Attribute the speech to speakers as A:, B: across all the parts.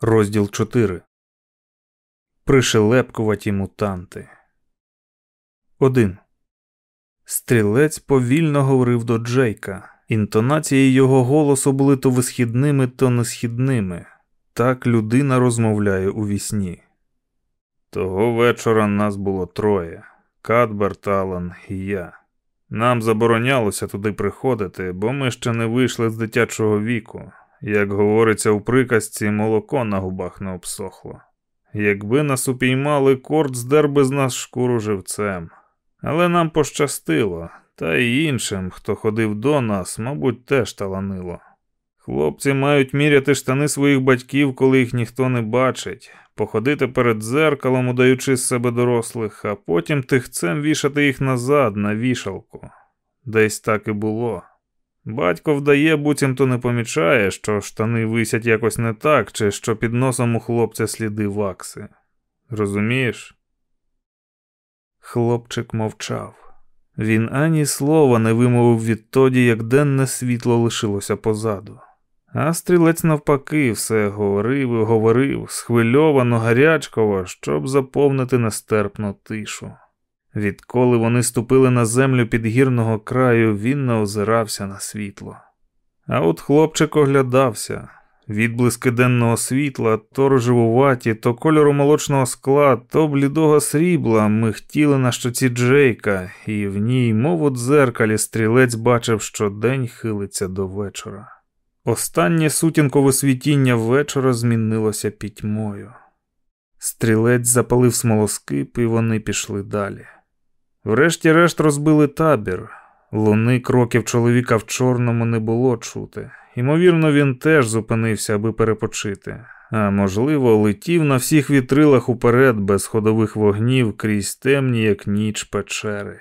A: Розділ 4. Пришелепкуваті мутанти. 1. Стрілець повільно говорив до Джейка. Інтонації його голосу були то висхідними, то несхідними. Так людина розмовляє у вісні. Того вечора нас було троє Кадберт, Алан і я. Нам заборонялося туди приходити, бо ми ще не вийшли з дитячого віку. Як говориться у приказці, молоко на губах не обсохло. Якби нас упіймали, корт здер би з нас шкуру живцем. Але нам пощастило, та й іншим, хто ходив до нас, мабуть, теж таланило. Хлопці мають міряти штани своїх батьків, коли їх ніхто не бачить, походити перед дзеркалом, удаючи з себе дорослих, а потім тихцем вішати їх назад на вішалку. Десь так і було. Батько вдає, буцімто не помічає, що штани висять якось не так, чи що під носом у хлопця сліди вакси. Розумієш? Хлопчик мовчав. Він ані слова не вимовив відтоді, як денне світло лишилося позаду. А стрілець, навпаки, все говорив і говорив, схвильовано, гарячково, щоб заповнити нестерпну тишу. Відколи вони ступили на землю підгірного краю, він не озирався на світло. А от хлопчик оглядався. Відблиски денного світла, то рожевуваті, то кольору молочного скла, то блідого срібла михтіли на щоці Джейка, і в ній, мов у дзеркалі, стрілець бачив, що день хилиться до вечора. Останнє сутінкове світіння вечора змінилося пітьмою. Стрілець запалив смолоскип, і вони пішли далі. Врешті-решт розбили табір. Луни кроків чоловіка в чорному не було чути. Ймовірно, він теж зупинився, аби перепочити, а можливо, летів на всіх вітрилах уперед без ходових вогнів крізь темні, як ніч печери.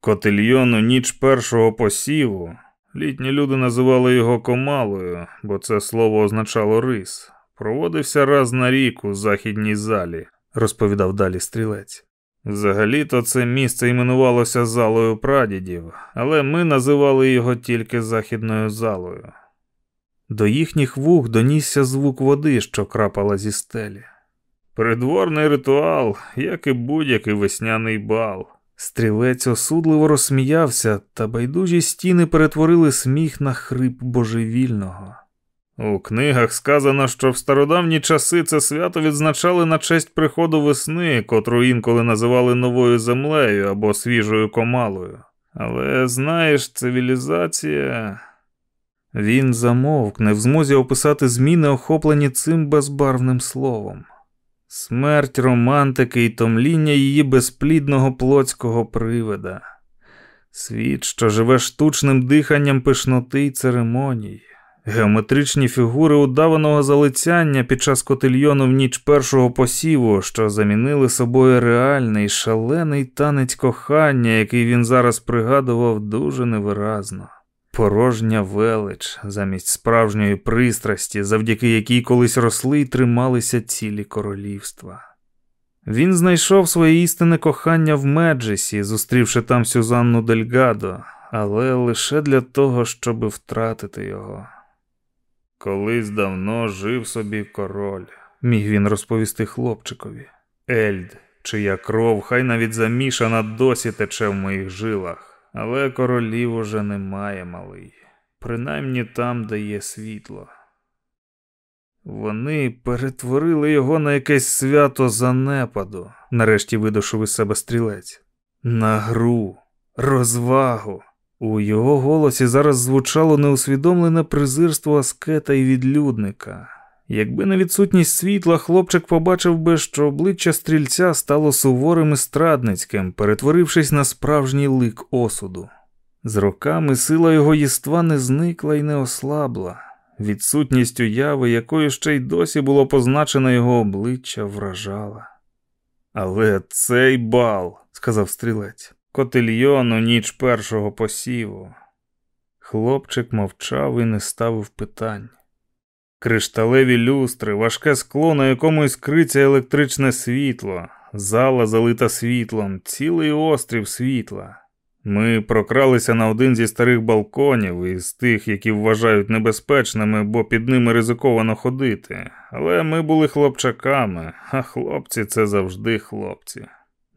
A: Котельйону ніч першого посіву. Літні люди називали його комалою, бо це слово означало рис. Проводився раз на рік у західній залі, розповідав далі стрілець. Взагалі-то це місце іменувалося залою прадідів, але ми називали його тільки західною залою. До їхніх вух донісся звук води, що крапала зі стелі. Придворний ритуал, як і будь-який весняний бал. Стрілець осудливо розсміявся, та байдужі стіни перетворили сміх на хрип божевільного. У книгах сказано, що в стародавні часи це свято відзначали на честь приходу весни, котру інколи називали новою землею або свіжою комалою. Але знаєш, цивілізація. Він замовк, не в змозі описати зміни, охоплені цим безбарвним словом. Смерть романтики і томління її безплідного плотського привида, світ, що живе штучним диханням пишноти й церемоній. Геометричні фігури удаваного залицяння під час котельйону в ніч першого посіву, що замінили собою реальний шалений танець кохання, який він зараз пригадував дуже невиразно. Порожня велич замість справжньої пристрасті, завдяки якій колись росли й трималися цілі королівства. Він знайшов своє істинне кохання в Меджесі, зустрівши там Сюзанну Дельгадо, але лише для того, щоб втратити його. Колись давно жив собі король, міг він розповісти хлопчикові. Ельд, чия кров хай навіть замішана досі тече в моїх жилах, але королів уже немає, малий, принаймні там, де є світло. Вони перетворили його на якесь свято занепаду, нарешті видушив із себе стрілець, на гру, розвагу. У його голосі зараз звучало неусвідомлене презирство аскета і відлюдника. Якби не відсутність світла, хлопчик побачив би, що обличчя стрільця стало суворим і страдницьким, перетворившись на справжній лик осуду. З роками сила його єства не зникла і не ослабла. Відсутність уяви, якою ще й досі було позначено його обличчя, вражала. Але цей бал, сказав стрілець. Котельйон у ніч першого посіву. Хлопчик мовчав і не ставив питань. Кришталеві люстри, важке скло, на якому іскриться електричне світло, зала залита світлом, цілий острів світла. Ми прокралися на один зі старих балконів із тих, які вважають небезпечними, бо під ними ризиковано ходити. Але ми були хлопчаками, а хлопці це завжди хлопці.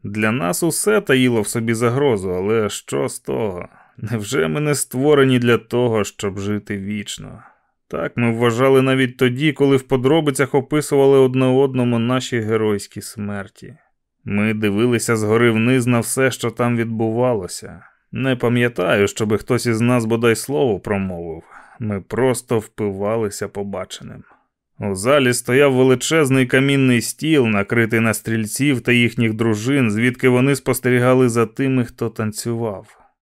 A: Для нас усе таїло в собі загрозу, але що з того? Невже ми не створені для того, щоб жити вічно? Так ми вважали навіть тоді, коли в подробицях описували одне одному наші геройські смерті. Ми дивилися згори вниз на все, що там відбувалося. Не пам'ятаю, щоби хтось із нас бодай слово промовив. Ми просто впивалися побаченим. У залі стояв величезний камінний стіл, накритий на стрільців та їхніх дружин, звідки вони спостерігали за тими, хто танцював.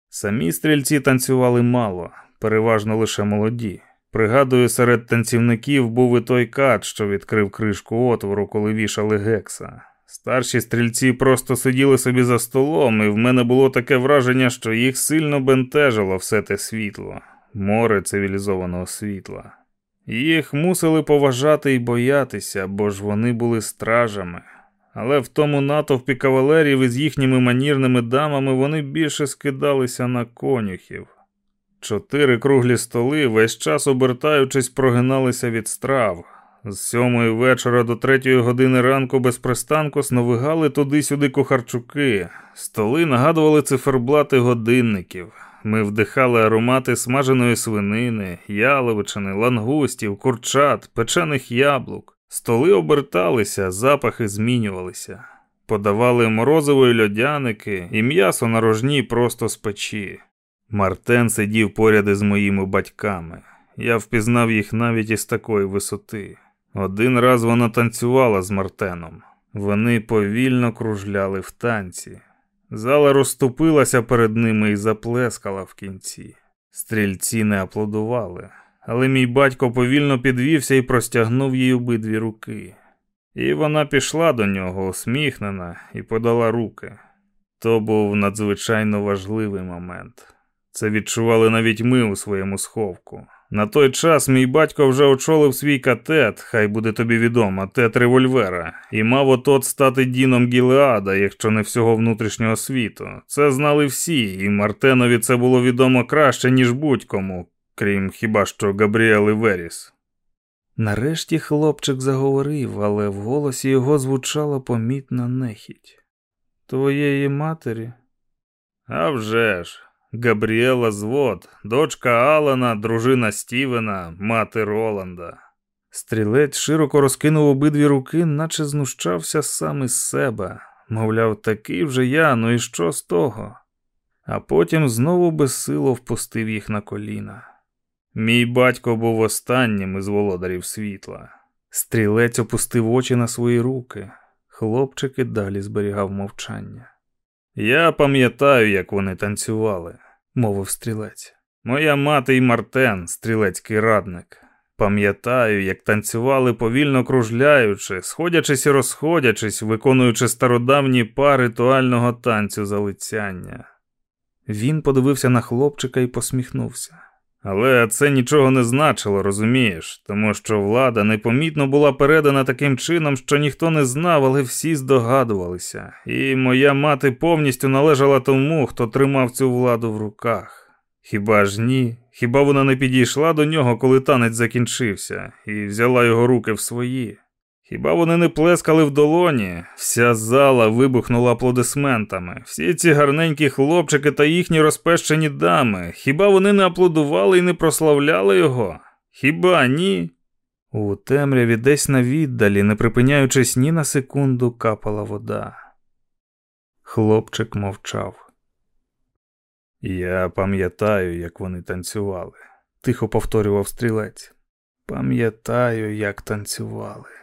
A: Самі стрільці танцювали мало, переважно лише молоді. Пригадую, серед танцівників був і той кат, що відкрив кришку отвору, коли вішали гекса. Старші стрільці просто сиділи собі за столом, і в мене було таке враження, що їх сильно бентежило все те світло, море цивілізованого світла. Їх мусили поважати і боятися, бо ж вони були стражами. Але в тому натовпі кавалерів із їхніми манірними дамами вони більше скидалися на конюхів. Чотири круглі столи, весь час обертаючись, прогиналися від страв. З сьомої вечора до третьої години ранку без пристанку сновигали туди-сюди кухарчуки. Столи нагадували циферблати годинників. Ми вдихали аромати смаженої свинини, яловичини, лангустів, курчат, печених яблук. Столи оберталися, запахи змінювалися. Подавали морозової льодяники і м'ясо на рожні просто з печі. Мартен сидів поряд із моїми батьками. Я впізнав їх навіть із такої висоти. Один раз вона танцювала з Мартеном. Вони повільно кружляли в танці. Зала розступилася перед ними і заплескала в кінці. Стрільці не аплодували, але мій батько повільно підвівся і простягнув їй обидві руки. І вона пішла до нього, усміхнена, і подала руки. То був надзвичайно важливий момент. Це відчували навіть ми у своєму сховку. На той час мій батько вже очолив свій катет, хай буде тобі відомо, тет револьвера, і мав отот стати Діном Гілеада, якщо не всього внутрішнього світу. Це знали всі, і Мартенові це було відомо краще, ніж будь-кому, крім хіба що Габріели Веріс. Нарешті хлопчик заговорив, але в голосі його звучала помітна нехідь. Твоєї матері? «А вже ж, Габріела Звод, дочка Алана, дружина Стівена, мати Роланда. Стрілець широко розкинув обидві руки, наче знущався сам із себе. Мовляв, такий вже я, ну і що з того? А потім знову безсило впустив їх на коліна. Мій батько був останнім із володарів світла. Стрілець опустив очі на свої руки. Хлопчик і далі зберігав мовчання. Я пам'ятаю, як вони танцювали мовив стрілець. Моя мати і Мартен, стрілецький радник. Пам'ятаю, як танцювали повільно кружляючи, сходячись і розходячись, виконуючи стародавні пари ритуального танцю залицяння. Він подивився на хлопчика і посміхнувся. Але це нічого не значило, розумієш, тому що влада непомітно була передана таким чином, що ніхто не знав, але всі здогадувалися, і моя мати повністю належала тому, хто тримав цю владу в руках. Хіба ж ні? Хіба вона не підійшла до нього, коли танець закінчився, і взяла його руки в свої? Хіба вони не плескали в долоні? Вся зала вибухнула аплодисментами. Всі ці гарненькі хлопчики та їхні розпещені дами. Хіба вони не аплодували і не прославляли його? Хіба ні? У темряві десь на віддалі, не припиняючись ні на секунду, капала вода. Хлопчик мовчав. Я пам'ятаю, як вони танцювали, тихо повторював стрілець. Пам'ятаю, як танцювали.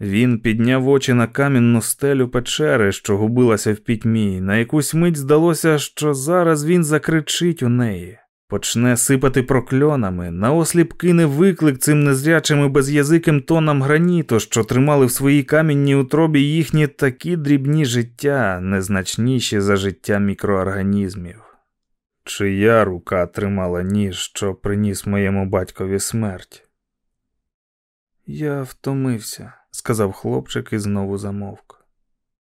A: Він підняв очі на камінну стелю печери, що губилася в пітьмі. На якусь мить здалося, що зараз він закричить у неї, почне сипати прокльонами, наосліп кине виклик цим незрячим і без'язиким тонам граніту, що тримали в своїй камінній утробі їхні такі дрібні життя, незначніші за життя мікроорганізмів. Чия рука тримала ніж, що приніс моєму батькові смерть? Я втомився сказав хлопчик і знову замовк.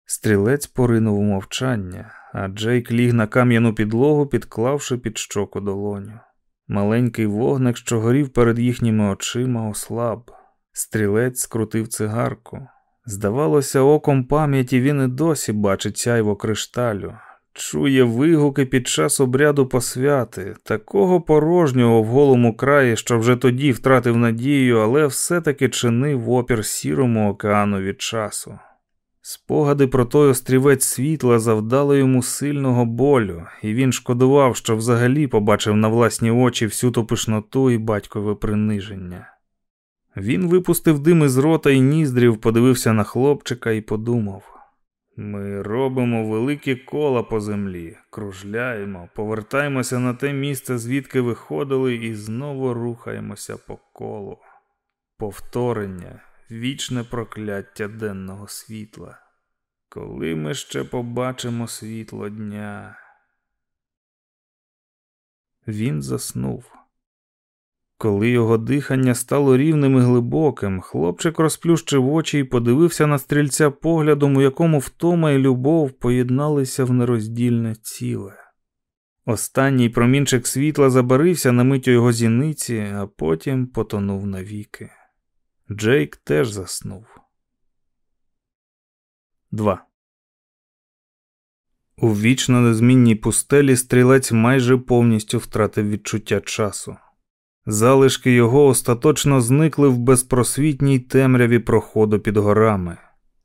A: Стрілець поринув у мовчання, а Джейк ліг на кам'яну підлогу, підклавши під щоку долоню. Маленький вогник, що горів перед їхніми очима, ослаб. Стрілець скрутив цигарку. Здавалося, оком пам'яті він і досі бачить сяйво кришталю, чує вигуки під час обряду посвяти, такого порожнього в голому краї, що вже тоді втратив надію, але все-таки чинив опір сірому океану від часу. Спогади про той острівець світла завдали йому сильного болю, і він шкодував, що взагалі побачив на власні очі всю ту пишноту і батькове приниження. Він випустив дим із рота і ніздрів, подивився на хлопчика і подумав: ми робимо великі кола по землі, кружляємо, повертаємося на те місце, звідки виходили, і знову рухаємося по колу. Повторення, вічне прокляття денного світла. Коли ми ще побачимо світло дня. Він заснув. Коли його дихання стало рівним і глибоким, хлопчик розплющив очі і подивився на стрільця поглядом, у якому втома і любов поєдналися в нероздільне ціле. Останній промінчик світла забарився на мить у його зіниці, а потім потонув навіки. Джейк теж заснув. 2. У вічно незмінній пустелі стрілець майже повністю втратив відчуття часу. Залишки його остаточно зникли в безпросвітній темряві проходу під горами.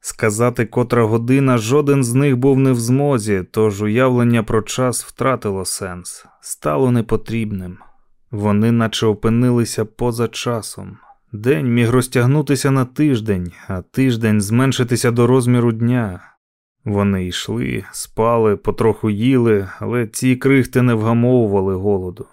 A: Сказати котра година жоден з них був не в змозі, тож уявлення про час втратило сенс, стало непотрібним. Вони наче опинилися поза часом. День міг розтягнутися на тиждень, а тиждень зменшитися до розміру дня. Вони йшли, спали, потроху їли, але ці крихти не вгамовували голоду.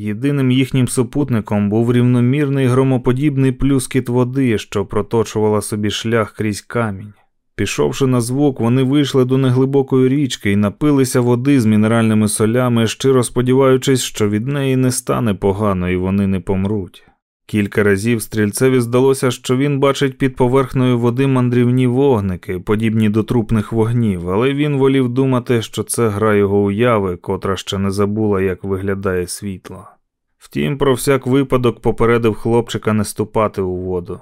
A: Єдиним їхнім супутником був рівномірний громоподібний плюскіт води, що проточувала собі шлях крізь камінь. Пішовши на звук, вони вийшли до неглибокої річки і напилися води з мінеральними солями, щиро сподіваючись, що від неї не стане погано і вони не помруть. Кілька разів стрільцеві здалося, що він бачить під поверхнею води мандрівні вогники, подібні до трупних вогнів, але він волів думати, що це гра його уяви, котра ще не забула, як виглядає світло. Втім, про всяк випадок попередив хлопчика не ступати у воду.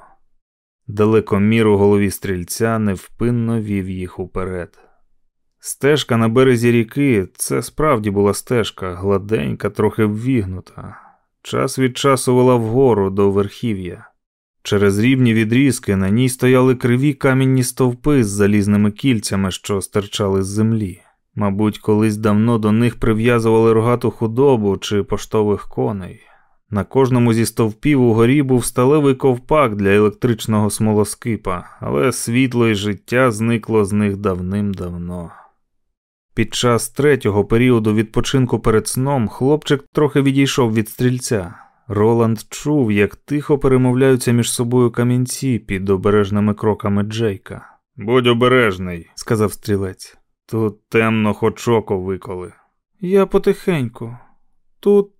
A: Далекомір у голові стрільця невпинно вів їх уперед. Стежка на березі ріки це справді була стежка, гладенька, трохи ввігнута. Час від часу вела вгору до верхів'я. Через рівні відрізки на ній стояли криві камінні стовпи з залізними кільцями, що стирчали з землі. Мабуть, колись давно до них прив'язували рогату худобу чи поштових коней. На кожному зі стовпів угорі був сталевий ковпак для електричного смолоскипа, але світло і життя зникло з них давним-давно. Під час третього періоду відпочинку перед сном хлопчик трохи відійшов від стрільця. Роланд чув, як тихо перемовляються між собою камінці під обережними кроками Джейка. Будь обережний, сказав стрілець. Тут темно хоч око виколи. Я потихеньку. Тут.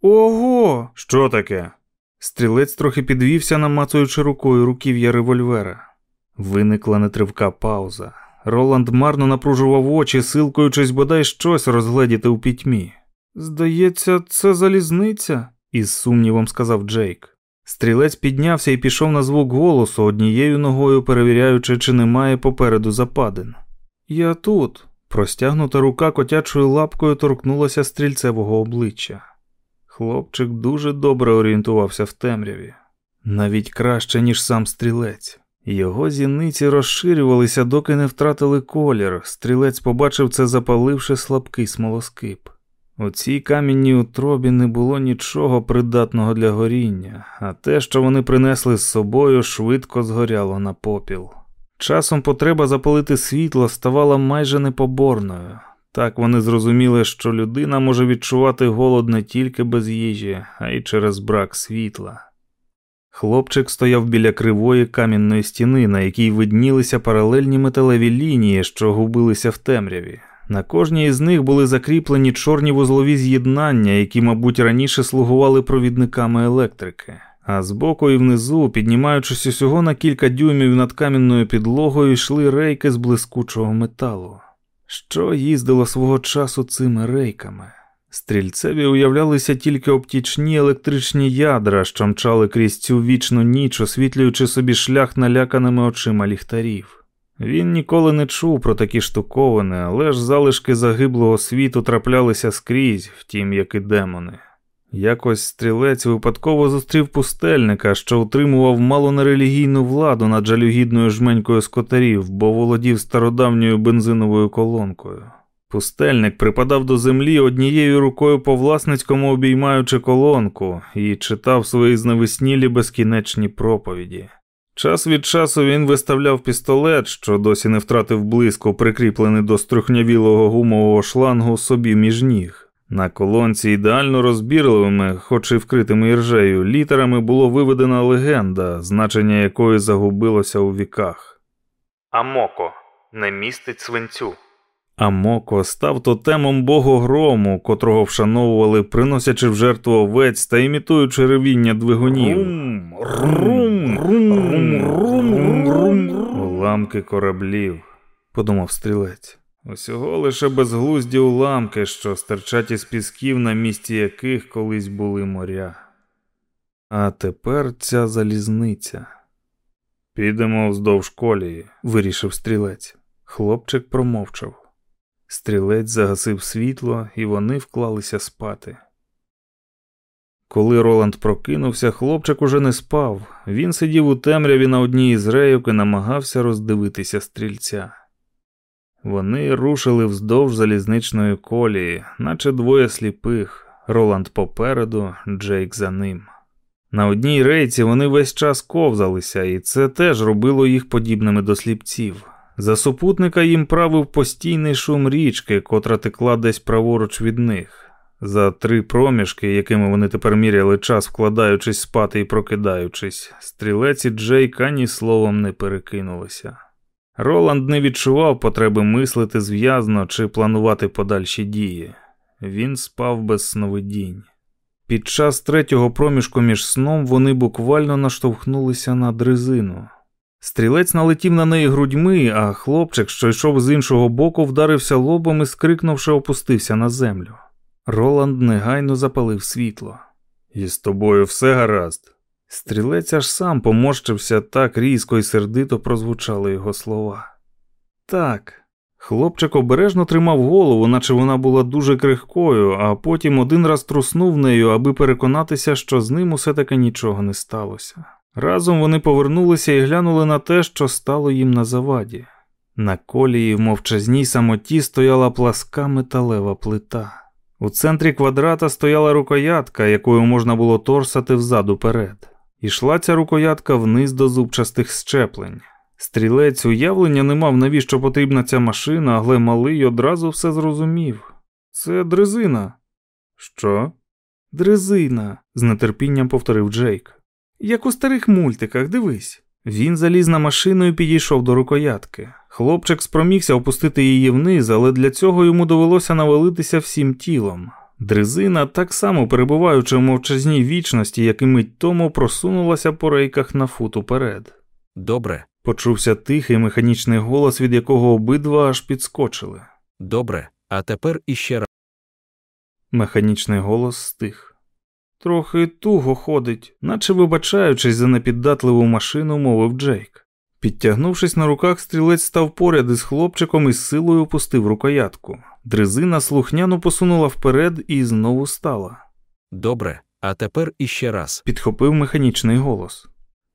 A: Ого! Що таке? Стрілець трохи підвівся, намацуючи рукою руків'я револьвера. Виникла нетривка пауза. Роланд марно напружував очі, силкуючись бодай щось розгледіти у пітьмі. Здається, це залізниця, із сумнівом сказав Джейк. Стрілець піднявся і пішов на звук голосу, однією ногою перевіряючи, чи немає попереду западин. Я тут. Простягнута рука котячою лапкою торкнулася стрільцевого обличчя. Хлопчик дуже добре орієнтувався в темряві, навіть краще, ніж сам стрілець. Його зіниці розширювалися, доки не втратили колір. Стрілець побачив це, запаливши слабкий смолоскип. У цій камінній утробі не було нічого придатного для горіння, а те, що вони принесли з собою, швидко згоряло на попіл. Часом потреба запалити світло ставала майже непоборною. Так вони зрозуміли, що людина може відчувати голод не тільки без їжі, а й через брак світла. Хлопчик стояв біля кривої камінної стіни, на якій виднілися паралельні металеві лінії, що губилися в темряві. На кожній із них були закріплені чорні вузлові з'єднання, які, мабуть, раніше слугували провідниками електрики. А збоку і внизу, піднімаючись усього на кілька дюймів над камінною підлогою, йшли рейки з блискучого металу. Що їздило свого часу цими рейками? Стрільцеві уявлялися тільки обтічні електричні ядра, що мчали крізь цю вічну ніч, освітлюючи собі шлях наляканими очима ліхтарів. Він ніколи не чув про такі штуковини, але ж залишки загиблого світу траплялися скрізь, втім, як і демони. Якось стрілець випадково зустрів пустельника, що утримував мало нерелігійну владу над жалюгідною жменькою скотарів, бо володів стародавньою бензиновою колонкою. Пустельник припадав до землі однією рукою по власницькому обіймаючи колонку, і читав свої знавеснілі безкінечні проповіді. Час від часу він виставляв пістолет, що досі не втратив блиску, прикріплений до струхнявілого гумового шлангу собі між ніг. На колонці ідеально розбірливими, хоч і вкритими іржею, літерами було виведена легенда, значення якої загубилося у віках. Амоко не містить свинцю. Амоко став тотемом богогрому, котрого вшановували, приносячи в жертву овець та імітуючи ревіння двигунів. Уламки кораблів, подумав стрілець. Усього лише безглузді уламки, що стирчать із пісків, на місці яких колись були моря. А тепер ця залізниця. Підемо вздовж колії, вирішив стрілець. Хлопчик промовчав. Стрілець загасив світло, і вони вклалися спати. Коли Роланд прокинувся, хлопчик уже не спав. Він сидів у темряві на одній із рейок і намагався роздивитися стрільця. Вони рушили вздовж залізничної колії, наче двоє сліпих, Роланд попереду, Джейк за ним. На одній рейці вони весь час ковзалися, і це теж робило їх подібними до сліпців. За супутника їм правив постійний шум річки, котра текла десь праворуч від них. За три проміжки, якими вони тепер міряли час, вкладаючись спати і прокидаючись, стрілеці Джейк ані словом не перекинулися. Роланд не відчував потреби мислити зв'язно чи планувати подальші дії. Він спав без сновидінь. Під час третього проміжку між сном вони буквально наштовхнулися на дрезину. Стрілець налетів на неї грудьми, а хлопчик, що йшов з іншого боку, вдарився лобом і, скрикнувши, опустився на землю. Роланд негайно запалив світло. І з тобою все гаразд. Стрілець аж сам поморщився так різко і сердито прозвучали його слова. Так. Хлопчик обережно тримав голову, наче вона була дуже крихкою, а потім один раз труснув нею, аби переконатися, що з ним усе таки нічого не сталося. Разом вони повернулися і глянули на те, що стало їм на заваді. На колії в мовчазній самоті стояла пласка металева плита. У центрі квадрата стояла рукоятка, якою можна було торсати взад уперед. Ішла ця рукоятка вниз до зубчастих щеплень. Стрілець уявлення не мав, навіщо потрібна ця машина, але малий одразу все зрозумів. Це дрезина. Що? Дрезина, з нетерпінням повторив Джейк. Як у старих мультиках, дивись. Він заліз на машину і підійшов до рукоятки. Хлопчик спромігся опустити її вниз, але для цього йому довелося навалитися всім тілом. Дрезина, так само перебуваючи в мовчазній вічності, як і мить тому, просунулася по рейках на фут уперед.
B: Добре,
A: Почувся тихий механічний голос, від якого обидва аж підскочили.
B: добре, а тепер іще раз.
A: Механічний голос стих. Трохи туго ходить, наче вибачаючись за непіддатливу машину, мовив Джейк. Підтягнувшись на руках, стрілець став поряд із хлопчиком і з силою опустив рукоятку. Дрезина слухняно посунула вперед і знову стала.
B: Добре, а тепер іще раз.
A: Підхопив механічний голос.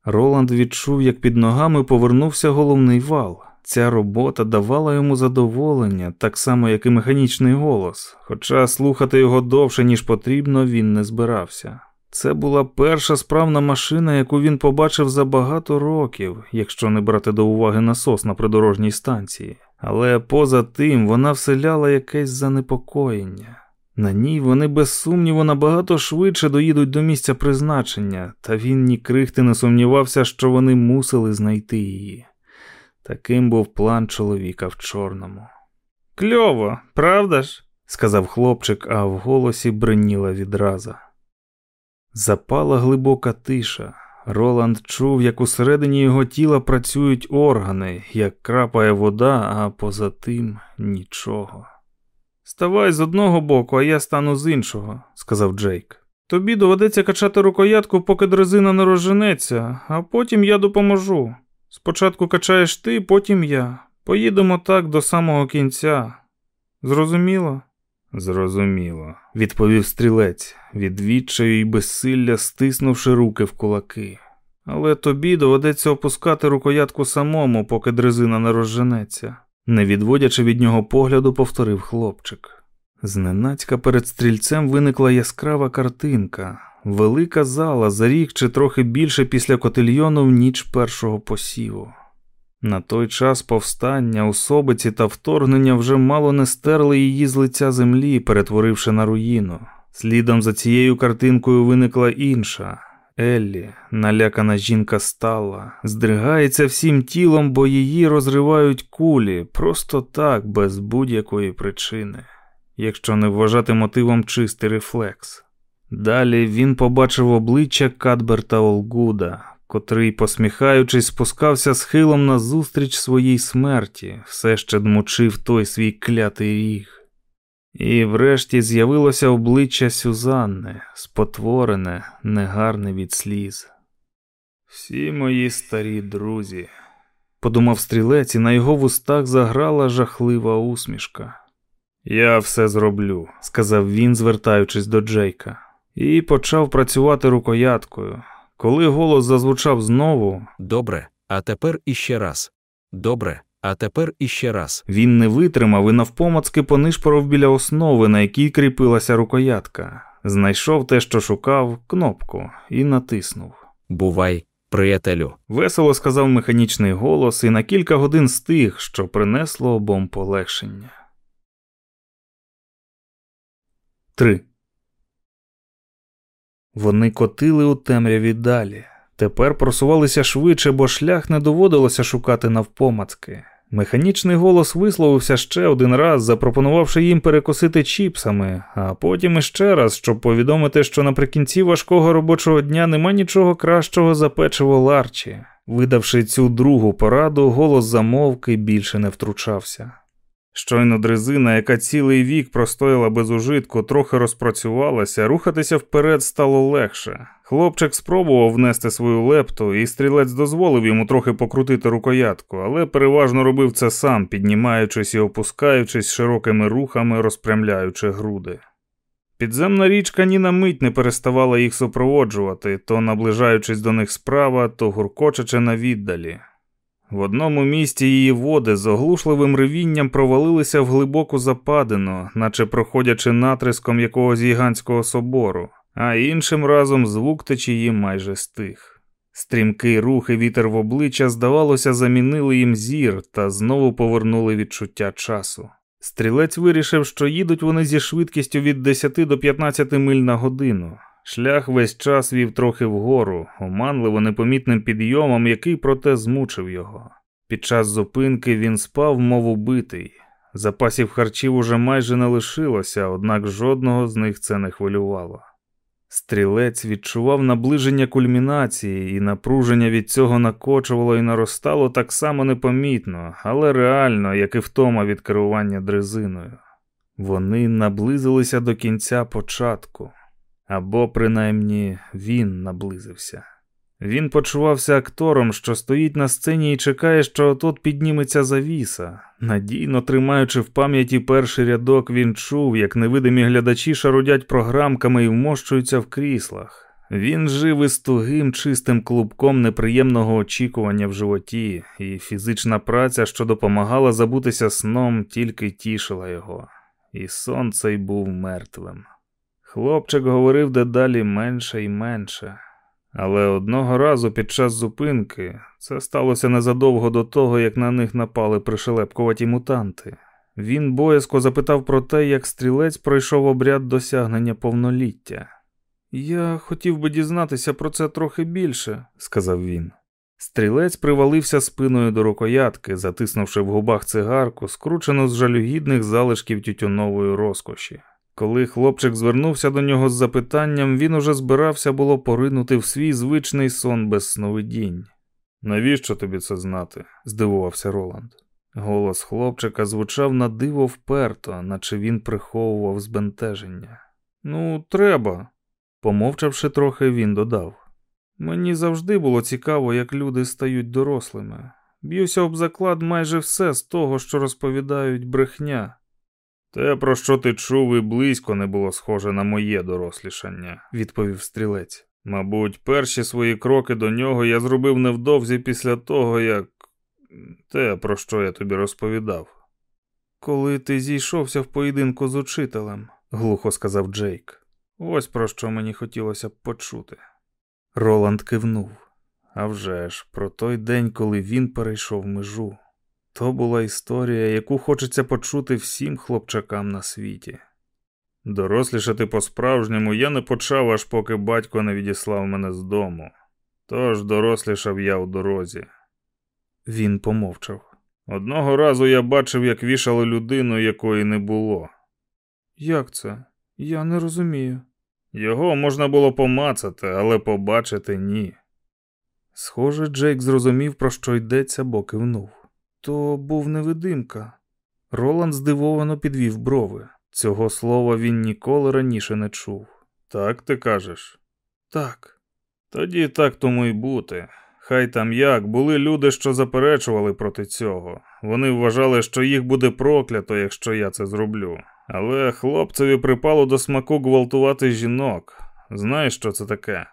A: Роланд відчув, як під ногами повернувся головний вал. Ця робота давала йому задоволення, так само, як і механічний голос, хоча слухати його довше, ніж потрібно, він не збирався. Це була перша справна машина, яку він побачив за багато років, якщо не брати до уваги насос на придорожній станції. Але поза тим вона вселяла якесь занепокоєння. На ній вони без сумніву набагато швидше доїдуть до місця призначення, та він ні крихти не сумнівався, що вони мусили знайти її. Таким був план чоловіка в чорному. Кльово, правда ж? сказав хлопчик, а в голосі бриніла відраза. Запала глибока тиша. Роланд чув, як усередині його тіла працюють органи, як крапає вода, а поза тим нічого. Ставай з одного боку, а я стану з іншого, сказав Джейк. Тобі доведеться качати рукоятку, поки дрезина не розженеться, а потім я допоможу. Спочатку качаєш ти, потім я. Поїдемо так до самого кінця. Зрозуміло? Зрозуміло, відповів стрілець, відвідчаю і безсилля стиснувши руки в кулаки. Але тобі доведеться опускати рукоятку самому, поки дрезина не розженеться, не відводячи від нього погляду, повторив хлопчик. Зненацька перед стрільцем виникла яскрава картинка, велика зала за рік чи трохи більше після котельйону в ніч першого посіву. На той час повстання, особиці та вторгнення вже мало не стерли її з лиця землі, перетворивши на руїну. Слідом за цією картинкою виникла інша. Еллі, налякана жінка стала, здригається всім тілом, бо її розривають кулі, просто так, без будь-якої причини, якщо не вважати мотивом чистий рефлекс. Далі він побачив обличчя Кадберта Олгуда, котрий, посміхаючись, спускався схилом назустріч своїй смерті, все ще дмучив той свій клятий ріг. І врешті з'явилося обличчя Сюзанни, спотворене, негарне від сліз. Всі мої старі друзі, подумав стрілець, і на його вустах заграла жахлива усмішка. Я все зроблю, сказав він, звертаючись до Джейка, і почав працювати рукояткою. Коли голос зазвучав знову,
B: Добре, а тепер іще раз. Добре, а тепер іще раз.
A: він не витримав і навпомацки понишпоров біля основи, на якій кріпилася рукоятка. Знайшов те, що шукав, кнопку, і натиснув.
B: Бувай, приятелю.
A: Весело сказав механічний голос, і на кілька годин стих, що принесло обом полегшення. 3. Вони котили у темряві далі. Тепер просувалися швидше, бо шлях не доводилося шукати навпомацки. Механічний голос висловився ще один раз, запропонувавши їм перекусити чіпсами, а потім іще раз, щоб повідомити, що наприкінці важкого робочого дня нема нічого кращого за печиво ларчі. Видавши цю другу пораду, голос замовки більше не втручався. Щойно дрезина, яка цілий вік простояла без ужитку, трохи розпрацювалася, рухатися вперед стало легше. Хлопчик спробував внести свою лепту, і стрілець дозволив йому трохи покрутити рукоятку, але переважно робив це сам, піднімаючись і опускаючись широкими рухами, розпрямляючи груди. Підземна річка ні на мить не переставала їх супроводжувати, то наближаючись до них справа, то гуркочачи на віддалі. В одному місці її води з оглушливим ревінням провалилися в глибоку западину, наче проходячи натриском якогось гігантського собору, а іншим разом звук течії майже стих. Стрімкий рух і вітер в обличчя, здавалося, замінили їм зір та знову повернули відчуття часу. Стрілець вирішив, що їдуть вони зі швидкістю від 10 до 15 миль на годину. Шлях весь час вів трохи вгору, оманливо непомітним підйомом, який проте змучив його. Під час зупинки він спав, мов убитий. Запасів харчів уже майже не лишилося, однак жодного з них це не хвилювало. Стрілець відчував наближення кульмінації, і напруження від цього накочувало і наростало так само непомітно, але реально, як і втома від керування дрезиною. Вони наблизилися до кінця початку. Або, принаймні, він наблизився. Він почувався актором, що стоїть на сцені і чекає, що тут підніметься завіса. Надійно тримаючи в пам'яті перший рядок, він чув, як невидимі глядачі шарудять програмками і вмощуються в кріслах. Він жив із тугим чистим клубком неприємного очікування в животі, і фізична праця, що допомагала забутися сном, тільки тішила його, і сон цей був мертвим. Хлопчик говорив дедалі менше і менше, але одного разу під час зупинки це сталося незадовго до того, як на них напали пришелепкуваті мутанти. Він боязко запитав про те, як стрілець пройшов обряд досягнення повноліття. Я хотів би дізнатися про це трохи більше, сказав він. Стрілець привалився спиною до рукоятки, затиснувши в губах цигарку, скручену з жалюгідних залишків тютюнової розкоші. Коли хлопчик звернувся до нього з запитанням, він уже збирався було поринути в свій звичний сон без сновидінь. Навіщо тобі це знати? здивувався Роланд. Голос хлопчика звучав на диво вперто, наче він приховував збентеження. Ну, треба. Помовчавши трохи, він додав. Мені завжди було цікаво, як люди стають дорослими. Б'юся об заклад майже все з того, що розповідають брехня. Те, про що ти чув, і близько не було схоже на моє дорослішання, відповів стрілець. Мабуть, перші свої кроки до нього я зробив невдовзі після того, як те, про що я тобі розповідав. Коли ти зійшовся в поєдинку з учителем, глухо сказав Джейк. Ось про що мені хотілося б почути. Роланд кивнув. А вже ж, про той день, коли він перейшов межу. То була історія, яку хочеться почути всім хлопчакам на світі. Дорослішати по-справжньому я не почав, аж поки батько не відіслав мене з дому. Тож дорослішав я у дорозі. Він помовчав. Одного разу я бачив, як вішали людину, якої не було. Як це? Я не розумію. Його можна було помацати, але побачити ні. Схоже, Джейк зрозумів, про що йдеться, бо кивнув. То був невидимка. Роланд здивовано підвів брови. Цього слова він ніколи раніше не чув. Так ти кажеш? Так. Тоді так тому й бути. Хай там як, були люди, що заперечували проти цього. Вони вважали, що їх буде проклято, якщо я це зроблю. Але хлопцеві припало до смаку гвалтувати жінок. Знаєш, що це таке?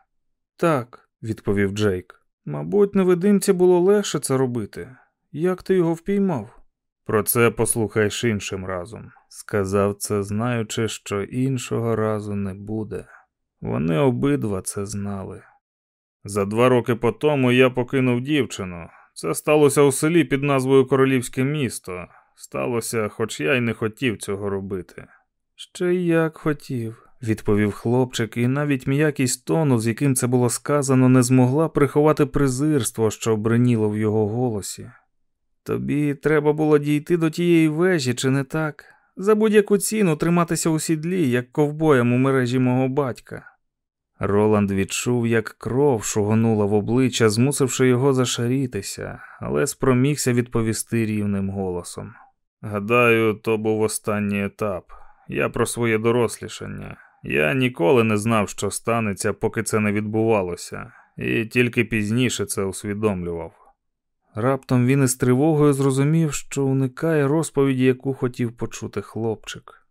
A: Так, відповів Джейк. Мабуть, невидимці було легше це робити. Як ти його впіймав? Про це послухаєш іншим разом. Сказав це, знаючи, що іншого разу не буде. Вони обидва це знали. За два роки по тому я покинув дівчину. Це сталося у селі під назвою Королівське місто. Сталося, хоч я й не хотів цього робити. Ще як хотів, відповів хлопчик, і навіть м'якість тону, з яким це було сказано, не змогла приховати презирство, що бриніло в його голосі. Тобі треба було дійти до тієї вежі, чи не так? За будь-яку ціну триматися у сідлі, як ковбоєм у мережі мого батька. Роланд відчув, як кров шугонула в обличчя, змусивши його зашарітися, але спромігся відповісти рівним голосом. Гадаю, то був останній етап. Я про своє дорослішання. Я ніколи не знав, що станеться, поки це не відбувалося, і тільки пізніше це усвідомлював. Раптом він із тривогою зрозумів, що уникає розповіді, яку хотів почути хлопчик.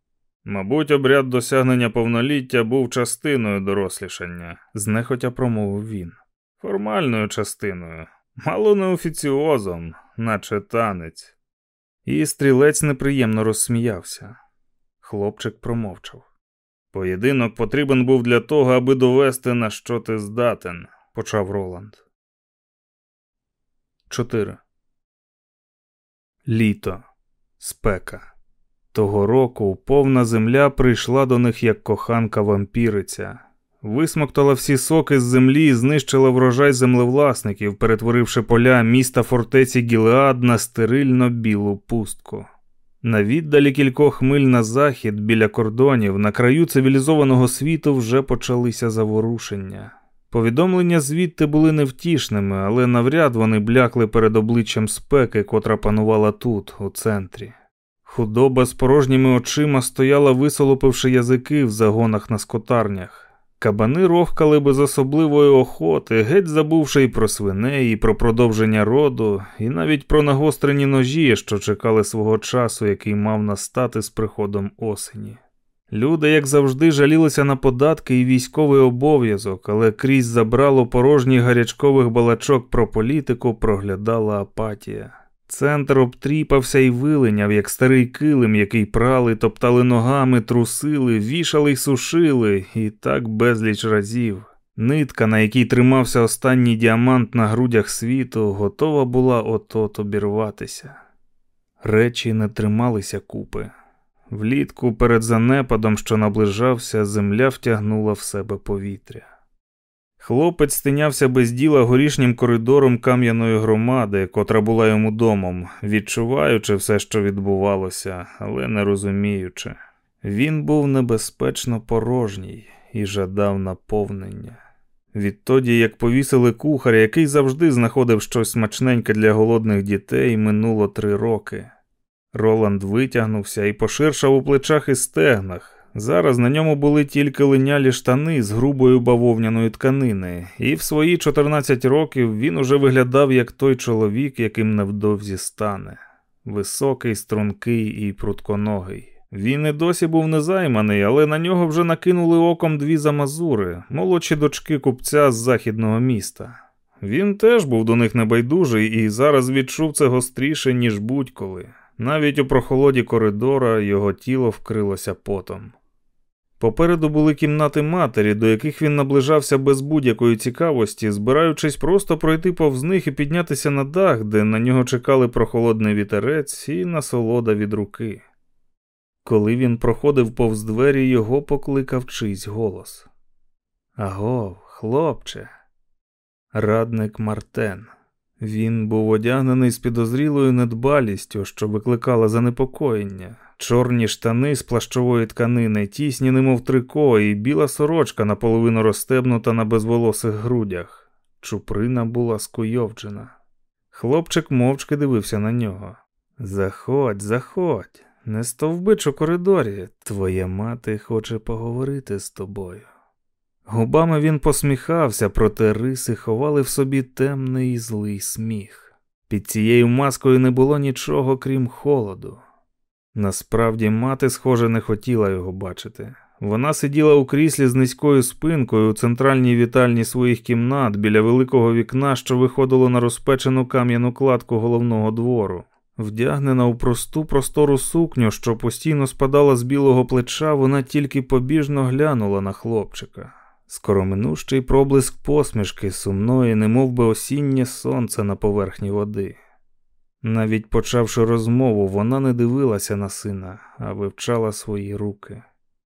A: Мабуть, обряд досягнення повноліття був частиною дорослішання, знехотя промовив він. Формальною частиною, мало не офіціозом, наче танець. І стрілець неприємно розсміявся. Хлопчик промовчав. Поєдинок потрібен був для того, аби довести, на що ти здатен, почав Роланд. 4. Літо. Спека. Того року повна земля прийшла до них як коханка вампіриця. Висмоктала всі соки з землі і знищила врожай землевласників, перетворивши поля міста фортеці Гілеад на стерильно білу пустку. На віддалі кількох миль на захід, біля кордонів, на краю цивілізованого світу вже почалися заворушення. Повідомлення звідти були невтішними, але навряд вони блякли перед обличчям спеки, котра панувала тут, у центрі. Худоба з порожніми очима стояла, висолопивши язики в загонах на скотарнях. Кабани рохкали без особливої охоти, геть забувши і про свиней, і про продовження роду, і навіть про нагострені ножі, що чекали свого часу, який мав настати з приходом осені. Люди, як завжди, жалілися на податки і військовий обов'язок, але крізь забрало порожніх гарячкових балачок про політику проглядала апатія. Центр обтріпався і вилиняв, як старий килим, який прали, топтали ногами, трусили, вішали й сушили, і так безліч разів. Нитка, на якій тримався останній діамант на грудях світу, готова була от-от обірватися. Речі не трималися купи. Влітку перед занепадом, що наближався, земля втягнула в себе повітря. Хлопець стинявся без діла горішнім коридором кам'яної громади, котра була йому домом, відчуваючи все, що відбувалося, але не розуміючи. Він був небезпечно порожній і жадав наповнення. Відтоді, як повісили кухаря, який завжди знаходив щось смачненьке для голодних дітей, минуло три роки. Роланд витягнувся і поширшав у плечах і стегнах. Зараз на ньому були тільки линялі штани з грубою бавовняної тканини, і в свої 14 років він уже виглядав як той чоловік, яким невдовзі стане. Високий, стрункий і прутконогий. Він і досі був незайманий, але на нього вже накинули оком дві замазури, молодші дочки купця з західного міста. Він теж був до них небайдужий і зараз відчув це гостріше, ніж будь-коли. Навіть у прохолоді коридора його тіло вкрилося потом. Попереду були кімнати матері, до яких він наближався без будь-якої цікавості, збираючись просто пройти повз них і піднятися на дах, де на нього чекали прохолодний вітерець і насолода від руки. Коли він проходив повз двері, його покликав чийсь голос. Агов, хлопче, радник Мартен. Він був одягнений з підозрілою недбалістю, що викликала занепокоєння. Чорні штани з плащової тканини, тісні, немов трико, і біла сорочка наполовину розстебнута на безволосих грудях. Чуприна була скуйовджена. Хлопчик мовчки дивився на нього. Заходь, заходь, не стовбич у коридорі. Твоя мати хоче поговорити з тобою. Губами він посміхався, проте риси ховали в собі темний і злий сміх. Під цією маскою не було нічого, крім холоду. Насправді, мати, схоже, не хотіла його бачити. Вона сиділа у кріслі з низькою спинкою у центральній вітальні своїх кімнат біля великого вікна, що виходило на розпечену кам'яну кладку головного двору. Вдягнена у просту простору сукню, що постійно спадала з білого плеча, вона тільки побіжно глянула на хлопчика. Скороминущий проблиск посмішки сумної, немов би осіннє сонце на поверхні води. Навіть почавши розмову, вона не дивилася на сина, а вивчала свої руки.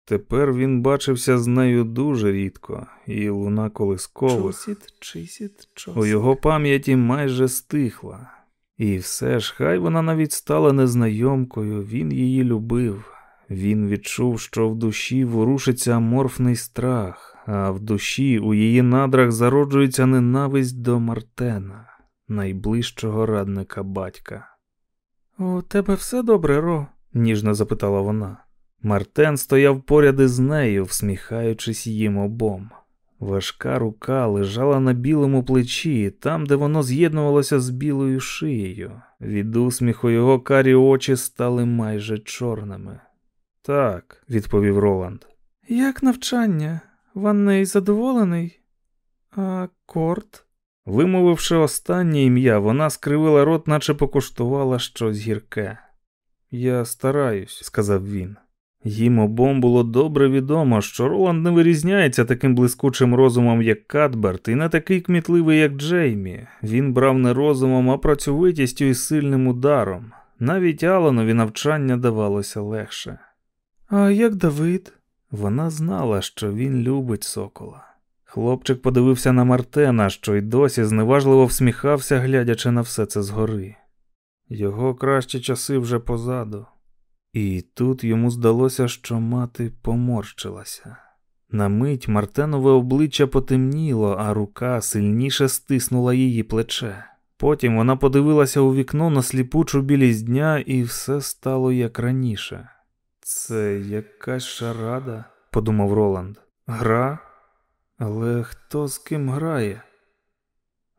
A: Тепер він бачився з нею дуже рідко, і луна колискових у його пам'яті майже стихла. І все ж, хай вона навіть стала незнайомкою, він її любив. Він відчув, що в душі ворушиться аморфний страх, а в душі у її надрах зароджується ненависть до Мартена найближчого радника батька. У тебе все добре, Ро? ніжно запитала вона. Мартен стояв поряд із нею, всміхаючись їм обом. Важка рука лежала на білому плечі, там, де воно з'єднувалося з білою шиєю. Від усміху його карі очі стали майже чорними. Так, відповів Роланд. Як навчання? Ванней задоволений? А корт? Вимовивши останнє ім'я, вона скривила рот, наче покуштувала щось гірке. Я стараюсь, сказав він. Їм обом було добре відомо, що Роланд не вирізняється таким блискучим розумом, як Кадберт, і не такий кмітливий, як Джеймі. Він брав не розумом, а працьовитістю і сильним ударом. Навіть Аланові навчання давалося легше. А як Давид? Вона знала, що він любить сокола. Хлопчик подивився на Мартена, що й досі зневажливо всміхався, глядячи на все це згори. Його кращі часи вже позаду. І тут йому здалося, що мати поморщилася. На мить Мартенове обличчя потемніло, а рука сильніше стиснула її плече. Потім вона подивилася у вікно на сліпучу білість дня, і все стало як раніше. Це якась шарада, подумав Роланд. Гра? Але хто з ким грає?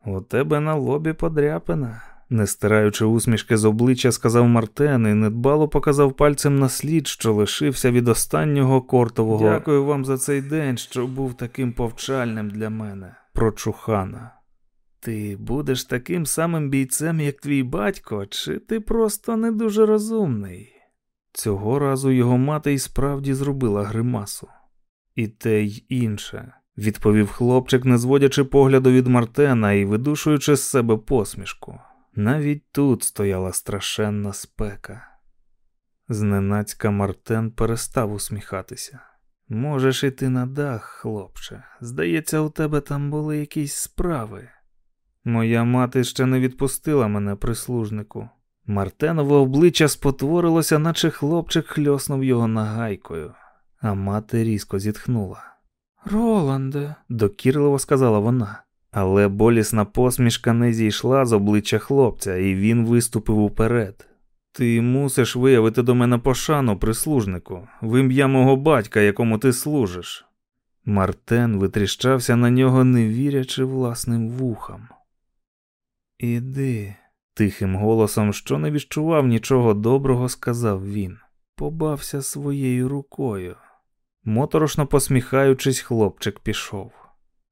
A: У тебе на лобі подряпина, не стираючи усмішки з обличчя, сказав Мартен і недбало показав пальцем на слід, що лишився від останнього кортового. Дякую вам за цей день, що був таким повчальним для мене, прочухана. Ти будеш таким самим бійцем, як твій батько, чи ти просто не дуже розумний? Цього разу його мати й справді зробила гримасу. І те й інше відповів хлопчик, не зводячи погляду від Мартена і видушуючи з себе посмішку. Навіть тут стояла страшенна спека. Зненацька Мартен перестав усміхатися. Можеш іти на дах, хлопче. Здається, у тебе там були якісь справи. Моя мати ще не відпустила мене, прислужнику. Мартенове обличчя спотворилося, наче хлопчик хльоснув його нагайкою, а мати різко зітхнула. Роланде, докірливо сказала вона, але болісна посмішка не зійшла з обличчя хлопця, і він виступив уперед. Ти мусиш виявити до мене пошану, прислужнику, в ім'я мого батька, якому ти служиш. Мартен витріщався на нього, не вірячи власним вухам. Іди, тихим голосом, що не відчував нічого доброго, сказав він. Побався своєю рукою. Моторошно посміхаючись, хлопчик пішов.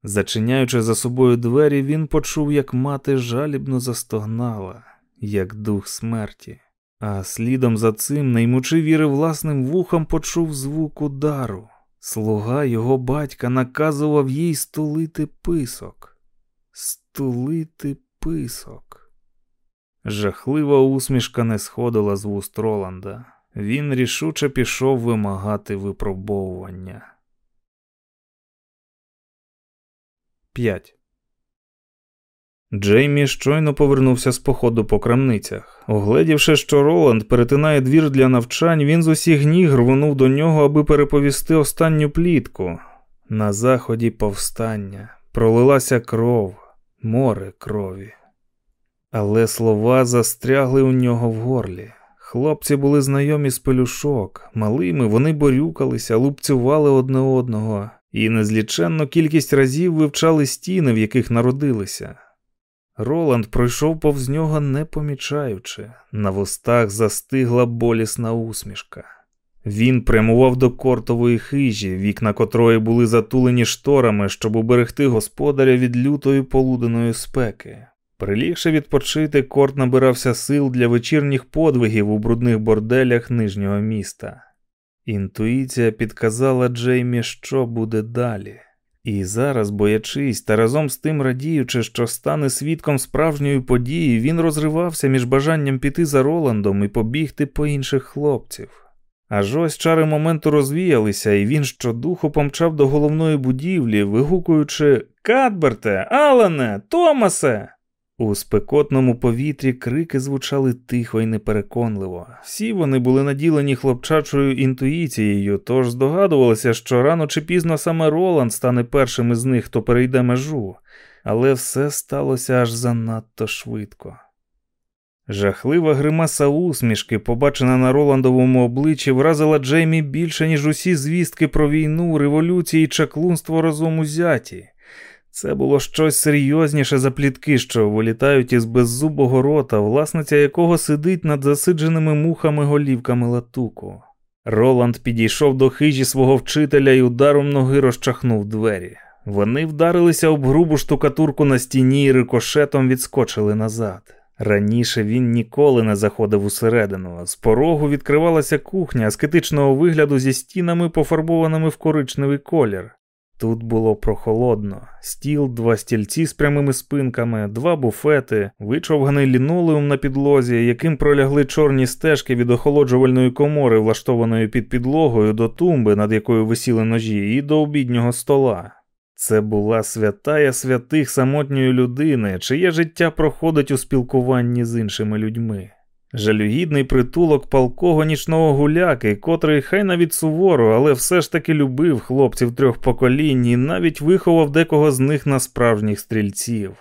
A: Зачиняючи за собою двері, він почув, як мати жалібно застогнала, як дух смерті, а слідом за цим, наймучи віри власним вухам, почув звук удару. Слуга його батька наказував їй стулити писок. Стулити писок. Жахлива усмішка не сходила з вуст Роланда. Він рішуче пішов вимагати випробовування. 5. Джеймі щойно повернувся з походу по крамницях. Огледівши, що Роланд перетинає двір для навчань, він з усіх ніг рвонув до нього, аби переповісти останню плітку. На заході повстання пролилася кров, море крові. Але слова застрягли у нього в горлі. Хлопці були знайомі з пелюшок, малими вони борюкалися, лупцювали одне одного і незліченну кількість разів вивчали стіни, в яких народилися. Роланд пройшов повз нього, не помічаючи, на вустах застигла болісна усмішка. Він прямував до кортової хижі, вікна котрої були затулені шторами, щоб уберегти господаря від лютої полуденої спеки. Прилігши відпочити, корт набирався сил для вечірніх подвигів у брудних борделях нижнього міста. Інтуїція підказала Джеймі, що буде далі. І зараз, боячись та разом з тим радіючи, що стане свідком справжньої події, він розривався між бажанням піти за Роландом і побігти по інших хлопців. Аж ось чари моменту розвіялися, і він щодуху помчав до головної будівлі, вигукуючи Кадберте, Алане, Томасе. У спекотному повітрі крики звучали тихо і непереконливо. Всі вони були наділені хлопчачою інтуїцією, тож здогадувалися, що рано чи пізно саме Роланд стане першим із них, хто перейде межу, але все сталося аж занадто швидко. Жахлива гримаса усмішки, побачена на Роландовому обличчі, вразила Джеймі більше, ніж усі звістки про війну, революції і чаклунство разом узяті. Це було щось серйозніше за плітки, що вилітають із беззубого рота, власниця якого сидить над засидженими мухами голівками латуку. Роланд підійшов до хижі свого вчителя і ударом ноги розчахнув двері. Вони вдарилися об грубу штукатурку на стіні і рикошетом відскочили назад. Раніше він ніколи не заходив усередину. З порогу відкривалася кухня аскетичного вигляду зі стінами, пофарбованими в коричневий колір. Тут було прохолодно, стіл, два стільці з прямими спинками, два буфети, вичовганий лінолеум на підлозі, яким пролягли чорні стежки від охолоджувальної комори, влаштованої під підлогою, до тумби, над якою висіли ножі, і до обіднього стола. Це була святая святих самотньої людини, чиє життя проходить у спілкуванні з іншими людьми. Жалюгідний притулок палкого нічного гуляки, котрий хай навіть суворо, але все ж таки любив хлопців трьох поколінь і навіть виховав декого з них на справжніх стрільців.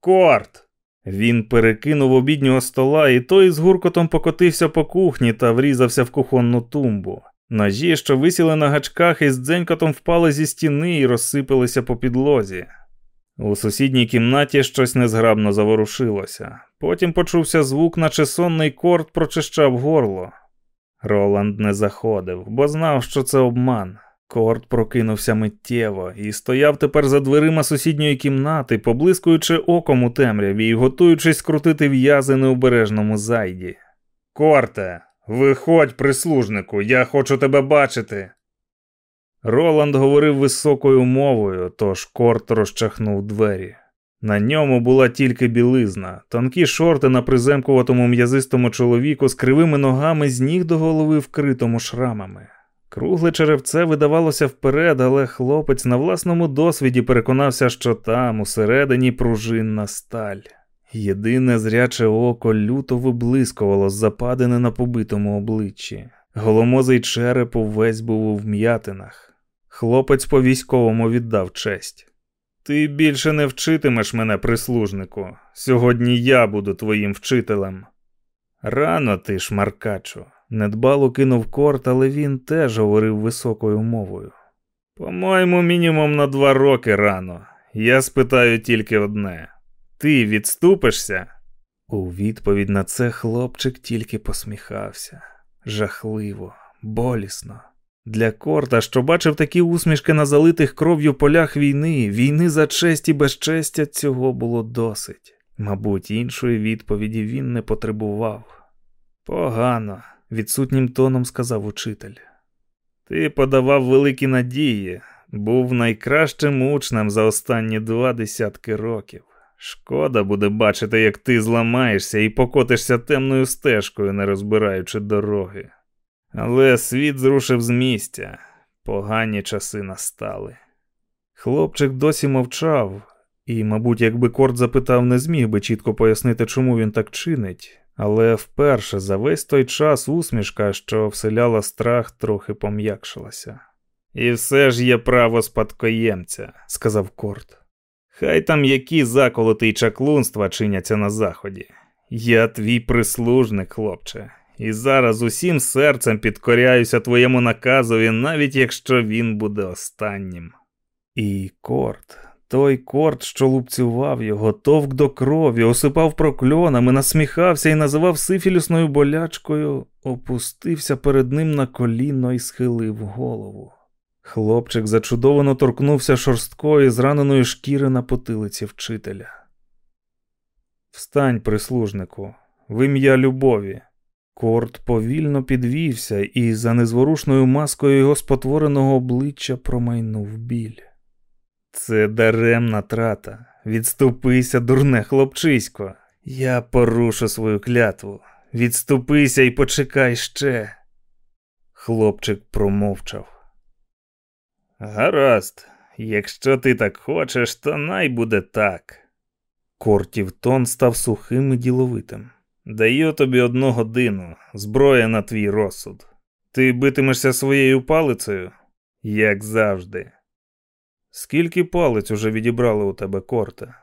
A: Корт! Він перекинув обіднього стола, і той з гуркотом покотився по кухні та врізався в кухонну тумбу. Ножі, що висіли на гачках, із дзенькотом впали зі стіни і розсипалися по підлозі. У сусідній кімнаті щось незграбно заворушилося. Потім почувся звук, наче сонний корт прочищав горло. Роланд не заходив, бо знав, що це обман. Корт прокинувся миттєво і стояв тепер за дверима сусідньої кімнати, поблискуючи оком у темряві і готуючись скрутити в'язи необережному зайді. Корте, виходь, прислужнику, я хочу тебе бачити. Роланд говорив високою мовою, тож корт розчахнув двері. На ньому була тільки білизна, тонкі шорти на приземкуватому м'язистому чоловіку з кривими ногами з ніг до голови вкритому шрамами. Кругле черевце видавалося вперед, але хлопець на власному досвіді переконався, що там, усередині, пружинна сталь. Єдине зряче око люто виблискувало западене на побитому обличчі. Голомозий череп увесь був у вм'ятинах. Хлопець по військовому віддав честь. Ти більше не вчитимеш мене, прислужнику. Сьогодні я буду твоїм вчителем. Рано ти, шмаркачу, недбало кинув корт, але він теж говорив високою мовою. По-моєму, мінімум на два роки рано. Я спитаю тільки одне: ти відступишся? У відповідь на це хлопчик тільки посміхався. Жахливо, болісно. Для корта, що бачив такі усмішки на залитих кров'ю полях війни, війни за честь і безчестя, цього було досить. Мабуть, іншої відповіді він не потребував. Погано, відсутнім тоном сказав учитель. Ти подавав великі надії, був найкращим учнем за останні два десятки років. Шкода буде бачити, як ти зламаєшся і покотишся темною стежкою, не розбираючи дороги. Але світ зрушив з місця, погані часи настали. Хлопчик досі мовчав, і, мабуть, якби Корт запитав, не зміг би чітко пояснити, чому він так чинить, але вперше за весь той час усмішка, що вселяла страх, трохи пом'якшилася. І все ж є право спадкоємця, сказав Корт. Хай там які заколоти й чаклунства чиняться на заході. Я твій прислужник, хлопче, і зараз усім серцем підкоряюся твоєму наказові, навіть якщо він буде останнім. І Корт, той корт, що лупцював його, товк до крові, осипав прокльонами, насміхався і називав сифілюсною болячкою, опустився перед ним на коліно і схилив голову. Хлопчик зачудовано торкнувся шорсткої зраненої шкіри на потилиці вчителя. Встань, прислужнику, в ім'я любові. Корт повільно підвівся, і за незворушною маскою його спотвореного обличчя промайнув біль. Це даремна трата. Відступися, дурне хлопчисько. Я порушу свою клятву. Відступися і почекай ще. Хлопчик промовчав. Гаразд, якщо ти так хочеш, то най буде так. Кортів тон став сухим і діловитим. Даю тобі одну годину, зброя на твій розсуд. Ти битимешся своєю палицею, як завжди. Скільки палець уже відібрали у тебе корта?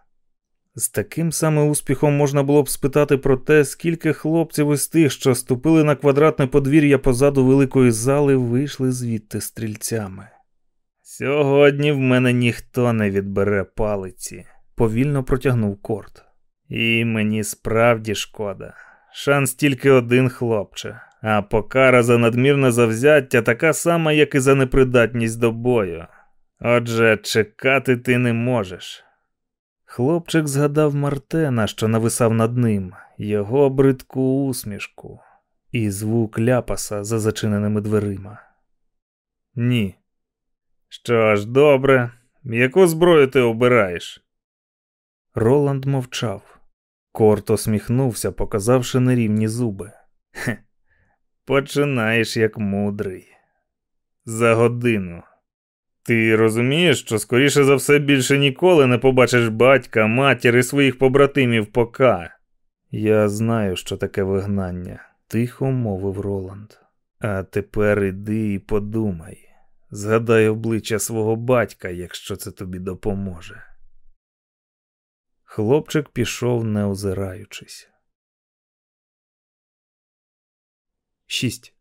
A: З таким саме успіхом можна було б спитати про те, скільки хлопців із тих, що ступили на квадратне подвір'я позаду великої зали, вийшли звідти стрільцями. Сьогодні в мене ніхто не відбере палиці, повільно протягнув корт. І мені справді шкода. Шанс тільки один хлопче, а покара за надмірне завзяття така сама, як і за непридатність до бою. Отже, чекати ти не можеш. Хлопчик згадав Мартена, що нависав над ним, його бридку усмішку і звук ляпаса за зачиненими дверима. Ні. Що ж, добре, яку зброю ти обираєш? Роланд мовчав. Корт осміхнувся, показавши нерівні зуби. Хе, починаєш як мудрий. За годину. Ти розумієш, що скоріше за все більше ніколи не побачиш батька, матір і своїх побратимів пока. Я знаю, що таке вигнання, тихо мовив Роланд. А тепер іди і подумай. Згадай обличчя свого батька, якщо це тобі допоможе. Хлопчик пішов, не озираючись. 6.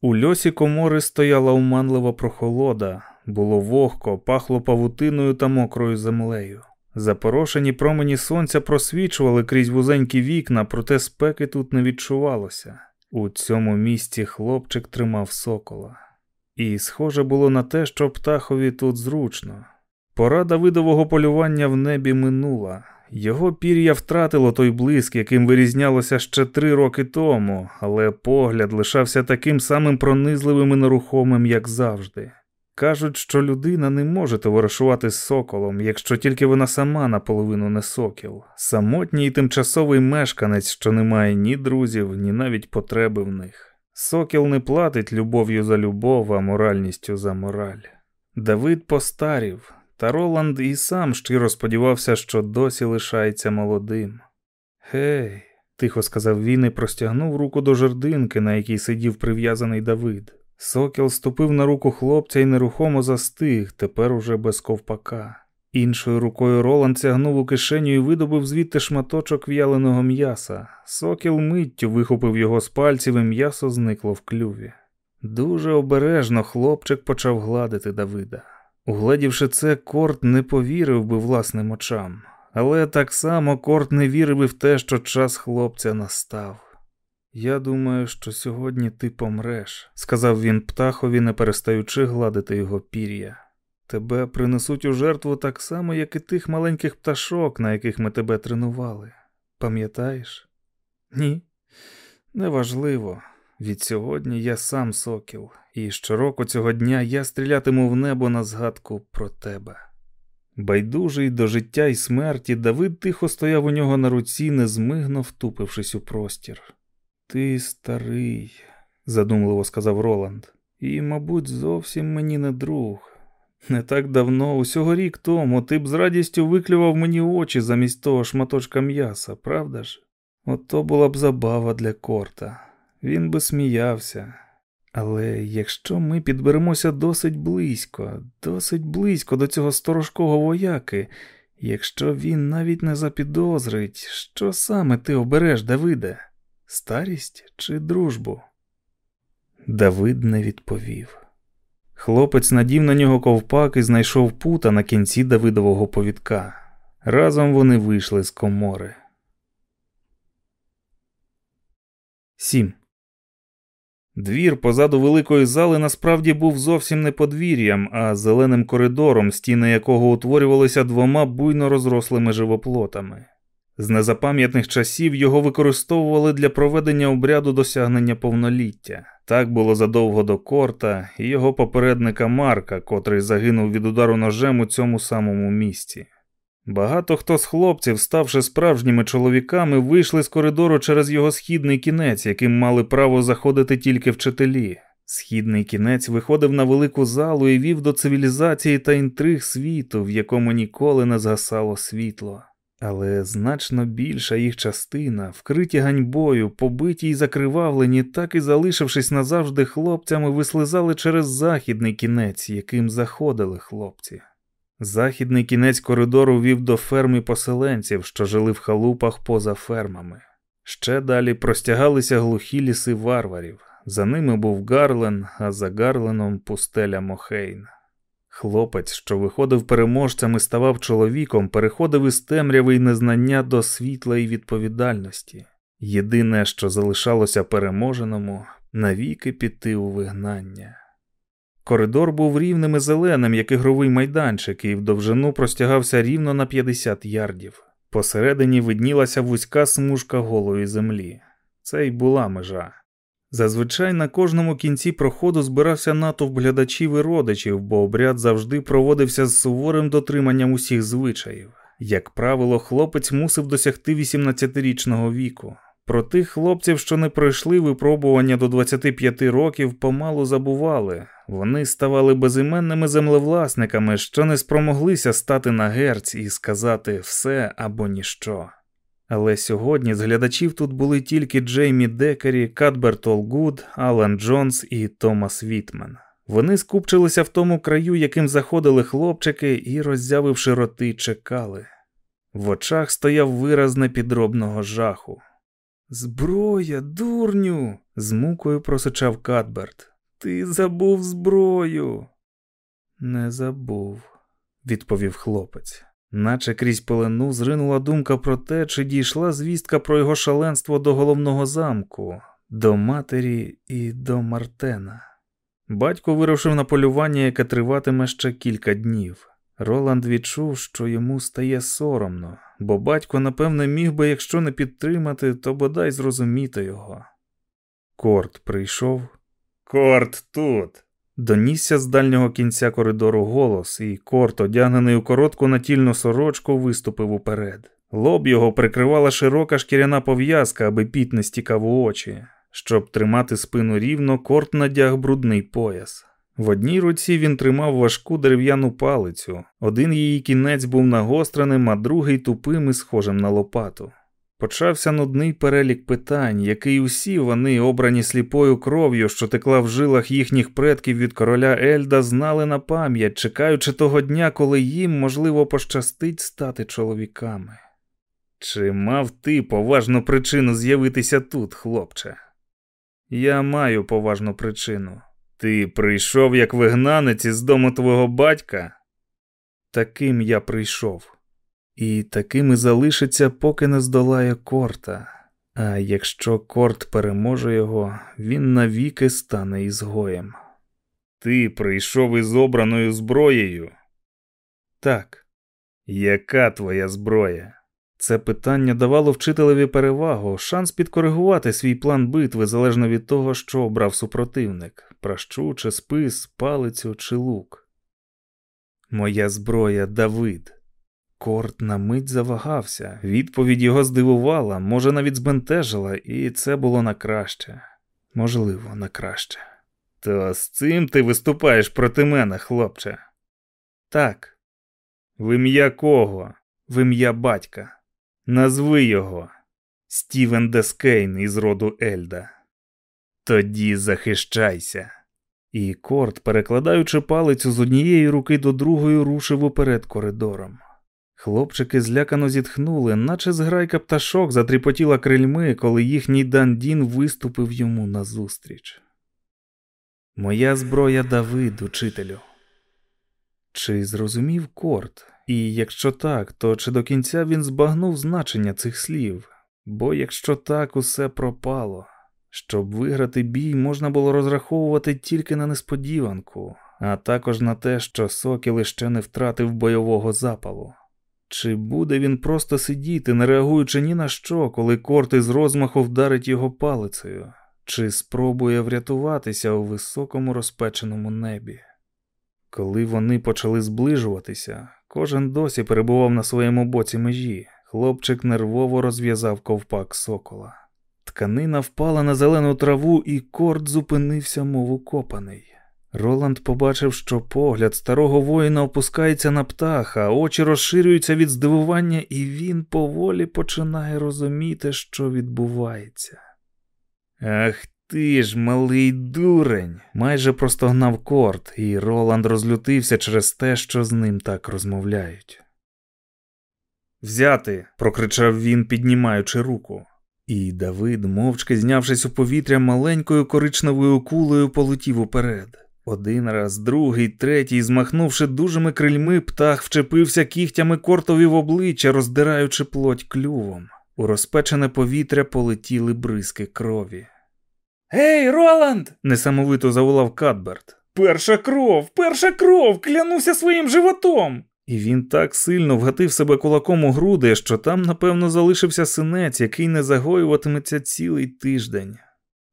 A: У льосі комори стояла уманлива прохолода, було вогко, пахло павутиною та мокрою землею. Запорошені промені сонця просвічували крізь вузенькі вікна, проте спеки тут не відчувалося. У цьому місці хлопчик тримав сокола. І схоже було на те, що птахові тут зручно. Пора Давидового полювання в небі минула. Його пір'я втратило той блиск, яким вирізнялося ще три роки тому, але погляд лишався таким самим пронизливим і нерухомим, як завжди. Кажуть, що людина не може товаришувати з соколом, якщо тільки вона сама наполовину не сокіл, самотній і тимчасовий мешканець, що не має ні друзів, ні навіть потреби в них. Сокіл не платить любов'ю за любов, а моральністю за мораль. Давид постарів, та Роланд і сам щиро сподівався, що досі лишається молодим. Гей, тихо сказав він і простягнув руку до жердинки, на якій сидів прив'язаний Давид. Сокіл ступив на руку хлопця і нерухомо застиг, тепер уже без ковпака. Іншою рукою Роланд тягнув у кишеню і видобув звідти шматочок в'яленого м'яса. Сокіл миттю вихопив його з пальців, і м'ясо зникло в клюві. Дуже обережно хлопчик почав гладити Давида. Угледівши це, Корт не повірив би власним очам, але так само Корт не вірив і в те, що час хлопця настав. Я думаю, що сьогодні ти помреш, сказав він птахові, не перестаючи гладити його пір'я. Тебе принесуть у жертву так само, як і тих маленьких пташок, на яких ми тебе тренували. Пам'ятаєш? Ні, неважливо. Від сьогодні я сам сокіл, і щороку цього дня я стрілятиму в небо на згадку про тебе. Байдужий до життя і смерті, Давид тихо стояв у нього на руці, незмигно втупившись у простір. Ти старий, задумливо сказав Роланд, і, мабуть, зовсім мені не друг. Не так давно, усього рік тому, ти б з радістю виклював мені очі замість того шматочка м'яса, правда ж? Ото була б забава для корта. Він би сміявся. Але якщо ми підберемося досить близько, досить близько до цього сторожкого вояки, якщо він навіть не запідозрить, що саме ти обереш, Давиде? Старість чи дружбу? Давид не відповів. Хлопець надів на нього ковпак і знайшов пута на кінці Давидового повідка. Разом вони вийшли з комори. 7. Двір позаду великої зали насправді був зовсім не подвір'ям, а зеленим коридором, стіни якого утворювалися двома буйно розрослими живоплотами. З незапам'ятних часів його використовували для проведення обряду досягнення повноліття. Так було задовго до корта і його попередника Марка, котрий загинув від удару ножем у цьому самому місці. Багато хто з хлопців, ставши справжніми чоловіками, вийшли з коридору через його східний кінець, яким мали право заходити тільки вчителі. Східний кінець виходив на велику залу і вів до цивілізації та інтриг світу, в якому ніколи не згасало світло. Але значно більша їх частина, вкриті ганьбою, побиті й закривавлені, так і залишившись назавжди хлопцями, вислизали через західний кінець, яким заходили хлопці. Західний кінець коридору вів до ферми поселенців, що жили в халупах поза фермами. Ще далі простягалися глухі ліси варварів. За ними був Гарлен, а за Гарленом пустеля Мохейн. Хлопець, що виходив переможцем і ставав чоловіком, переходив із темряви й незнання до світла і відповідальності. Єдине, що залишалося переможеному, навіки піти у вигнання. Коридор був рівним і зеленим, як ігровий майданчик, і в довжину простягався рівно на 50 ярдів. Посередині виднілася вузька смужка голої землі. Це й була межа. Зазвичай на кожному кінці проходу збирався натовп глядачів і родичів, бо обряд завжди проводився з суворим дотриманням усіх звичаїв. Як правило, хлопець мусив досягти 18-річного віку. Про тих хлопців, що не пройшли випробування до 25 років, помалу забували. Вони ставали безіменними землевласниками, що не спромоглися стати на герць і сказати все або ніщо. Але сьогодні з глядачів тут були тільки Джеймі Декері, Катберт Олгуд, Алан Джонс і Томас Вітмен. Вони скупчилися в тому краю, яким заходили хлопчики, і, роззявивши роти, чекали. В очах стояв вираз непідробного жаху. Зброя, дурню, з мукою просичав Катберт. Ти забув зброю. Не забув, відповів хлопець. Наче крізь пелену зринула думка про те, чи дійшла звістка про його шаленство до головного замку, до матері і до Мартена. Батько вирушив на полювання, яке триватиме ще кілька днів. Роланд відчув, що йому стає соромно, бо батько, напевне, міг би, якщо не підтримати, то бодай зрозуміти його. Корт прийшов. Корт тут. Донісся з дальнього кінця коридору голос, і корт, одягнений у коротку натільну сорочку, виступив уперед. Лоб його прикривала широка шкіряна пов'язка, аби піт не стікав у очі. Щоб тримати спину рівно, корт надяг брудний пояс. В одній руці він тримав важку дерев'яну палицю, один її кінець був нагостреним, а другий тупим і схожим на лопату. Почався нудний перелік питань, який усі вони, обрані сліпою кров'ю, що текла в жилах їхніх предків від короля Ельда, знали на пам'ять, чекаючи того дня, коли їм, можливо, пощастить стати чоловіками. Чи мав ти поважну причину з'явитися тут, хлопче? Я маю поважну причину. Ти прийшов як вигнанець із дому твого батька? Таким я прийшов. І таким і залишиться, поки не здолає корта. А якщо корт переможе його, він навіки стане ізгоєм. Ти прийшов із обраною зброєю? Так. Яка твоя зброя? Це питання давало вчителеві перевагу, шанс підкоригувати свій план битви залежно від того, що обрав супротивник пращу чи спис, палицю чи лук. Моя зброя Давид. Корт на мить завагався, відповідь його здивувала, може, навіть збентежила, і це було на краще. Можливо, на краще. То з цим ти виступаєш проти мене, хлопче? Так. В ім'я кого? В ім'я батька. Назви його Стівен Дескейн із роду Ельда. Тоді захищайся. І Корт, перекладаючи палицю з однієї руки до другої, рушив уперед коридором. Хлопчики злякано зітхнули, наче зграйка пташок затріпотіла крильми, коли їхній Дандін виступив йому назустріч. Моя зброя Давид, учителю. Чи зрозумів Корт? І якщо так, то чи до кінця він збагнув значення цих слів? Бо якщо так, усе пропало. Щоб виграти бій, можна було розраховувати тільки на несподіванку, а також на те, що Сокіл ще не втратив бойового запалу. Чи буде він просто сидіти, не реагуючи ні на що, коли корт із розмаху вдарить його палицею, чи спробує врятуватися у високому розпеченому небі? Коли вони почали зближуватися, кожен досі перебував на своєму боці межі. Хлопчик нервово розв'язав ковпак сокола. Тканина впала на зелену траву, і корт зупинився, мов укопаний. Роланд побачив, що погляд старого воїна опускається на птаха, очі розширюються від здивування, і він поволі починає розуміти, що відбувається. Ах ти ж, малий дурень, майже простогнав корт, і Роланд розлютився через те, що з ним так розмовляють. Взяти, прокричав він, піднімаючи руку. І Давид, мовчки знявшись у повітря маленькою коричневою кулею, полетів уперед. Один раз, другий, третій, змахнувши дужими крильми, птах вчепився кігтями кортові в обличчя, роздираючи плоть клювом. У розпечене повітря полетіли бризки крові. Гей, Роланд! несамовито заволав Кадберт. Перша кров, перша кров! Клянуся своїм животом! І він так сильно вгатив себе кулаком у груди, що там, напевно, залишився синець, який не загоюватиметься цілий тиждень.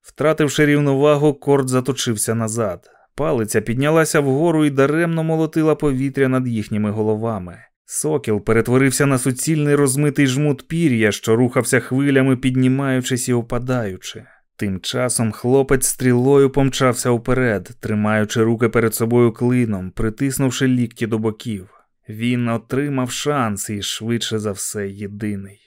A: Втративши рівновагу, корт заточився назад. Палиця піднялася вгору і даремно молотила повітря над їхніми головами. Сокіл перетворився на суцільний розмитий жмут пір'я, що рухався хвилями, піднімаючись і опадаючи. Тим часом хлопець стрілою помчався вперед, тримаючи руки перед собою клином, притиснувши лікті до боків. Він отримав шанс і швидше за все єдиний.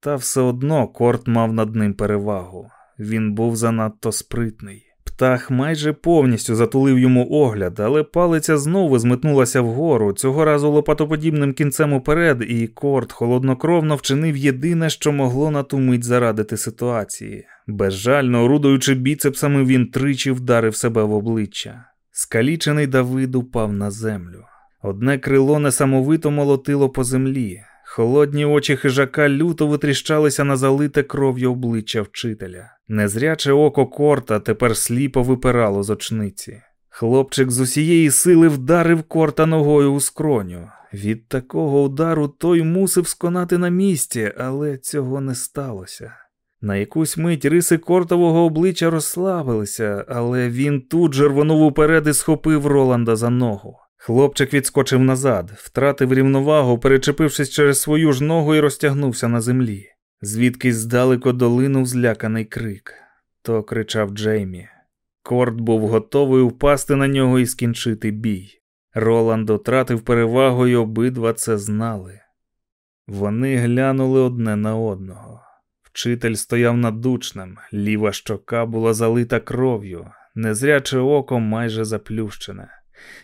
A: Та все одно корт мав над ним перевагу. Він був занадто спритний. Птах майже повністю затулив йому огляд, але палиця знову зметнулася вгору, цього разу лопатоподібним кінцем уперед, і корт холоднокровно вчинив єдине, що могло на ту мить зарадити ситуації. Безжально орудуючи біцепсами, він тричі вдарив себе в обличчя. Скалічений Давид упав на землю. Одне крило несамовито молотило по землі. Холодні очі хижака люто витріщалися на залите кров'ю обличчя вчителя. Незряче око корта тепер сліпо випирало з очниці. Хлопчик з усієї сили вдарив корта ногою у скроню. Від такого удару той мусив сконати на місці, але цього не сталося. На якусь мить риси кортового обличчя розслабилися, але він тут же рвонув уперед і схопив Роланда за ногу. Хлопчик відскочив назад, втратив рівновагу, перечепившись через свою ж ногу і розтягнувся на землі. Звідкись здалеко долинув зляканий крик. То кричав Джеймі. Корт був готовий упасти на нього і скінчити бій. Роланд втратив перевагу і обидва це знали. Вони глянули одне на одного. Вчитель стояв над ліва щока була залита кров'ю, незряче око майже заплющене.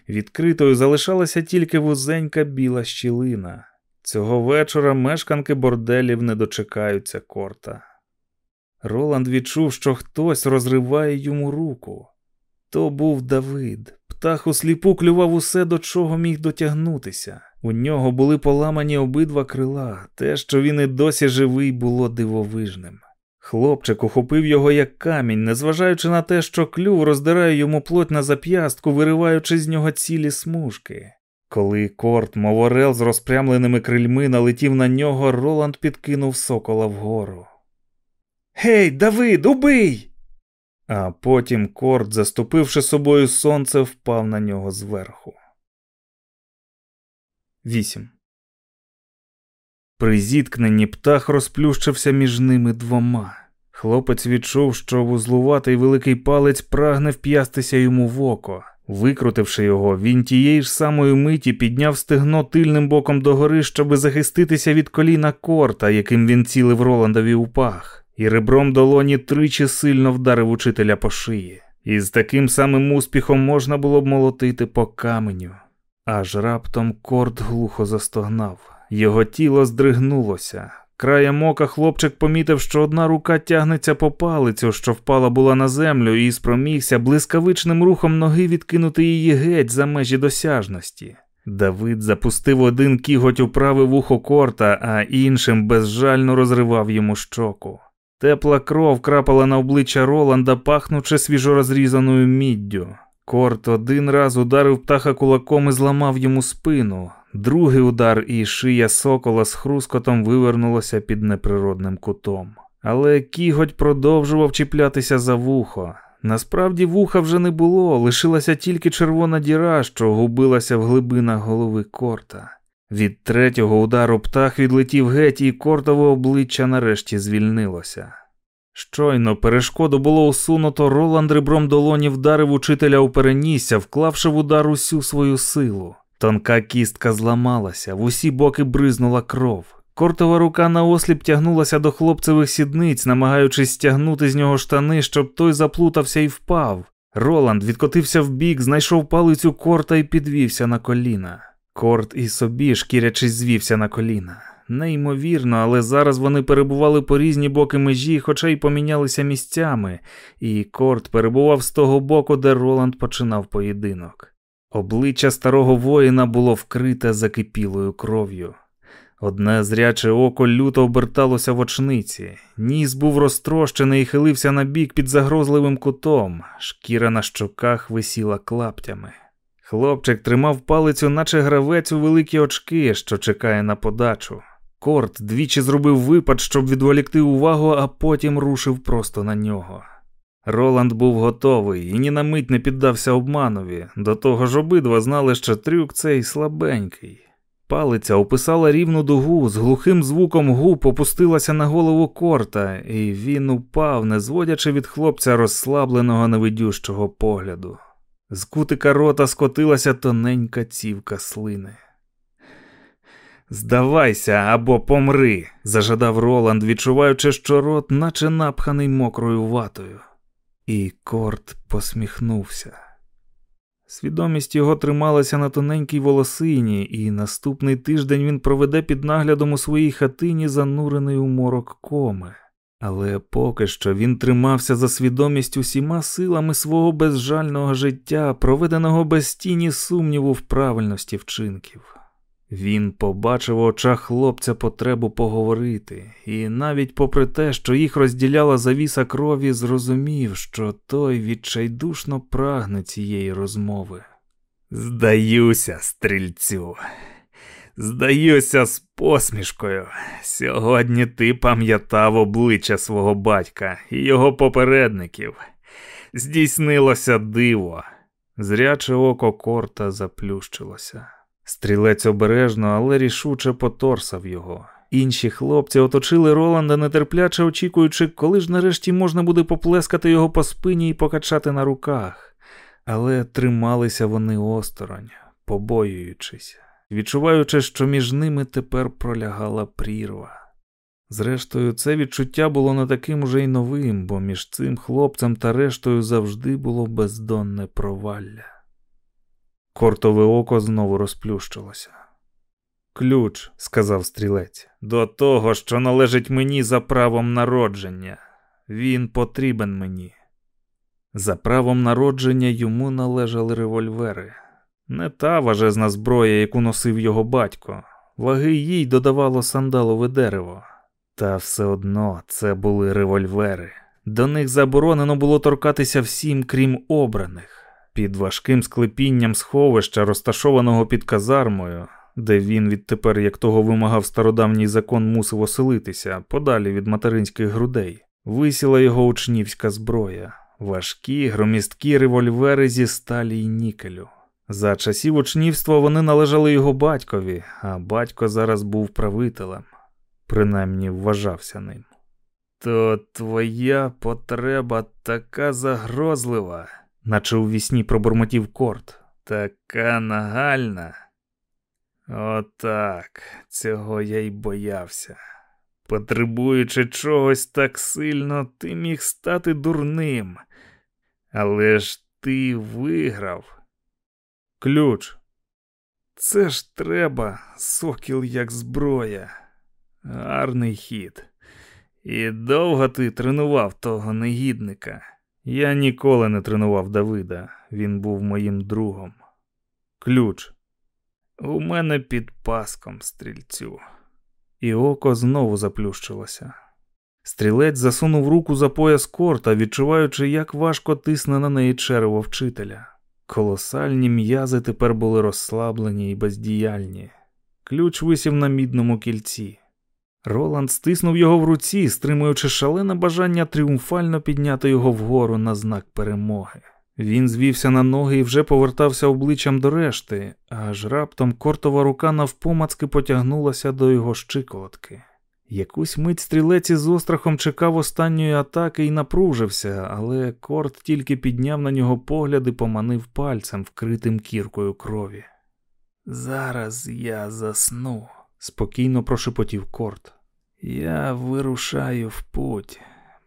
A: Відкритою залишалася тільки вузенька біла щілина. Цього вечора мешканки борделів не дочекаються корта. Роланд відчув, що хтось розриває йому руку. То був Давид. Птах у сліпу клював усе, до чого міг дотягнутися. У нього були поламані обидва крила, те, що він і досі живий, було дивовижним. Хлопчик ухопив його як камінь, незважаючи на те, що клюв роздирає йому плоть на зап'ястку, вириваючи з нього цілі смужки. Коли корт, мов орел з розпрямленими крильми налетів на нього, Роланд підкинув сокола вгору. Гей, Давид, убий! А потім корт, заступивши собою сонце, впав на нього зверху. 8. При зіткненні птах розплющився між ними двома. Хлопець відчув, що вузлуватий великий палець прагне вп'ястися йому в око. Викрутивши його, він тієї ж самої миті підняв стегно тильним боком догори, щоби захиститися від коліна корта, яким він цілив Роландові у пах, і ребром долоні тричі сильно вдарив учителя по шиї. І з таким самим успіхом можна було б молотити по каменю. Аж раптом корт глухо застогнав. Його тіло здригнулося. Краєм ока хлопчик помітив, що одна рука тягнеться по палицю, що впала була на землю, і спромігся блискавичним рухом ноги відкинути її геть за межі досяжності. Давид запустив один кіготь у праве вухо корта, а іншим безжально розривав йому щоку. Тепла кров крапала на обличчя Роланда, пахнучи свіжорозрізаною міддю. Корт один раз ударив птаха кулаком і зламав йому спину. Другий удар і шия сокола з хрускотом вивернулася під неприродним кутом. Але кіготь продовжував чіплятися за вухо. Насправді вуха вже не було, лишилася тільки червона діра, що губилася в глибинах голови корта. Від третього удару птах відлетів геть, і кортове обличчя нарешті звільнилося. Щойно перешкоду було усунуто, Роланд ребром долоні вдарив учителя у перенісся, вклавши в удар усю свою силу. Тонка кістка зламалася, в усі боки бризнула кров. Кортова рука наосліп тягнулася до хлопцевих сідниць, намагаючись стягнути з нього штани, щоб той заплутався і впав. Роланд відкотився вбік, знайшов палицю корта і підвівся на коліна. Корт і собі, шкірячись, звівся на коліна. Неймовірно, але зараз вони перебували по різні боки межі, хоча й помінялися місцями, і Корт перебував з того боку, де Роланд починав поєдинок. Обличчя старого воїна було вкрите закипілою кров'ю. Одне зряче око люто оберталося в очниці, ніс був розтрощений і хилився на бік під загрозливим кутом, шкіра на щоках висіла клаптями. Хлопчик тримав палицю, наче гравець у великі очки, що чекає на подачу. Корт двічі зробив випад, щоб відволікти увагу, а потім рушив просто на нього. Роланд був готовий і ні на мить не піддався обманові. До того ж обидва знали, що трюк цей слабенький. Палиця описала рівну дугу, з глухим звуком губ опустилася на голову корта, і він упав, не зводячи від хлопця розслабленого невидющого погляду. З кутика рота скотилася тоненька цівка слини. Здавайся або помри, зажадав Роланд, відчуваючи, що рот, наче напханий мокрою ватою. І Корт посміхнувся. Свідомість його трималася на тоненькій волосині, і наступний тиждень він проведе під наглядом у своїй хатині, занурений у морок коми. Але поки що він тримався за свідомість усіма силами свого безжального життя, проведеного без тіні сумніву в правильності вчинків. Він побачив у очах хлопця потребу поговорити, і навіть попри те, що їх розділяла завіса крові, зрозумів, що той відчайдушно прагне цієї розмови. Здаюся, стрільцю, здаюся з посмішкою. Сьогодні ти пам'ятав обличчя свого батька і його попередників. Здійснилося диво. Зряче око корта заплющилося. Стрілець обережно, але рішуче поторсав його. Інші хлопці оточили Роланда, нетерпляче очікуючи, коли ж нарешті можна буде поплескати його по спині і покачати на руках. Але трималися вони осторонь, побоюючись, відчуваючи, що між ними тепер пролягала прірва. Зрештою, це відчуття було не таким уже й новим, бо між цим хлопцем та рештою завжди було бездонне провалля. Кортове око знову розплющилося. Ключ, сказав стрілець, до того, що належить мені за правом народження. Він потрібен мені. За правом народження йому належали револьвери. Не та важезна зброя, яку носив його батько, ваги їй додавало сандалове дерево. Та все одно це були револьвери. До них заборонено було торкатися всім, крім обраних. Під важким склепінням сховища, розташованого під казармою, де він відтепер, як того вимагав стародавній закон, мусив оселитися, подалі від материнських грудей, висіла його учнівська зброя, важкі громісткі револьвери зі сталі й нікелю. За часів учнівства вони належали його батькові, а батько зараз був правителем, принаймні вважався ним. То твоя потреба така загрозлива, наче у вісні пробурмотів корт, така нагальна. Отак, цього я й боявся. Потребуючи чогось так сильно, ти міг стати дурним. Але ж ти виграв. Ключ. Це ж треба, сокіл як зброя. Гарний хід. І довго ти тренував того негідника. Я ніколи не тренував Давида, він був моїм другом. Ключ. У мене під паском стрільцю. І око знову заплющилося. Стрілець засунув руку за пояс корта, відчуваючи, як важко тисне на неї черево вчителя. Колосальні м'язи тепер були розслаблені і бездіяльні. Ключ висів на мідному кільці. Роланд стиснув його в руці, стримуючи шалене бажання тріумфально підняти його вгору на знак перемоги. Він звівся на ноги і вже повертався обличчям до решти, аж раптом кортова рука навпомацки потягнулася до його щиколотки. Якусь мить стрілець із острахом чекав останньої атаки і напружився, але корт тільки підняв на нього погляд і поманив пальцем, вкритим кіркою крові. Зараз я засну, спокійно прошепотів корт. Я вирушаю в путь.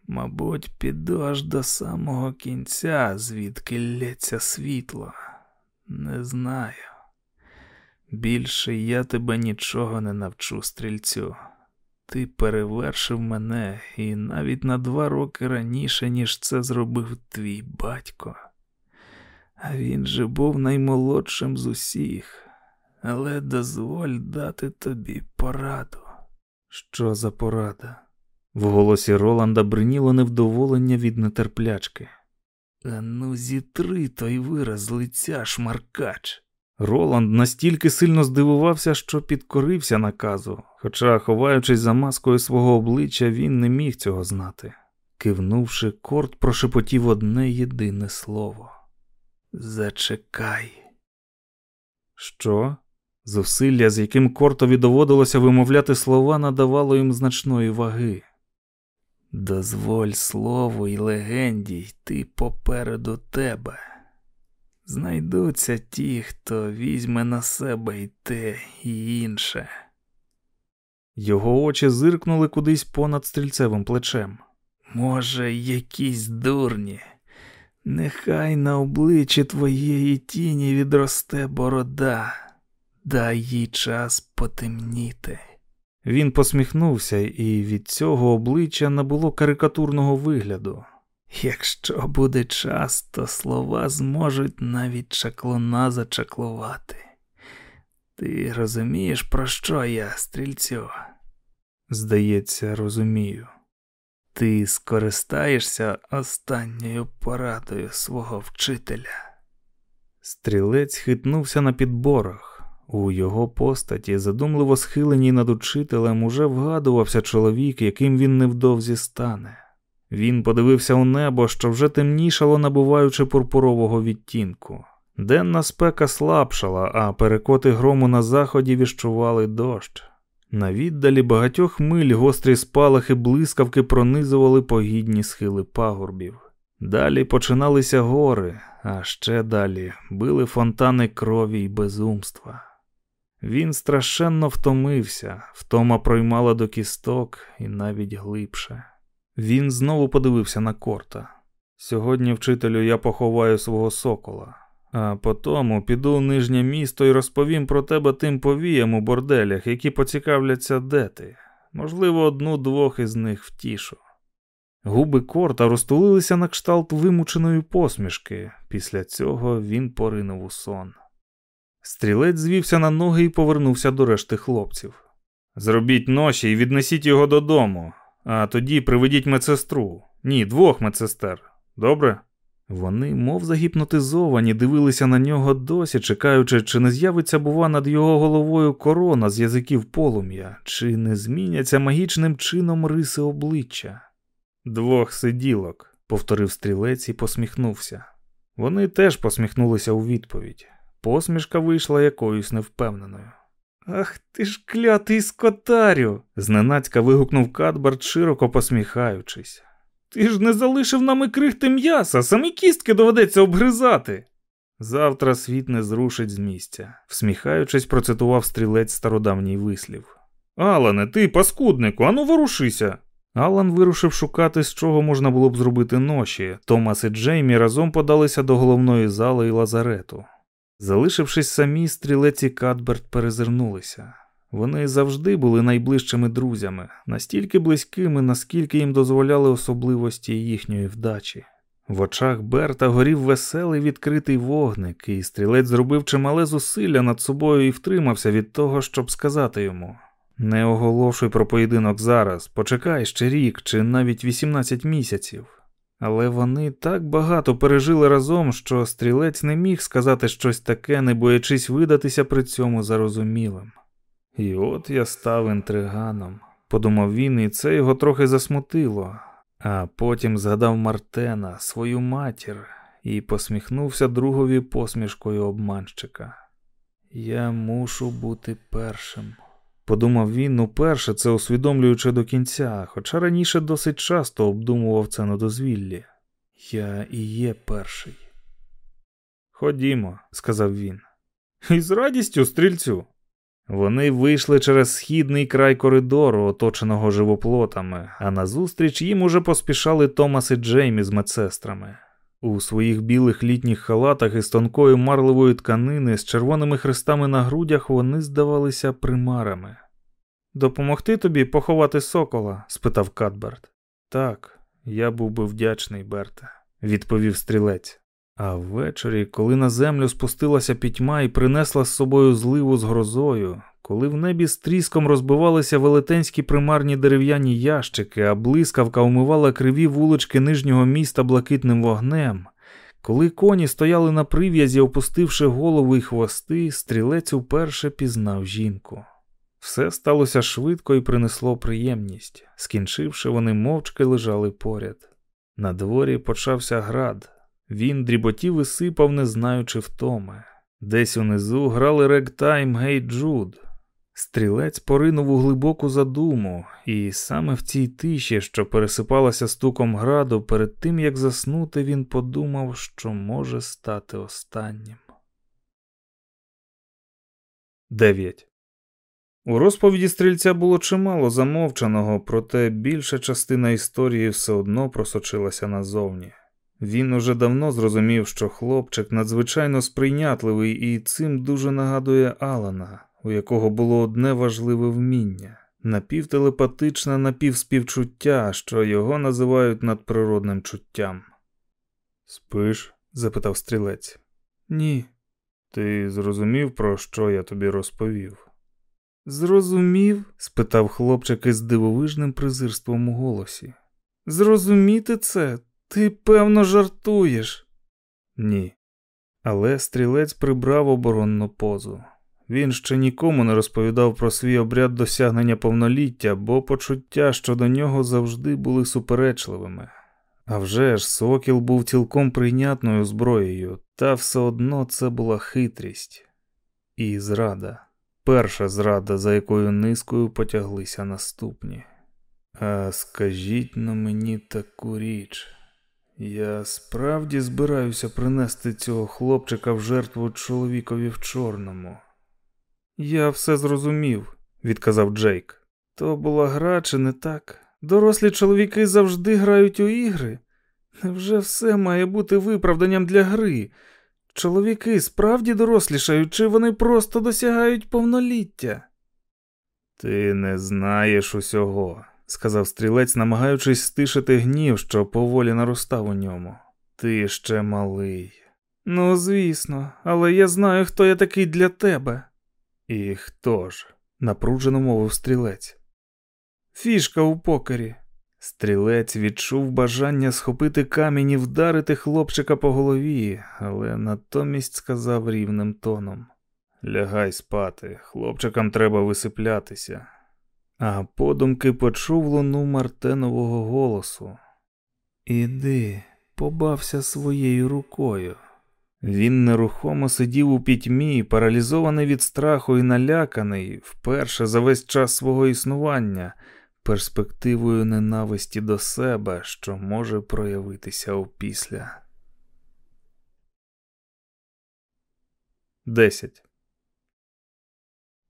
A: Мабуть, піду аж до самого кінця, звідки лється світло. Не знаю. Більше я тебе нічого не навчу, стрільцю. Ти перевершив мене і навіть на два роки раніше, ніж це зробив твій батько. А він же був наймолодшим з усіх, але дозволь дати тобі пораду. Що за порада? В голосі Роланда бриніло невдоволення від нетерплячки. Ану, зітри той вираз лиця шмаркач. Роланд настільки сильно здивувався, що підкорився наказу, хоча, ховаючись за маскою свого обличчя, він не міг цього знати. Кивнувши, корт прошепотів одне єдине слово. Зачекай. Що? Зусилля, з яким кортові доводилося вимовляти слова, надавало їм значної ваги. Дозволь слову й легенді йти попереду тебе. Знайдуться ті, хто візьме на себе й те, і інше. Його очі зиркнули кудись понад стрільцевим плечем. Може, якісь дурні. Нехай на обличчі твоєї тіні відросте борода, дай їй час потемніти. Він посміхнувся, і від цього обличчя набуло карикатурного вигляду. Якщо буде час, то слова зможуть навіть чаклуна зачаклувати. Ти розумієш, про що я, стрільцю? Здається, розумію. Ти скористаєшся останньою порадою свого вчителя. Стрілець хитнувся на підборах. У його постаті, задумливо схиленій над учителем, уже вгадувався чоловік, яким він невдовзі стане. Він подивився у небо, що вже темнішало, набуваючи пурпурового відтінку. Денна спека слабшала, а перекоти грому на заході віщували дощ. На віддалі багатьох миль гострі спалахи блискавки пронизували погідні схили пагорбів. Далі починалися гори, а ще далі били фонтани крові й безумства. Він страшенно втомився, втома проймала до кісток і навіть глибше. Він знову подивився на корта. Сьогодні, вчителю, я поховаю свого сокола, а потім піду в нижнє місто і розповім про тебе тим повіям у борделях, які поцікавляться, де ти. Можливо, одну-двох із них втішу. Губи корта розтулилися на кшталт вимученої посмішки. Після цього він поринув у сон. Стрілець звівся на ноги і повернувся до решти хлопців. Зробіть ноші і віднесіть його додому, а тоді приведіть медсестру. Ні, двох медсестер. Добре? Вони, мов загіпнотизовані, дивилися на нього досі, чекаючи, чи не з'явиться, бува, над його головою корона з язиків полум'я, чи не зміняться магічним чином риси обличчя. Двох сиділок, повторив стрілець і посміхнувся. Вони теж посміхнулися у відповідь. Посмішка вийшла якоюсь невпевненою. Ах ти ж клятий скотарю! зненацька вигукнув Кадбард, широко посміхаючись. Ти ж не залишив нами крихти м'яса, самі кістки доведеться обгризати. Завтра світ не зрушить з місця, всміхаючись, процитував стрілець стародавній вислів. Алане, ти, паскуднику, ану ворушися. Алан вирушив шукати, з чого можна було б зробити ноші. Томас і Джеймі разом подалися до головної зали і лазарету. Залишившись самі, стрілець і Кадберт перезирнулися. Вони завжди були найближчими друзями, настільки близькими, наскільки їм дозволяли особливості їхньої вдачі. В очах Берта горів веселий відкритий вогник, і стрілець зробив чимале зусилля над собою і втримався від того, щоб сказати йому: Не оголошуй про поєдинок зараз, почекай ще рік чи навіть 18 місяців. Але вони так багато пережили разом, що стрілець не міг сказати щось таке, не боячись видатися при цьому зарозумілим. І от я став інтриганом, подумав він, і це його трохи засмутило, а потім згадав Мартена, свою матір, і посміхнувся другові посмішкою обманщика. Я мушу бути першим. Подумав він уперше це усвідомлюючи до кінця, хоча раніше досить часто обдумував це на дозвіллі. Я і є перший. Ходімо, сказав він. І з радістю, стрільцю. Вони вийшли через східний край коридору, оточеного живоплотами, а назустріч їм уже поспішали Томас і Джеймі з медсестрами. У своїх білих літніх халатах із тонкої марливої тканини з червоними хрестами на грудях вони здавалися примарами. Допомогти тобі поховати сокола? спитав Кадберт. Так, я був би вдячний, Берте, відповів стрілець. А ввечері, коли на землю спустилася пітьма і принесла з собою зливу з грозою, коли в небі з тріском розбивалися велетенські примарні дерев'яні ящики, а блискавка умивала криві вулички нижнього міста блакитним вогнем, коли коні стояли на прив'язі, опустивши голови й хвости, стрілець уперше пізнав жінку. Все сталося швидко і принесло приємність. Скінчивши, вони мовчки лежали поряд. На дворі почався град. Він дріботів і сипав, не знаючи втоми. Десь унизу грали регтайм Гей Джуд. Стрілець поринув у глибоку задуму, і саме в цій тиші, що пересипалася стуком граду, перед тим як заснути, він подумав, що може стати останнім. 9. У розповіді стрільця було чимало замовчаного, проте більша частина історії все одно просочилася назовні. Він уже давно зрозумів, що хлопчик надзвичайно сприйнятливий і цим дуже нагадує Алана, у якого було одне важливе вміння напівтелепатичне напівспівчуття, що його називають надприродним чуттям. Спиш? запитав стрілець. Ні. Ти зрозумів, про що я тобі розповів? Зрозумів? спитав хлопчик із дивовижним презирством у голосі. Зрозуміти це? Ти, певно, жартуєш? Ні. Але стрілець прибрав оборонну позу. Він ще нікому не розповідав про свій обряд досягнення повноліття, бо почуття щодо нього завжди були суперечливими. А вже ж сокіл був цілком прийнятною зброєю, та все одно це була хитрість і зрада. Перша зрада, за якою низкою потяглися наступні. А скажіть на мені таку річ. Я справді збираюся принести цього хлопчика в жертву чоловікові в чорному. Я все зрозумів, відказав Джейк. То була гра, чи не так? Дорослі чоловіки завжди грають у ігри. Невже все має бути виправданням для гри? Чоловіки справді дорослішають, чи вони просто досягають повноліття? Ти не знаєш усього, сказав стрілець, намагаючись стишити гнів, що поволі наростав у ньому. Ти ще малий. Ну, звісно, але я знаю, хто я такий для тебе. І хто ж? напружено мовив стрілець. Фішка у покері. Стрілець відчув бажання схопити камінь і вдарити хлопчика по голові, але натомість сказав рівним тоном: Лягай спати, хлопчикам треба висиплятися. А подумки почув луну Мартенового голосу. Іди, побався своєю рукою. Він нерухомо сидів у пітьмі, паралізований від страху і наляканий, вперше за весь час свого існування, перспективою ненависті до себе, що може проявитися опісля. 10.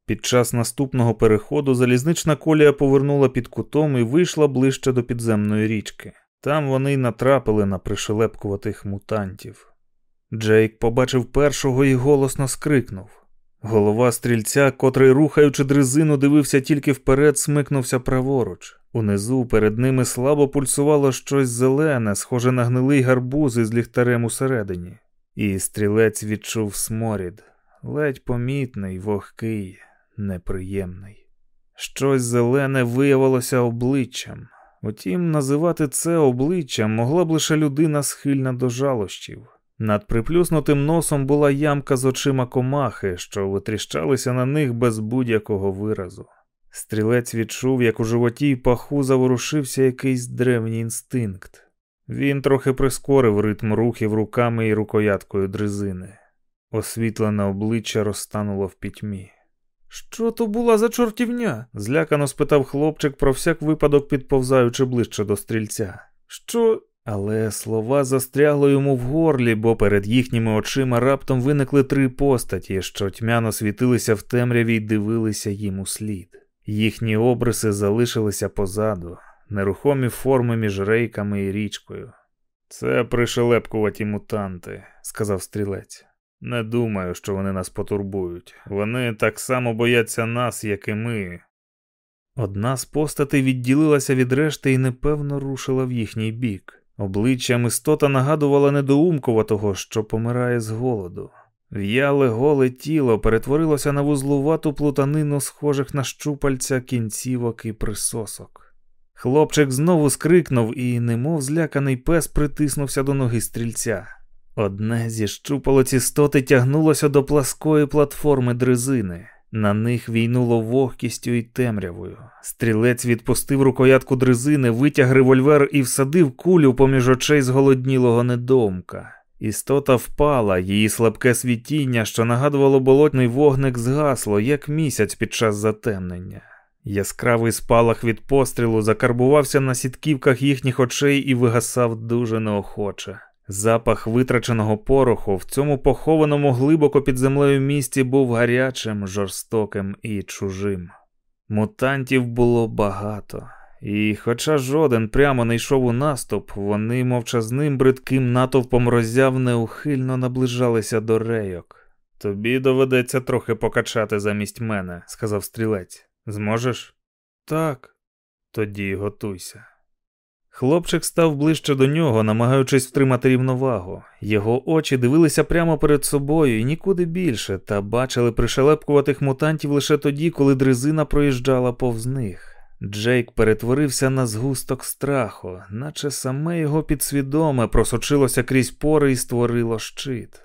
A: Під час наступного переходу залізнична колія повернула під кутом і вийшла ближче до підземної річки. Там вони й натрапили на пришелепкуватих мутантів. Джейк побачив першого і голосно скрикнув. Голова стрільця, котрий, рухаючи дрезину, дивився тільки вперед, смикнувся праворуч. Унизу перед ними слабо пульсувало щось зелене, схоже на гнилий гарбуз із ліхтарем усередині. І стрілець відчув сморід, ледь помітний, вогкий, неприємний. Щось зелене виявилося обличчям. Утім, називати це обличчям могла б лише людина схильна до жалощів. Над приплюснутим носом була ямка з очима комахи, що витріщалися на них без будь-якого виразу. Стрілець відчув, як у животі паху заворушився якийсь древній інстинкт. Він трохи прискорив ритм рухів руками і рукояткою дрезини. Освітлене обличчя розтануло в пітьмі. Що то була за чортівня? злякано спитав хлопчик про всяк випадок, підповзаючи ближче до стрільця. Що. Але слова застрягли йому в горлі, бо перед їхніми очима раптом виникли три постаті, що тьмяно світилися в темряві й дивилися їм у слід. Їхні обриси залишилися позаду, нерухомі форми між рейками і річкою. Це пришелепкуваті мутанти, сказав стрілець. Не думаю, що вони нас потурбують. Вони так само бояться нас, як і ми. Одна з постатей відділилася від решти і непевно рушила в їхній бік. Обличчям істота нагадувала недоумкуватого, що помирає з голоду. В'яле голе тіло перетворилося на вузлувату плутанину, схожих на щупальця кінцівок і присосок. Хлопчик знову скрикнув і, немов зляканий пес, притиснувся до ноги стрільця. Одне зі щупалець істоти тягнулося до пласкої платформи дрезини. На них війнуло вогкістю і темрявою. Стрілець відпустив рукоятку дрезини, витяг револьвер і всадив кулю поміж очей зголоднілого недомка. Істота впала, її слабке світіння, що нагадувало болотний вогник, згасло, як місяць під час затемнення. Яскравий спалах від пострілу закарбувався на сітківках їхніх очей і вигасав дуже неохоче. Запах витраченого пороху в цьому похованому глибоко під землею місці був гарячим, жорстоким і чужим. Мутантів було багато, і, хоча жоден прямо не йшов у наступ, вони мовчазним бридким натовпом роззяв неухильно наближалися до рейок. Тобі доведеться трохи покачати замість мене, сказав стрілець. Зможеш? Так, тоді готуйся. Хлопчик став ближче до нього, намагаючись втримати рівновагу. Його очі дивилися прямо перед собою і нікуди більше, та бачили пришелепкуватих мутантів лише тоді, коли дрезина проїжджала повз них. Джейк перетворився на згусток страху, наче саме його підсвідоме просочилося крізь пори і створило щит.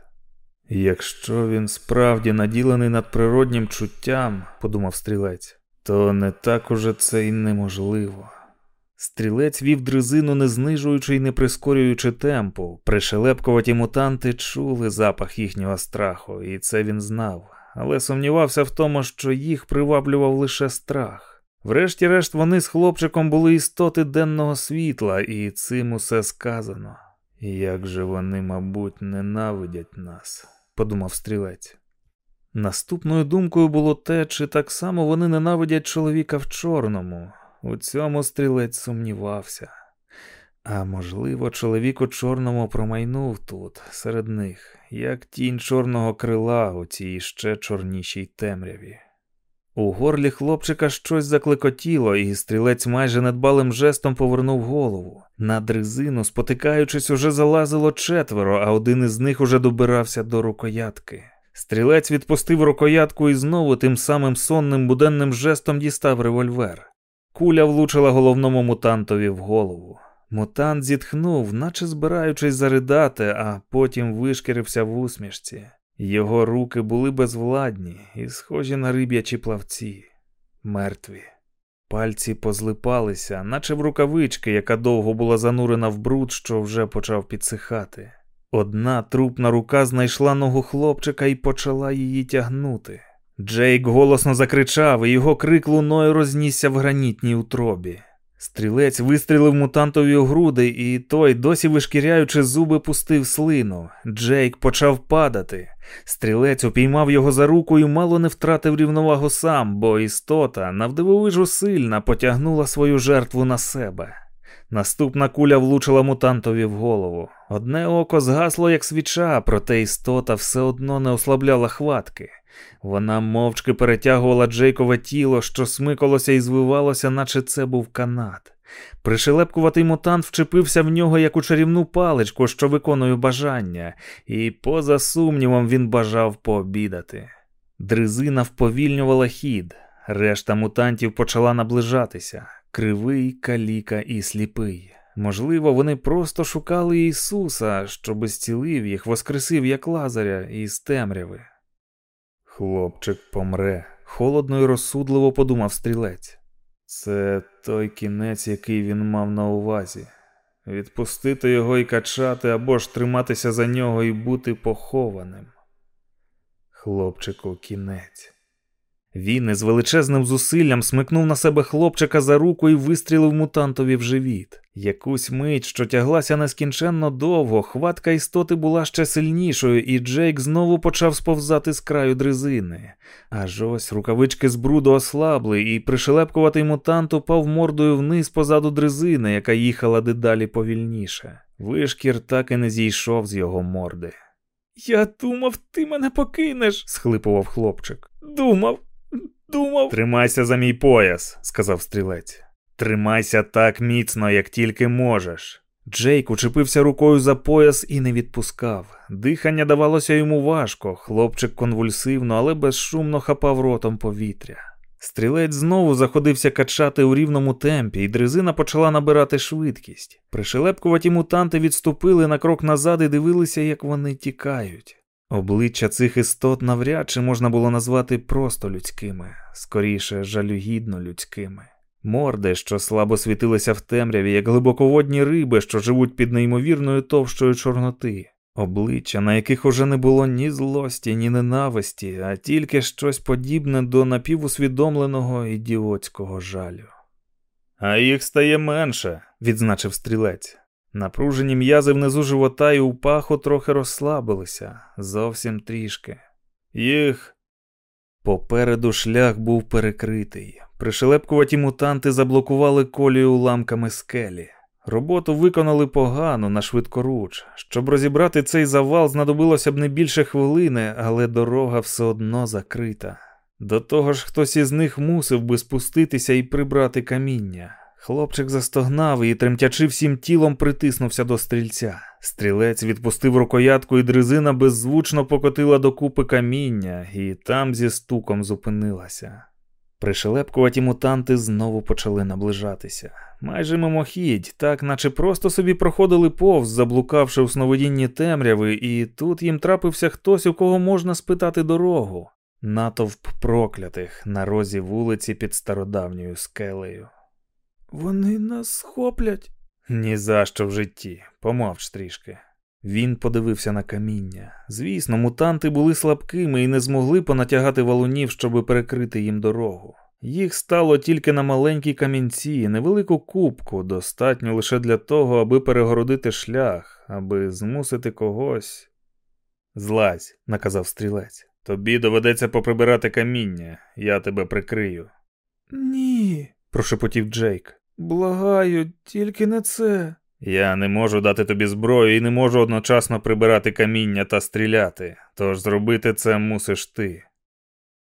A: Якщо він справді наділений надприроднім чуттям, подумав стрілець, то не так уже це й неможливо. Стрілець вів дрезину, не знижуючи й не прискорюючи темпу. Пришелепкуваті мутанти чули запах їхнього страху, і це він знав. але сумнівався в тому, що їх приваблював лише страх. Врешті-решт, вони з хлопчиком були істоти денного світла, і цим усе сказано. Як же вони, мабуть, ненавидять нас, подумав стрілець. Наступною думкою було те, чи так само вони ненавидять чоловіка в чорному. У цьому стрілець сумнівався. А можливо, чоловік у чорному промайнув тут, серед них, як тінь чорного крила у цій ще чорнішій темряві. У горлі хлопчика щось заклекотіло, і стрілець майже недбалим жестом повернув голову. На дрезину, спотикаючись, уже залазило четверо, а один із них уже добирався до рукоятки. Стрілець відпустив рукоятку і знову тим самим сонним буденним жестом дістав револьвер. Куля влучила головному мутантові в голову. Мутант зітхнув, наче збираючись заридати, а потім вишкірився в усмішці. Його руки були безвладні і схожі на риб'ячі плавці, мертві. Пальці позлипалися, наче в рукавички, яка довго була занурена в бруд, що вже почав підсихати. Одна трупна рука знайшла ногу хлопчика і почала її тягнути. Джейк голосно закричав, і його крик луною рознісся в гранітній утробі. Стрілець вистрілив мутантові у груди, і той, досі вишкіряючи зуби, пустив слину. Джейк почав падати. Стрілець упіймав його за руку і мало не втратив рівновагу сам, бо істота, навдивовижу сильна, потягнула свою жертву на себе. Наступна куля влучила мутантові в голову. Одне око згасло, як свіча, проте істота все одно не ослабляла хватки. Вона мовчки перетягувала Джейкове тіло, що смикалося і звивалося, наче це був канат. Пришелепкуватий мутант вчепився в нього як у чарівну паличку, що виконує бажання, і, поза сумнівом, він бажав пообідати. Дризина вповільнювала хід, решта мутантів почала наближатися кривий, каліка і сліпий. Можливо, вони просто шукали Ісуса, щоб зцілив їх, воскресив як лазаря із темряви. Хлопчик помре, холодно і розсудливо подумав стрілець. Це той кінець, який він мав на увазі. Відпустити його і качати або ж триматися за нього і бути похованим. Хлопчику, кінець. Він із величезним зусиллям смикнув на себе хлопчика за руку і вистрілив мутантові в живіт. Якусь мить, що тяглася нескінченно довго, хватка істоти була ще сильнішою, і Джейк знову почав сповзати з краю дрезини. Аж ось рукавички з бруду ослабли, і пришелепкуватий мутант упав мордою вниз позаду дрезини, яка їхала дедалі повільніше. Вишкір так і не зійшов з його морди. Я думав, ти мене покинеш, схлипував хлопчик. Думав, думав. Тримайся за мій пояс, сказав стрілець. Тримайся так міцно, як тільки можеш. Джейк учепився рукою за пояс і не відпускав. Дихання давалося йому важко, хлопчик конвульсивно, але безшумно хапав ротом повітря. Стрілець знову заходився качати у рівному темпі, і дрезина почала набирати швидкість. Пришелепкуваті мутанти відступили на крок назад і дивилися, як вони тікають. Обличчя цих істот навряд чи можна було назвати просто людськими, скоріше жалюгідно людськими. Морди, що слабо світилися в темряві, як глибоководні риби, що живуть під неймовірною товщою чорноти, обличчя, на яких уже не було ні злості, ні ненависті, а тільки щось подібне до напівусвідомленого ідіотського жалю. А їх стає менше, відзначив стрілець. Напружені м'язи внизу живота і у паху трохи розслабилися, зовсім трішки. Їх попереду шлях був перекритий. Пришелепкуваті мутанти заблокували колію уламками скелі. Роботу виконали погано на швидкоруч. Щоб розібрати цей завал, знадобилося б не більше хвилини, але дорога все одно закрита. До того ж, хтось із них мусив би спуститися і прибрати каміння. Хлопчик застогнав і, тремтячи всім тілом, притиснувся до стрільця. Стрілець відпустив рукоятку, і дрезина беззвучно покотила до купи каміння, і там зі стуком зупинилася. Пришелепкуваті мутанти знову почали наближатися. Майже мимохідь, так наче просто собі проходили повз, заблукавши у сновидінні темряви, і тут їм трапився хтось, у кого можна спитати дорогу. Натовп проклятих на розі вулиці під стародавньою скелею. Вони нас схоплять. «Ні за що в житті, помовч трішки. Він подивився на каміння. Звісно, мутанти були слабкими і не змогли понатягати валунів, щоби перекрити їм дорогу. Їх стало тільки на маленькій камінці, невелику кубку, достатньо лише для того, аби перегородити шлях, аби змусити когось. Злазь, наказав стрілець. Тобі доведеться поприбирати каміння, я тебе прикрию. Ні, прошепотів Джейк. Благаю, тільки не це. Я не можу дати тобі зброю і не можу одночасно прибирати каміння та стріляти, тож зробити це мусиш ти.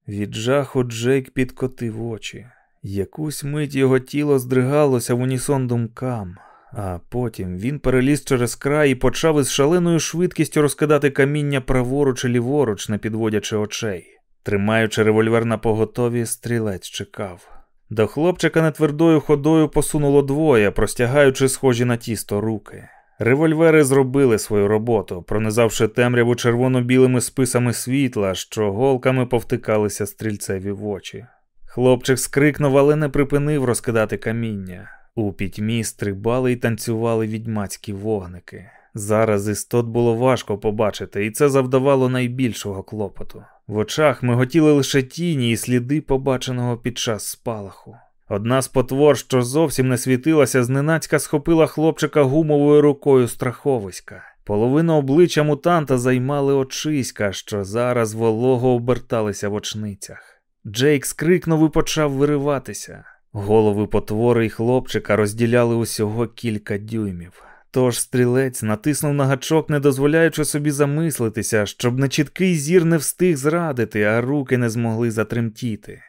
A: Від жаху Джейк підкотив очі. Якусь мить його тіло здригалося в унісон думкам, а потім він переліз через край і почав із шаленою швидкістю розкидати каміння праворуч і ліворуч, не підводячи очей. Тримаючи револьвер на поготові, стрілець чекав. До хлопчика нетвердою ходою посунуло двоє, простягаючи схожі на тісто руки. Револьвери зробили свою роботу, пронизавши темряву червоно-білими списами світла, що голками повтикалися стрільцеві в очі. Хлопчик скрикнув, але не припинив розкидати каміння. У пітьмі стрибали й танцювали відьмацькі вогники. Зараз істот було важко побачити, і це завдавало найбільшого клопоту. В очах миготіли лише тіні і сліди побаченого під час спалаху. Одна з потвор, що зовсім не світилася, зненацька схопила хлопчика гумовою рукою страховиська. Половину обличчя мутанта займали очиська, що зараз волого оберталися в очницях. Джейк скрикнув і почав вириватися. Голови потвори й хлопчика розділяли усього кілька дюймів. Тож стрілець натиснув на гачок, не дозволяючи собі замислитися, щоб нечіткий зір не встиг зрадити, а руки не змогли затремтіти.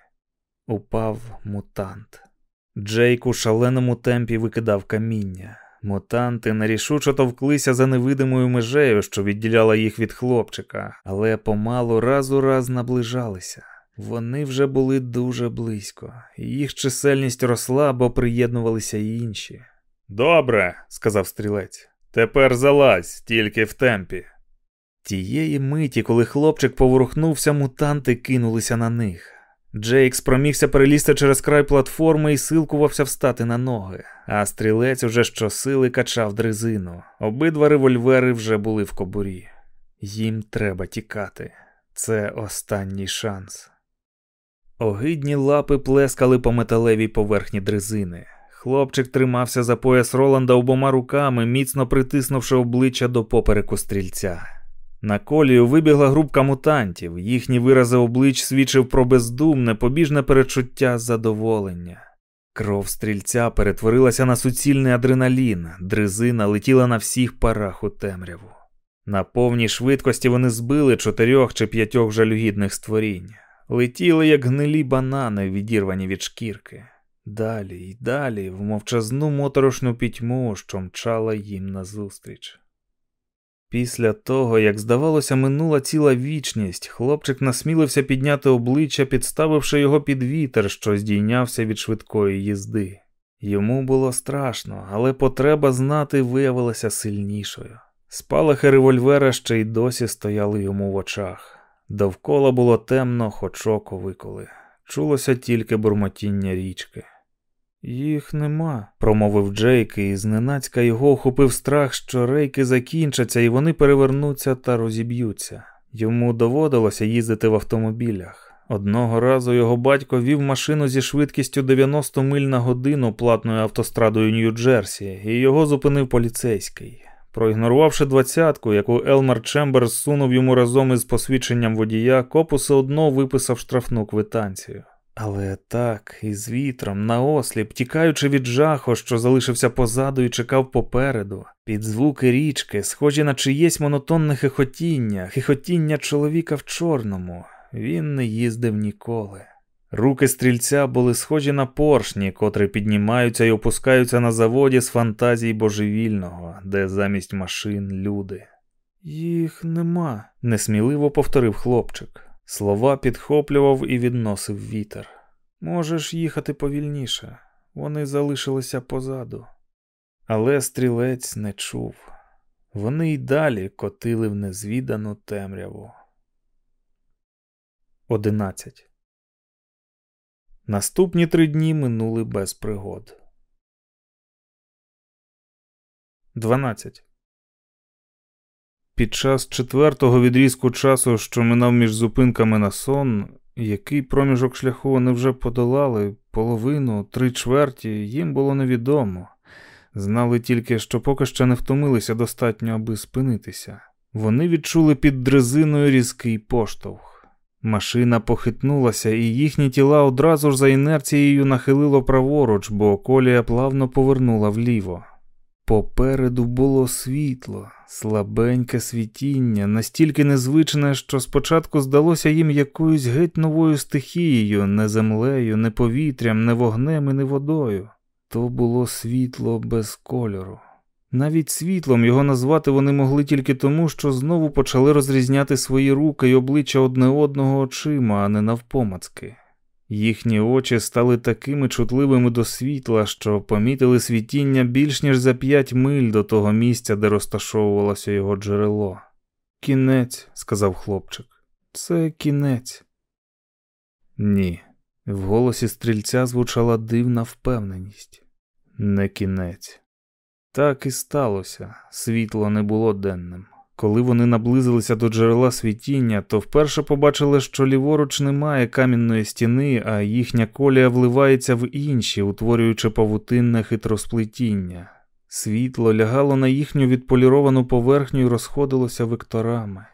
A: Упав мутант. Джейк у шаленому темпі викидав каміння. Мутанти нерішучо товклися за невидимою межею, що відділяла їх від хлопчика, але помалу раз у раз наближалися. Вони вже були дуже близько, їх чисельність росла, бо приєднувалися й інші. Добре, сказав стрілець. Тепер залазь, тільки в темпі. Тієї миті, коли хлопчик поворухнувся, мутанти кинулися на них. Джейк спромігся перелізти через край платформи і силкувався встати на ноги, а стрілець уже щосили качав дрезину. Обидва револьвери вже були в кобурі. Їм треба тікати. Це останній шанс. Огидні лапи плескали по металевій поверхні дрезини. Хлопчик тримався за пояс Роланда обома руками, міцно притиснувши обличчя до попереку стрільця. На колію вибігла групка мутантів, їхні вирази облич свідчив про бездумне, побіжне перечуття задоволення. Кров стрільця перетворилася на суцільний адреналін, дрезина летіла на всіх парах у темряву. На повній швидкості вони збили чотирьох чи п'ятьох жалюгідних створінь, летіли, як гнилі банани, відірвані від шкірки. Далі й далі в мовчазну моторошну пітьму, що мчала їм назустріч. Після того, як здавалося, минула ціла вічність, хлопчик насмілився підняти обличчя, підставивши його під вітер, що здійнявся від швидкої їзди. Йому було страшно, але потреба знати виявилася сильнішою. Спалахи револьвера ще й досі стояли йому в очах. Довкола було темно, хоч око виколи. Чулося тільки бурмотіння річки. Їх нема, промовив Джейк, і зненацька його охопив страх, що рейки закінчаться і вони перевернуться та розіб'ються. Йому доводилося їздити в автомобілях. Одного разу його батько вів машину зі швидкістю 90 миль на годину платною автострадою Нью-Джерсі, і його зупинив поліцейський. Проігнорувавши двадцятку, яку Елмер Чемберс сунув йому разом із посвідченням водія, коп усе одно виписав штрафну квитанцію. Але так, із вітром, наосліп, тікаючи від жаху, що залишився позаду і чекав попереду, під звуки річки, схожі на чиєсь монотонне хихотіння, хихотіння чоловіка в чорному, він не їздив ніколи. Руки стрільця були схожі на поршні, котрі піднімаються і опускаються на заводі з фантазій божевільного, де замість машин люди. Їх нема, несміливо повторив хлопчик. Слова підхоплював і відносив вітер. Можеш їхати повільніше, вони залишилися позаду. Але стрілець не чув. Вони й далі котили в незвідану темряву. Одинадцять. Наступні три дні минули без пригод. Дванадцять. під час четвертого відрізку часу, що минав між зупинками на сон, який проміжок шляху вони вже подолали, половину, три чверті, їм було невідомо. Знали тільки, що поки що не втомилися достатньо, аби спинитися. Вони відчули під дрезиною різкий поштовх. Машина похитнулася, і їхні тіла одразу ж за інерцією нахилило праворуч, бо колія плавно повернула вліво. Попереду було світло, слабеньке світіння, настільки незвичне, що спочатку здалося їм якоюсь геть новою стихією, не землею, не повітрям, не вогнем і не водою. То було світло без кольору. Навіть світлом його назвати вони могли тільки тому, що знову почали розрізняти свої руки й обличчя одне одного очима, а не навпомацки. Їхні очі стали такими чутливими до світла, що помітили світіння більш ніж за п'ять миль до того місця, де розташовувалося його джерело. Кінець, сказав хлопчик, це кінець. Ні. В голосі стрільця звучала дивна впевненість. Не кінець. Так і сталося, світло не було денним. Коли вони наблизилися до джерела світіння, то вперше побачили, що ліворуч немає камінної стіни, а їхня колія вливається в інші, утворюючи павутинне хитросплетіння. Світло лягало на їхню відполіровану поверхню і розходилося векторами.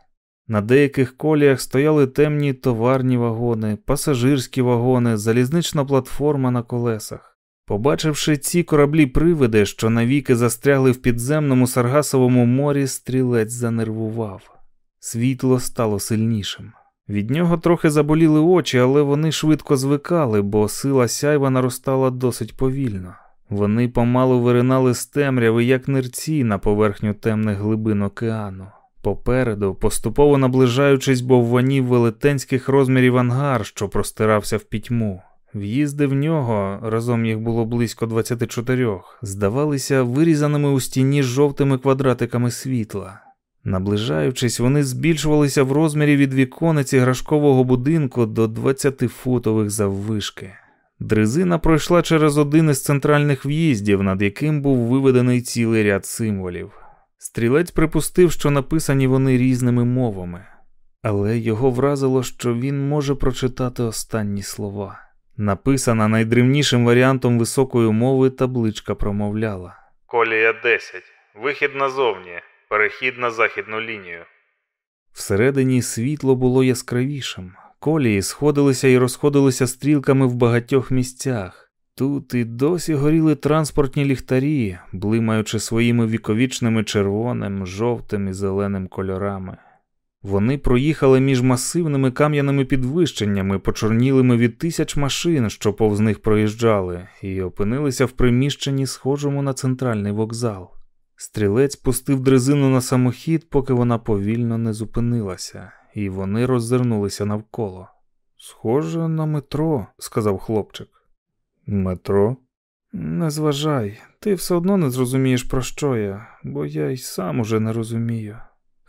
A: На деяких коліях стояли темні товарні вагони, пасажирські вагони, залізнична платформа на колесах. Побачивши ці кораблі привиди, що навіки застрягли в підземному Саргасовому морі, стрілець занервував. Світло стало сильнішим. Від нього трохи заболіли очі, але вони швидко звикали, бо сила сяйва наростала досить повільно. Вони помалу виринали з темряви, як нирці на поверхню темних глибин океану. Попереду, поступово наближаючись, бовванів велетенських розмірів ангар, що простирався в пітьму. В'їзди в нього, разом їх було близько 24, здавалися вирізаними у стіні жовтими квадратиками світла. Наближаючись, вони збільшувалися в розмірі від віконець іграшкового будинку до 20-футових заввишки. Дрезина пройшла через один із центральних в'їздів, над яким був виведений цілий ряд символів. Стрілець припустив, що написані вони різними мовами, але його вразило, що він може прочитати останні слова. Написана найдревнішим варіантом високої мови табличка промовляла Колія 10. Вихід назовні. Перехід на західну лінію. Всередині світло було яскравішим. Колії сходилися і розходилися стрілками в багатьох місцях. Тут і досі горіли транспортні ліхтарі, блимаючи своїми віковічними червоним, жовтим і зеленим кольорами. Вони проїхали між масивними кам'яними підвищеннями, почорнілими від тисяч машин, що повз них проїжджали, і опинилися в приміщенні, схожому на центральний вокзал. Стрілець пустив дрезину на самохід, поки вона повільно не зупинилася, і вони роззирнулися навколо. Схоже на метро, сказав хлопчик. Метро? Не зважай, ти все одно не зрозумієш, про що я, бо я й сам уже не розумію.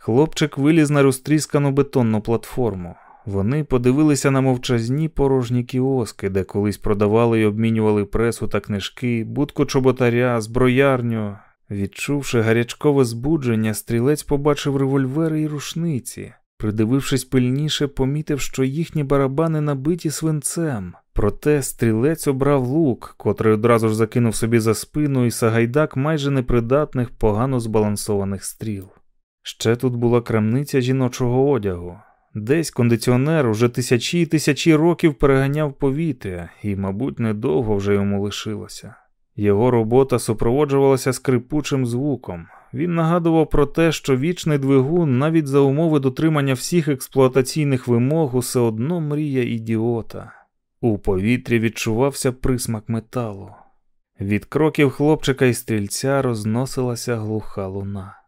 A: Хлопчик виліз на розтріскану бетонну платформу. Вони подивилися на мовчазні порожні кіоски, де колись продавали й обмінювали пресу та книжки, будку чоботаря, зброярню. Відчувши гарячкове збудження, стрілець побачив револьвери і рушниці. Придивившись пильніше, помітив, що їхні барабани набиті свинцем. Проте стрілець обрав лук, котрий одразу ж закинув собі за спину і сагайдак майже непридатних, погано збалансованих стріл. Ще тут була крамниця жіночого одягу. Десь кондиціонер уже тисячі і тисячі років переганяв повітря, і, мабуть, недовго вже йому лишилося. Його робота супроводжувалася скрипучим звуком. Він нагадував про те, що вічний двигун, навіть за умови дотримання всіх експлуатаційних вимог, усе одно мрія ідіота. У повітрі відчувався присмак металу. Від кроків хлопчика і стрільця розносилася глуха луна.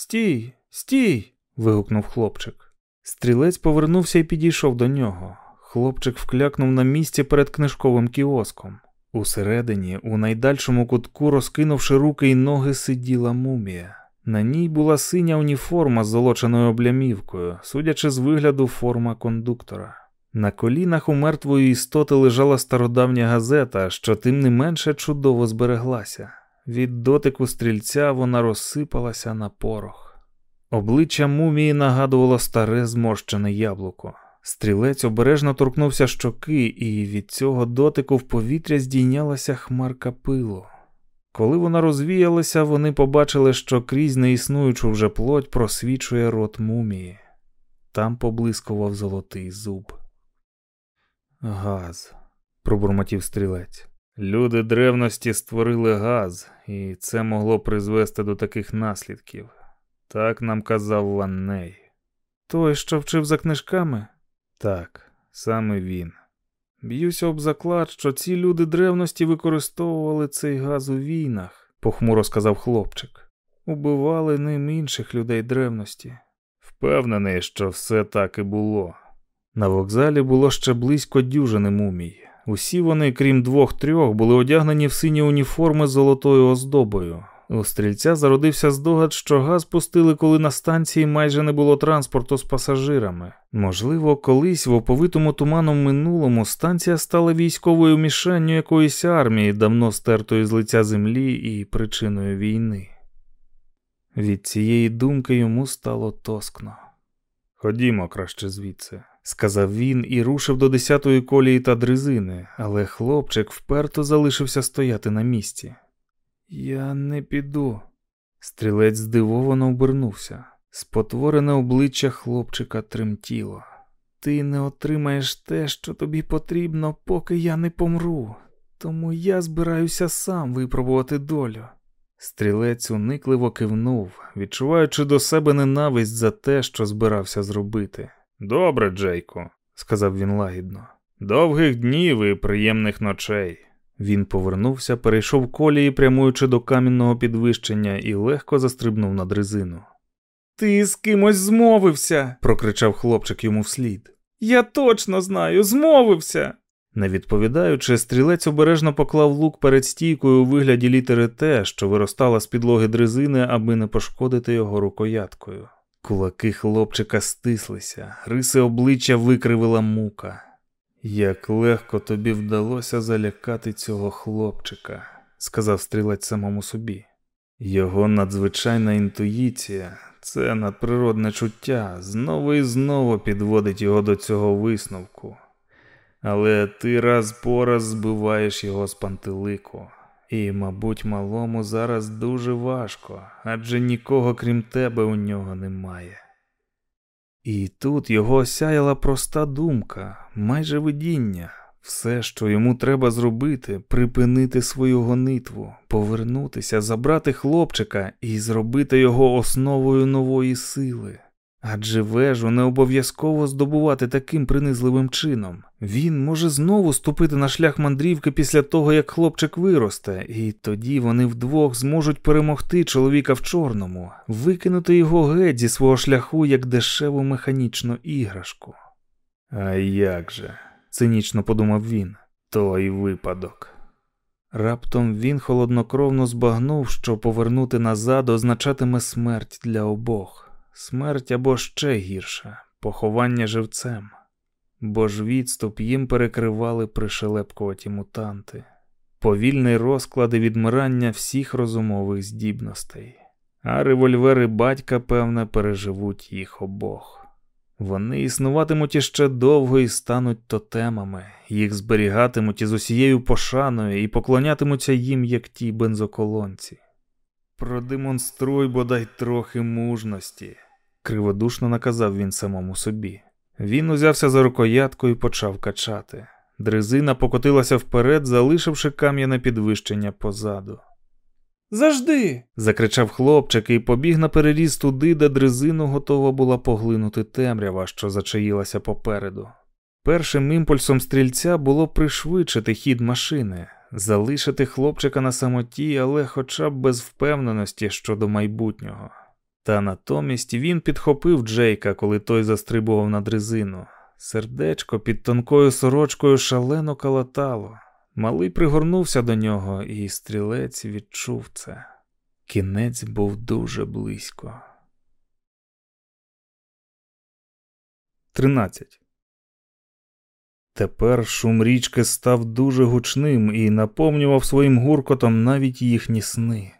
A: Стій, стій. вигукнув хлопчик. Стрілець повернувся і підійшов до нього. Хлопчик вклякнув на місці перед книжковим кіоском. Усередині, у найдальшому кутку, розкинувши руки й ноги, сиділа мумія. На ній була синя уніформа з золоченою облямівкою, судячи з вигляду, форма кондуктора. На колінах у мертвої істоти лежала стародавня газета, що тим не менше чудово збереглася. Від дотику стрільця вона розсипалася на порох. Обличчя мумії нагадувало старе зморщене яблуко. Стрілець обережно торкнувся щоки, і від цього дотику в повітря здійнялася хмарка пилу. Коли вона розвіялася, вони побачили, що крізь неіснуючу вже плоть просвічує рот мумії. Там поблискував золотий зуб. Газ, пробурмотів стрілець. Люди древності створили газ, і це могло призвести до таких наслідків. Так нам казав Ванней. Той, що вчив за книжками? Так, саме він. Б'юся об заклад, що ці люди древності використовували цей газ у війнах, похмуро сказав хлопчик. Убивали ним інших людей древності. Впевнений, що все так і було. На вокзалі було ще близько дюжини мумій. Усі вони, крім двох-трьох, були одягнені в сині уніформи з золотою оздобою. У стрільця зародився здогад, що газ пустили, коли на станції майже не було транспорту з пасажирами. Можливо, колись в оповитому туманом минулому станція стала військовою мішенню якоїсь армії, давно стертої з лиця землі і причиною війни. Від цієї думки йому стало тоскно. Ходімо краще звідси, сказав він і рушив до десятої колії та дрезини, але хлопчик вперто залишився стояти на місці. Я не піду. Стрілець здивовано обернувся. Спотворене обличчя хлопчика тремтіло. Ти не отримаєш те, що тобі потрібно, поки я не помру, тому я збираюся сам випробувати долю. Стрілець уникливо кивнув, відчуваючи до себе ненависть за те, що збирався зробити. Добре, Джейко, сказав він лагідно. Довгих днів і приємних ночей. Він повернувся, перейшов колії, прямуючи до камінного підвищення, і легко застрибнув на дрезину. Ти з кимось змовився, прокричав хлопчик йому вслід. Я точно знаю, змовився. Не відповідаючи, стрілець обережно поклав лук перед стійкою у вигляді літери Т, що виростала з підлоги дрезини, аби не пошкодити його рукояткою. Кулаки хлопчика стислися, риси обличчя викривила мука. Як легко тобі вдалося залякати цього хлопчика, сказав стрілець самому собі. Його надзвичайна інтуїція, це надприродне чуття, знову і знову підводить його до цього висновку. Але ти раз по раз збиваєш його з пантелику. І, мабуть, малому зараз дуже важко, адже нікого крім тебе у нього немає. І тут його осяяла проста думка, майже видіння. Все, що йому треба зробити, припинити свою гонитву, повернутися, забрати хлопчика і зробити його основою нової сили. Адже вежу не обов'язково здобувати таким принизливим чином. Він може знову ступити на шлях мандрівки після того, як хлопчик виросте, і тоді вони вдвох зможуть перемогти чоловіка в чорному, викинути його геть зі свого шляху як дешеву механічну іграшку. А як же? цинічно подумав він, той випадок. Раптом він холоднокровно збагнув, що повернути назад означатиме смерть для обох смерть або ще гірше поховання живцем, бо ж відступ їм перекривали пришелепкуваті мутанти, повільний розклад і відмирання всіх розумових здібностей, а револьвери батька, певне, переживуть їх обох. Вони існуватимуть іще довго і стануть тотемами, їх зберігатимуть із усією пошаною і поклонятимуться їм, як ті бензоколонці. Продемонструй бодай трохи мужності криводушно наказав він самому собі. Він узявся за рукоятку і почав качати. Дрезина покотилася вперед, залишивши кам'яне підвищення позаду. Завжди. закричав хлопчик і побіг на переріз туди, де дрезину готова була поглинути темрява, що зачаїлася попереду. Першим імпульсом стрільця було пришвидшити хід машини, залишити хлопчика на самоті, але хоча б без впевненості щодо майбутнього. Та натомість він підхопив Джейка, коли той застрибував на дрезину. Сердечко під тонкою сорочкою шалено калатало. Малий пригорнувся до нього, і стрілець відчув це. Кінець був дуже близько. 13. Тепер шум річки став дуже гучним і наповнював своїм гуркотом навіть їхні сни.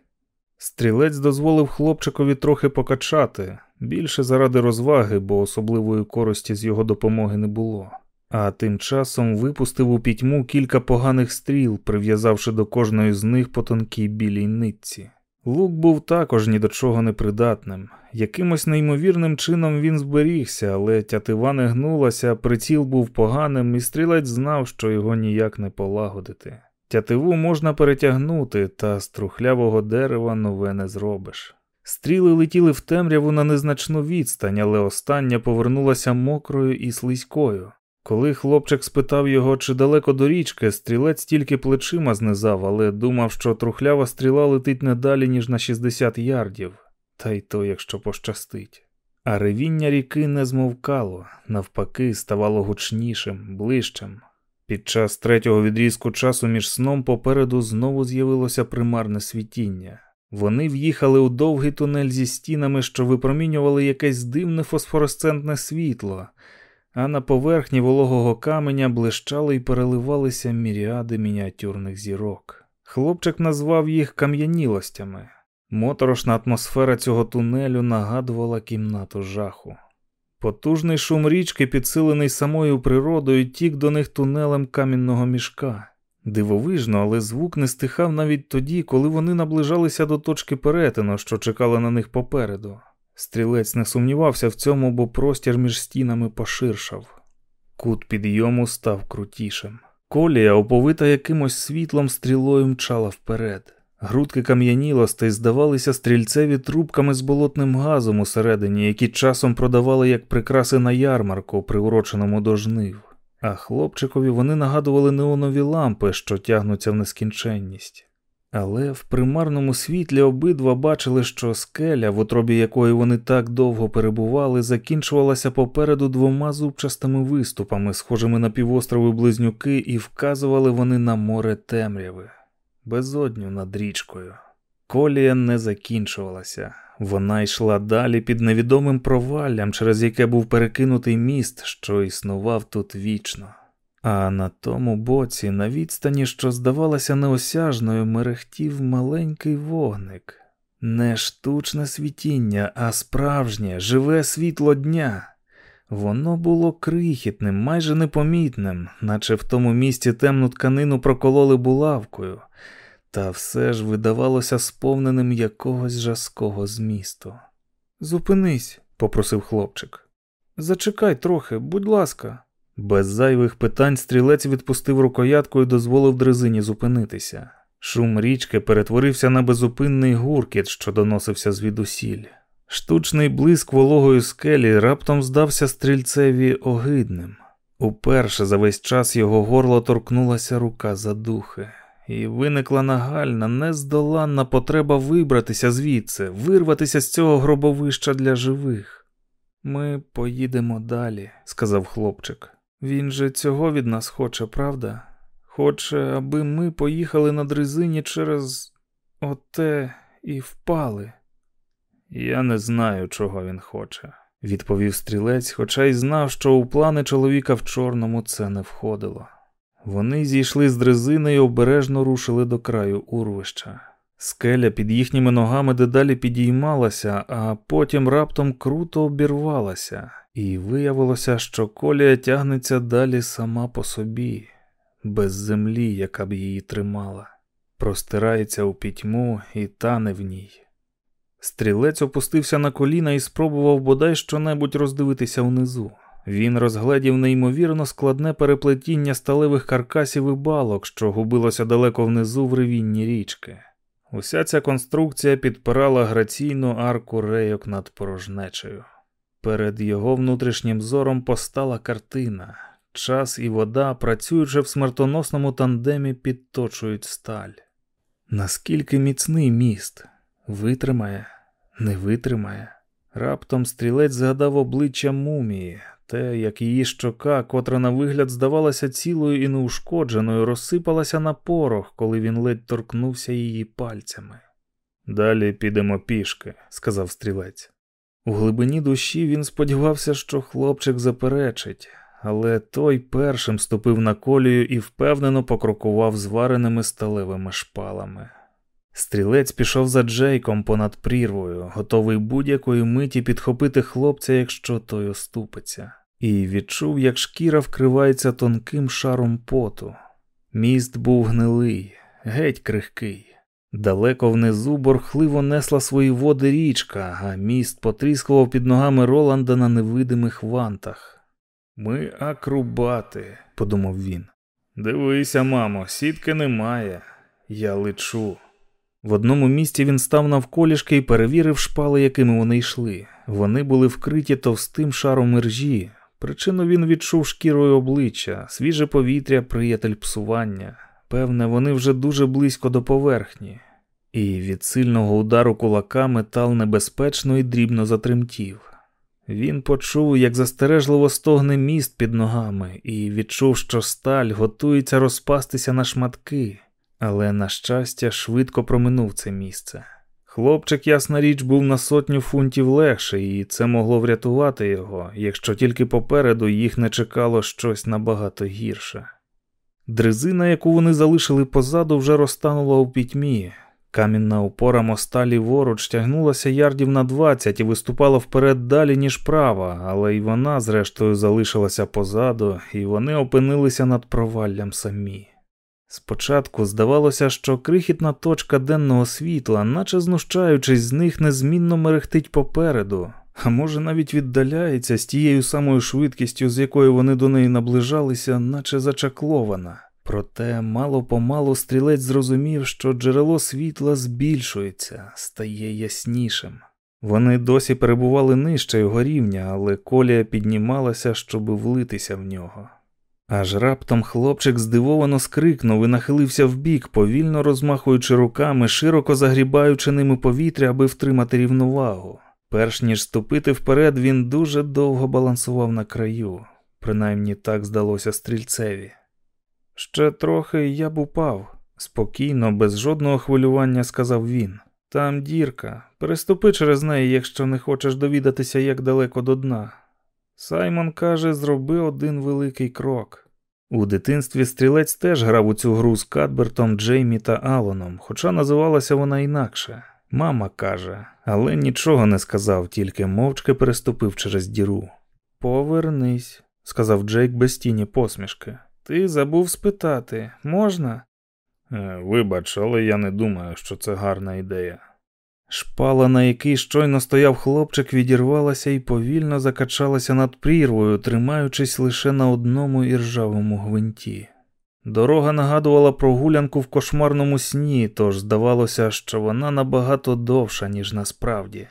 A: Стрілець дозволив хлопчикові трохи покачати, більше заради розваги, бо особливої користі з його допомоги не було. А тим часом випустив у пітьму кілька поганих стріл, прив'язавши до кожної з них по тонкій білій нитці. Лук був також ні до чого непридатним. Якимось неймовірним чином він зберігся, але тятива не гнулася, приціл був поганим, і стрілець знав, що його ніяк не полагодити. Тятиву можна перетягнути, та з трухлявого дерева нове не зробиш. Стріли летіли в темряву на незначну відстань, але остання повернулася мокрою і слизькою. Коли хлопчик спитав його, чи далеко до річки, стрілець тільки плечима знизав, але думав, що трухлява стріла летить не далі, ніж на 60 ярдів, та й то, якщо пощастить. А ревіння ріки не змовкало, навпаки, ставало гучнішим, ближчим. Під час третього відрізку часу між сном попереду знову з'явилося примарне світіння. Вони в'їхали у довгий тунель зі стінами, що випромінювали якесь дивне фосфоресцентне світло а на поверхні вологого каменя блищали й переливалися міріади мініатюрних зірок. Хлопчик назвав їх кам'янілостями. Моторошна атмосфера цього тунелю нагадувала кімнату жаху. Потужний шум річки, підсилений самою природою, тік до них тунелем камінного мішка. Дивовижно, але звук не стихав навіть тоді, коли вони наближалися до точки перетину, що чекала на них попереду. Стрілець не сумнівався в цьому, бо простір між стінами поширшав. Кут підйому став крутішим. Колія, оповита якимось світлом, стрілою мчала вперед. Грудки кам'янілостей здавалися стрільцеві трубками з болотним газом усередині, які часом продавали як прикраси на ярмарку, приуроченому до жнив. А хлопчикові вони нагадували неонові лампи, що тягнуться в нескінченність. Але в примарному світлі обидва бачили, що скеля, в утробі якої вони так довго перебували, закінчувалася попереду двома зубчастими виступами, схожими на півострови близнюки, і вказували вони на море темряви, безодню над річкою. Колія не закінчувалася, вона йшла далі під невідомим проваллям, через яке був перекинутий міст, що існував тут вічно. А на тому боці, на відстані, що здавалося неосяжною, мерехтів маленький вогник, не штучне світіння, а справжнє, живе світло дня. Воно було крихітним, майже непомітним, наче в тому місці темну тканину прокололи булавкою, та все ж видавалося сповненим якогось жаского змісту. Зупинись, попросив хлопчик. Зачекай трохи, будь ласка. Без зайвих питань стрілець відпустив рукоятку і дозволив дрезині зупинитися. Шум річки перетворився на безупинний гуркіт, що доносився звідусіль. Штучний блиск вологої скелі раптом здався стрільцеві огидним. Уперше за весь час його горло торкнулася рука за духи, і виникла нагальна, нездоланна потреба вибратися звідси, вирватися з цього гробовища для живих. Ми поїдемо далі, сказав хлопчик. Він же цього від нас хоче, правда? Хоче, аби ми поїхали на дрезині через оте і впали. Я не знаю, чого він хоче, відповів стрілець, хоча й знав, що у плани чоловіка в чорному це не входило. Вони зійшли з дрезини і обережно рушили до краю урвища. Скеля під їхніми ногами дедалі підіймалася, а потім раптом круто обірвалася, і виявилося, що колія тягнеться далі сама по собі, без землі, яка б її тримала, простирається у пітьму і тане в ній. Стрілець опустився на коліна і спробував бодай щонебудь роздивитися внизу. Він розгледів неймовірно складне переплетіння сталевих каркасів і балок, що губилося далеко внизу в ревінні річки. Уся ця конструкція підпирала граційну арку рейок над порожнечею. Перед його внутрішнім зором постала картина. Час і вода, працюючи в смертоносному тандемі, підточують сталь. Наскільки міцний міст витримає, не витримає. Раптом стрілець згадав обличчя мумії, те, як її щока, котра на вигляд здавалася цілою і неушкодженою, розсипалася на порох, коли він ледь торкнувся її пальцями. Далі підемо пішки, сказав стрілець. У глибині душі він сподівався, що хлопчик заперечить, але той першим ступив на колію і впевнено покрокував звареними сталевими шпалами. Стрілець пішов за Джейком понад прірвою, готовий будь-якої миті підхопити хлопця, якщо той оступиться, і відчув, як шкіра вкривається тонким шаром поту. Міст був гнилий, геть крихкий. Далеко внизу борхливо несла свої води річка, а міст потріскував під ногами Роланда на невидимих вантах. Ми акрубати, подумав він. Дивися, мамо, сітки немає. Я лечу. В одному місці він став навколішки і перевірив шпали, якими вони йшли. Вони були вкриті товстим шаром іржі. Причину він відчув шкірою обличчя, свіже повітря, приятель псування. Певне, вони вже дуже близько до поверхні, і від сильного удару кулака метал небезпечно і дрібно затремтів. Він почув, як застережливо стогне міст під ногами, і відчув, що сталь готується розпастися на шматки, але, на щастя, швидко проминув це місце. Хлопчик, ясна річ, був на сотню фунтів легший, і це могло врятувати його, якщо тільки попереду їх не чекало щось набагато гірше. Дрезина, яку вони залишили позаду, вже розтанула у пітьмі. Камінна опора моста ліворуч тягнулася ярдів на 20 і виступала вперед далі, ніж права, але й вона, зрештою, залишилася позаду, і вони опинилися над проваллям самі. Спочатку здавалося, що крихітна точка денного світла, наче знущаючись з них, незмінно мерехтить попереду, а може навіть віддаляється з тією самою швидкістю, з якою вони до неї наближалися, наче зачаклована. Проте мало помалу стрілець зрозумів, що джерело світла збільшується, стає яснішим. Вони досі перебували нижче його рівня, але колія піднімалася, щоб влитися в нього. Аж раптом хлопчик здивовано скрикнув і нахилився вбік, повільно розмахуючи руками, широко загрібаючи ними повітря, аби втримати рівновагу. Перш ніж ступити вперед, він дуже довго балансував на краю, принаймні так здалося стрільцеві. Ще трохи я б упав, спокійно, без жодного хвилювання сказав він. Там дірка, переступи через неї, якщо не хочеш довідатися, як далеко до дна. Саймон каже, зроби один великий крок. У дитинстві стрілець теж грав у цю гру з Кадбертом, Джеймі та Алоном, хоча називалася вона інакше. Мама каже, але нічого не сказав, тільки мовчки переступив через діру. Повернись, сказав Джейк без тіні посмішки. Ти забув спитати, можна? Е, вибач, але я не думаю, що це гарна ідея. Шпала, на якій щойно стояв хлопчик, відірвалася і повільно закачалася над прірвою, тримаючись лише на одному іржавому гвинті. Дорога нагадувала прогулянку в кошмарному сні, тож здавалося, що вона набагато довша, ніж насправді.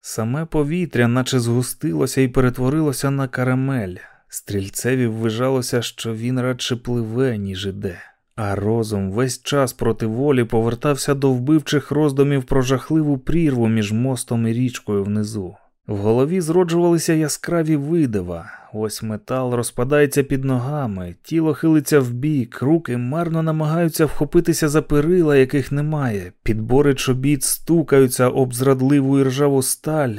A: Саме повітря, наче згустилося і перетворилося на карамель. Стрільцеві ввижалося, що він радше пливе, ніж іде. А розум весь час проти волі повертався до вбивчих роздумів про жахливу прірву між мостом і річкою внизу. В голові зроджувалися яскраві видива. Ось метал розпадається під ногами, тіло хилиться вбік, руки марно намагаються вхопитися за перила, яких немає, підбори чобіт стукаються об зрадливу і ржаву сталь,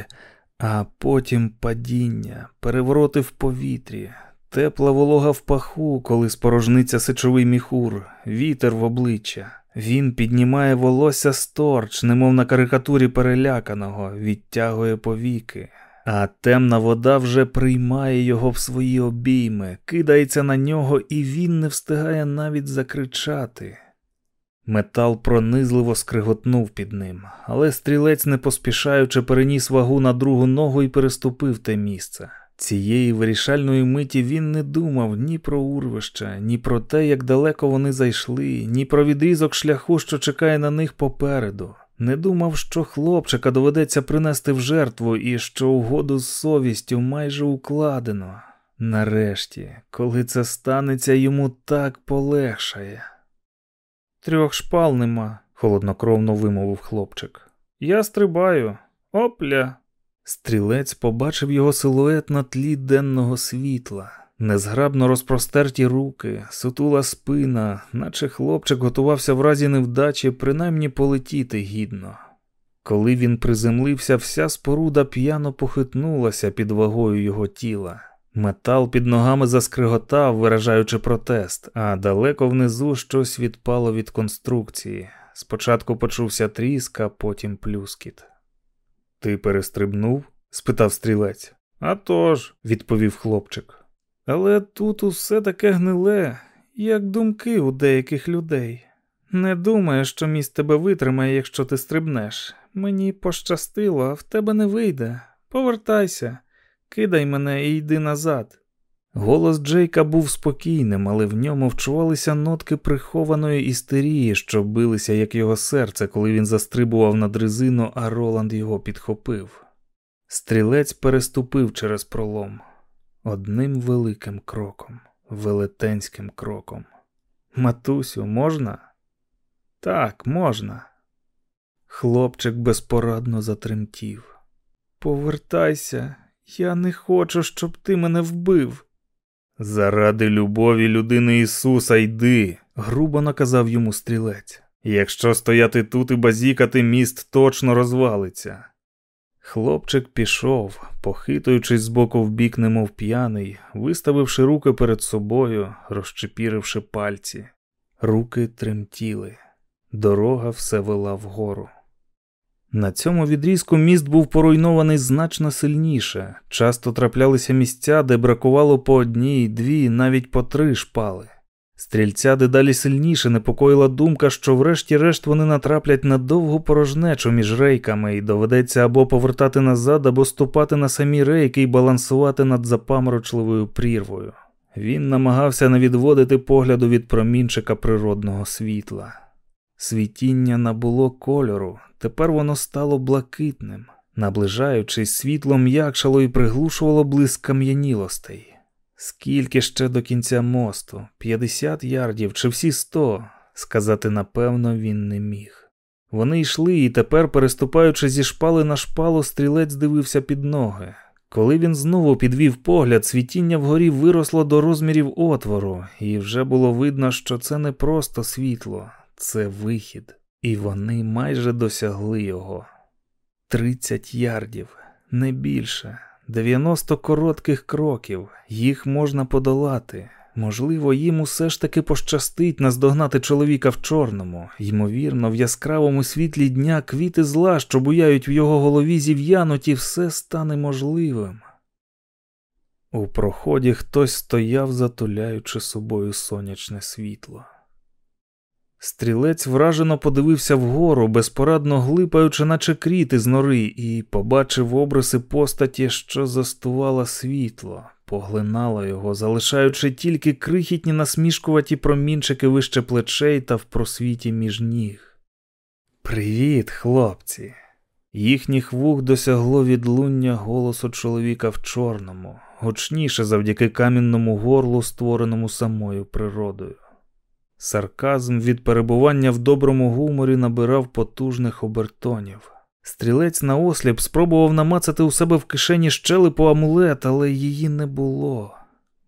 A: а потім падіння, перевороти в повітрі. Тепла волога в паху, коли спорожниться сечовий міхур, вітер в обличчя. Він піднімає волосся сторч, немов на карикатурі переляканого, відтягує повіки, а темна вода вже приймає його в свої обійми, кидається на нього, і він не встигає навіть закричати. Метал пронизливо скриготнув під ним, але стрілець, не поспішаючи, переніс вагу на другу ногу і переступив те місце. Цієї вирішальної миті він не думав ні про урвище, ні про те, як далеко вони зайшли, ні про відрізок шляху, що чекає на них попереду. Не думав, що хлопчика доведеться принести в жертву і що угоду з совістю майже укладено. Нарешті, коли це станеться, йому так полегшає. Трьох шпал нема, холоднокровно вимовив хлопчик. Я стрибаю. Опля. Стрілець побачив його силует на тлі денного світла, незграбно розпростерті руки, сутула спина, наче хлопчик готувався в разі невдачі принаймні полетіти гідно. Коли він приземлився, вся споруда п'яно похитнулася під вагою його тіла. Метал під ногами заскриготав, виражаючи протест, а далеко внизу щось відпало від конструкції. Спочатку почувся тріск, а потім плюскіт. Ти перестрибнув? спитав стрілець. «А тож», – відповів хлопчик. Але тут усе таке гниле, як думки у деяких людей. Не думаю, що міст тебе витримає, якщо ти стрибнеш. Мені пощастило, а в тебе не вийде. Повертайся, кидай мене і йди назад. Голос Джейка був спокійним, але в ньому вчувалися нотки прихованої істерії, що билися, як його серце, коли він застрибував на дрезину, а Роланд його підхопив. Стрілець переступив через пролом одним великим кроком, велетенським кроком. Матусю, можна? Так, можна. Хлопчик безпорадно затремтів. Повертайся, я не хочу, щоб ти мене вбив. Заради любові людини Ісуса йди, грубо наказав йому стрілець. Якщо стояти тут і базікати, міст точно розвалиться. Хлопчик пішов, похитуючись з боку в бік, немов п'яний, виставивши руки перед собою, розчепіривши пальці. Руки тремтіли. Дорога все вела вгору. На цьому відрізку міст був поруйнований значно сильніше. Часто траплялися місця, де бракувало по одній, дві, навіть по три шпали. Стрільця дедалі сильніше непокоїла думка, що врешті-решт вони натраплять на довгу порожнечу між рейками, і доведеться або повертати назад, або ступати на самі рейки і балансувати над запаморочливою прірвою. Він намагався не відводити погляду від промінчика природного світла. Світіння набуло кольору, тепер воно стало блакитним. Наближаючись, світло м'якшало і приглушувало блиск кам'янілостей. Скільки ще до кінця мосту? П'ятдесят ярдів чи всі сто? Сказати напевно він не міг. Вони йшли, і тепер, переступаючи зі шпали на шпалу, стрілець дивився під ноги. Коли він знову підвів погляд, світіння вгорі виросло до розмірів отвору, і вже було видно, що це не просто світло, це вихід, і вони майже досягли його. Тридцять ярдів, не більше. 90 коротких кроків, їх можна подолати. Можливо, їм усе ж таки пощастить наздогнати чоловіка в чорному, ймовірно, в яскравому світлі дня квіти зла, що буяють в його голові зів'януті, все стане можливим. У проході хтось стояв, затуляючи собою сонячне світло. Стрілець вражено подивився вгору, безпорадно глипаючи, наче кріти з нори, і побачив обриси постаті, що застувала світло, поглинала його, залишаючи тільки крихітні насмішкуваті промінчики вище плечей та в просвіті між ніг. Привіт, хлопці! Їхніх вух досягло відлуння голосу чоловіка в чорному, гучніше завдяки камінному горлу, створеному самою природою. Сарказм від перебування в доброму гуморі набирав потужних обертонів. Стрілець на осліп спробував намацати у себе в кишені щелепу амулет, але її не було.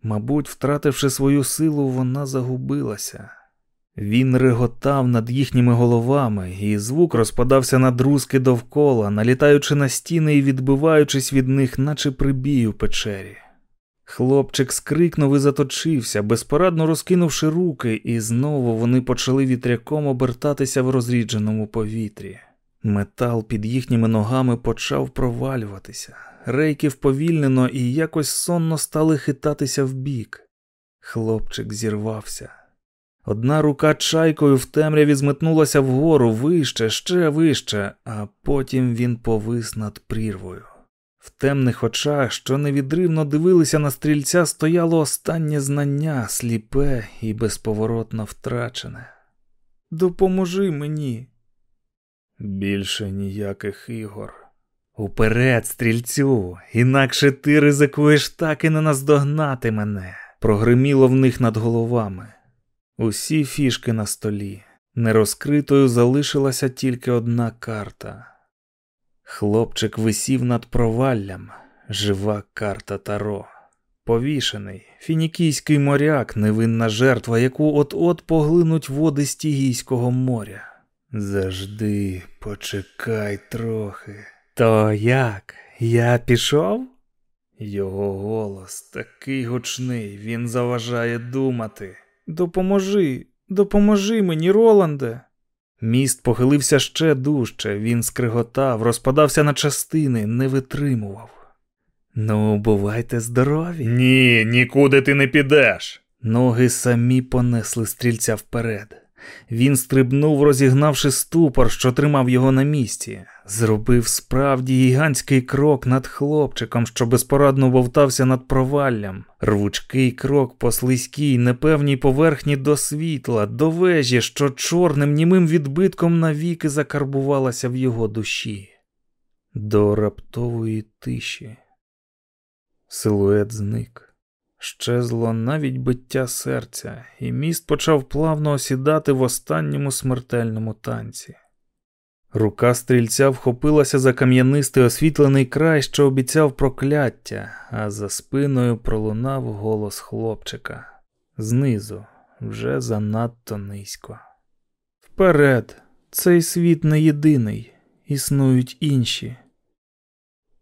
A: Мабуть, втративши свою силу, вона загубилася. Він реготав над їхніми головами, і звук розпадався на друзки довкола, налітаючи на стіни і відбиваючись від них, наче прибій у печері. Хлопчик скрикнув і заточився, безпорадно розкинувши руки, і знову вони почали вітряком обертатися в розрідженому повітрі. Метал під їхніми ногами почав провалюватися. Рейки вповільнено і якось сонно стали хитатися вбік. Хлопчик зірвався. Одна рука чайкою в темряві зметнулася вгору вище, ще вище, а потім він повис над прірвою. В темних очах, що невідривно дивилися на стрільця, стояло останнє знання, сліпе і безповоротно втрачене. Допоможи мені. Більше ніяких ігор. Уперед, стрільцю, інакше ти ризикуєш так і не наздогнати мене. Прогриміло в них над головами. Усі фішки на столі. Нерозкритою залишилася тільки одна карта. Хлопчик висів над проваллям, жива карта Таро. Повішений, фінікійський моряк, невинна жертва, яку от-от поглинуть води Стігійського моря. Завжди почекай трохи. То як? Я пішов? Його голос такий гучний, він заважає думати. Допоможи, допоможи мені, Роланде. Міст похилився ще дужче, він скриготав, розпадався на частини, не витримував. Ну, бувайте здорові.
C: Ні, нікуди ти не підеш.
A: Ноги самі понесли стрільця вперед. Він стрибнув, розігнавши ступор, що тримав його на місці, зробив справді гігантський крок над хлопчиком, що безпорадно вовтався над проваллям, рвучкий крок по слизькій, непевній поверхні до світла, до вежі, що чорним німим відбитком навіки закарбувалася в його душі, до раптової тиші. Силует зник. Щезло навіть биття серця, і міст почав плавно осідати в останньому смертельному танці. Рука стрільця вхопилася за кам'янистий освітлений край, що обіцяв прокляття, а за спиною пролунав голос хлопчика. Знизу, вже занадто низько. Вперед, цей світ не єдиний, існують інші.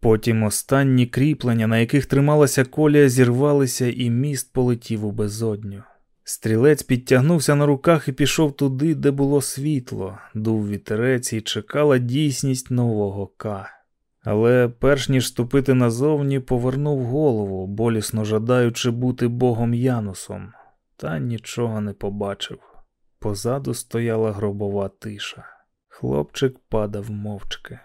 A: Потім останні кріплення, на яких трималася колія, зірвалися, і міст полетів у безодню. Стрілець підтягнувся на руках і пішов туди, де було світло, дув вітерець і чекала дійсність нового К. Але перш ніж ступити назовні, повернув голову, болісно жадаючи бути богом Янусом, та нічого не побачив. Позаду стояла гробова тиша. Хлопчик падав мовчки.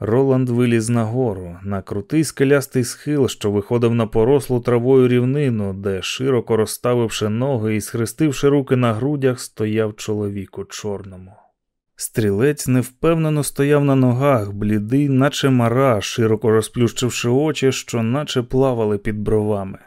A: Роланд виліз нагору, на крутий скелястий схил, що виходив на порослу травою рівнину, де, широко розставивши ноги і схрестивши руки на грудях, стояв чоловік у чорному. Стрілець невпевнено стояв на ногах, блідий, наче мара, широко розплющивши очі, що наче плавали під бровами.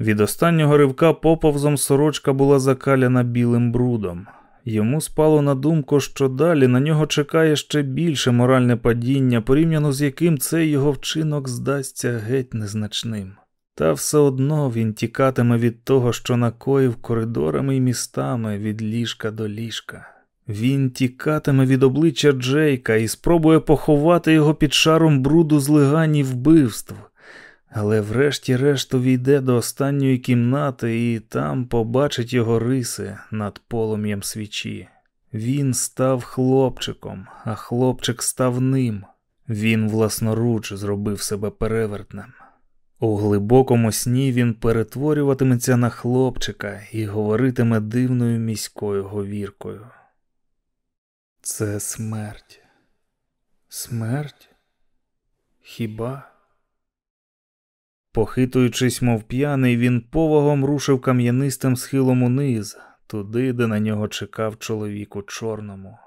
A: Від останнього ривка поповзом сорочка була закаляна білим брудом. Йому спало на думку, що далі на нього чекає ще більше моральне падіння, порівняно з яким цей його вчинок здасться геть незначним. Та все одно він тікатиме від того, що накоїв коридорами і містами від ліжка до ліжка. Він тікатиме від обличчя Джейка і спробує поховати його під шаром бруду злигань і вбивств але врешті-решт увійде до останньої кімнати і там побачить його риси над полум'ям свічі. Він став хлопчиком, а хлопчик став ним. Він власноруч зробив себе перевертнем. У глибокому сні він перетворюватиметься на хлопчика і говоритиме дивною міською говіркою. Це смерть. Смерть? Хіба? Похитуючись, мов п'яний, він повагом рушив кам'янистим схилом униз, туди, де на нього чекав чоловік у чорному.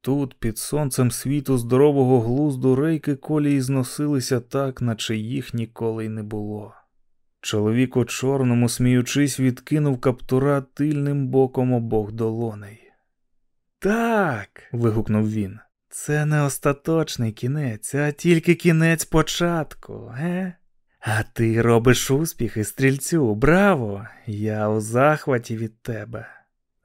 A: Тут, під сонцем світу здорового глузду, рейки колії зносилися так, наче їх ніколи й не було. Чоловік у чорному, сміючись, відкинув каптура тильним боком обох долоней. Так. вигукнув він. Це не остаточний кінець, а тільки кінець початку, ге? А ти робиш успіхи, стрільцю, браво! Я у захваті від тебе.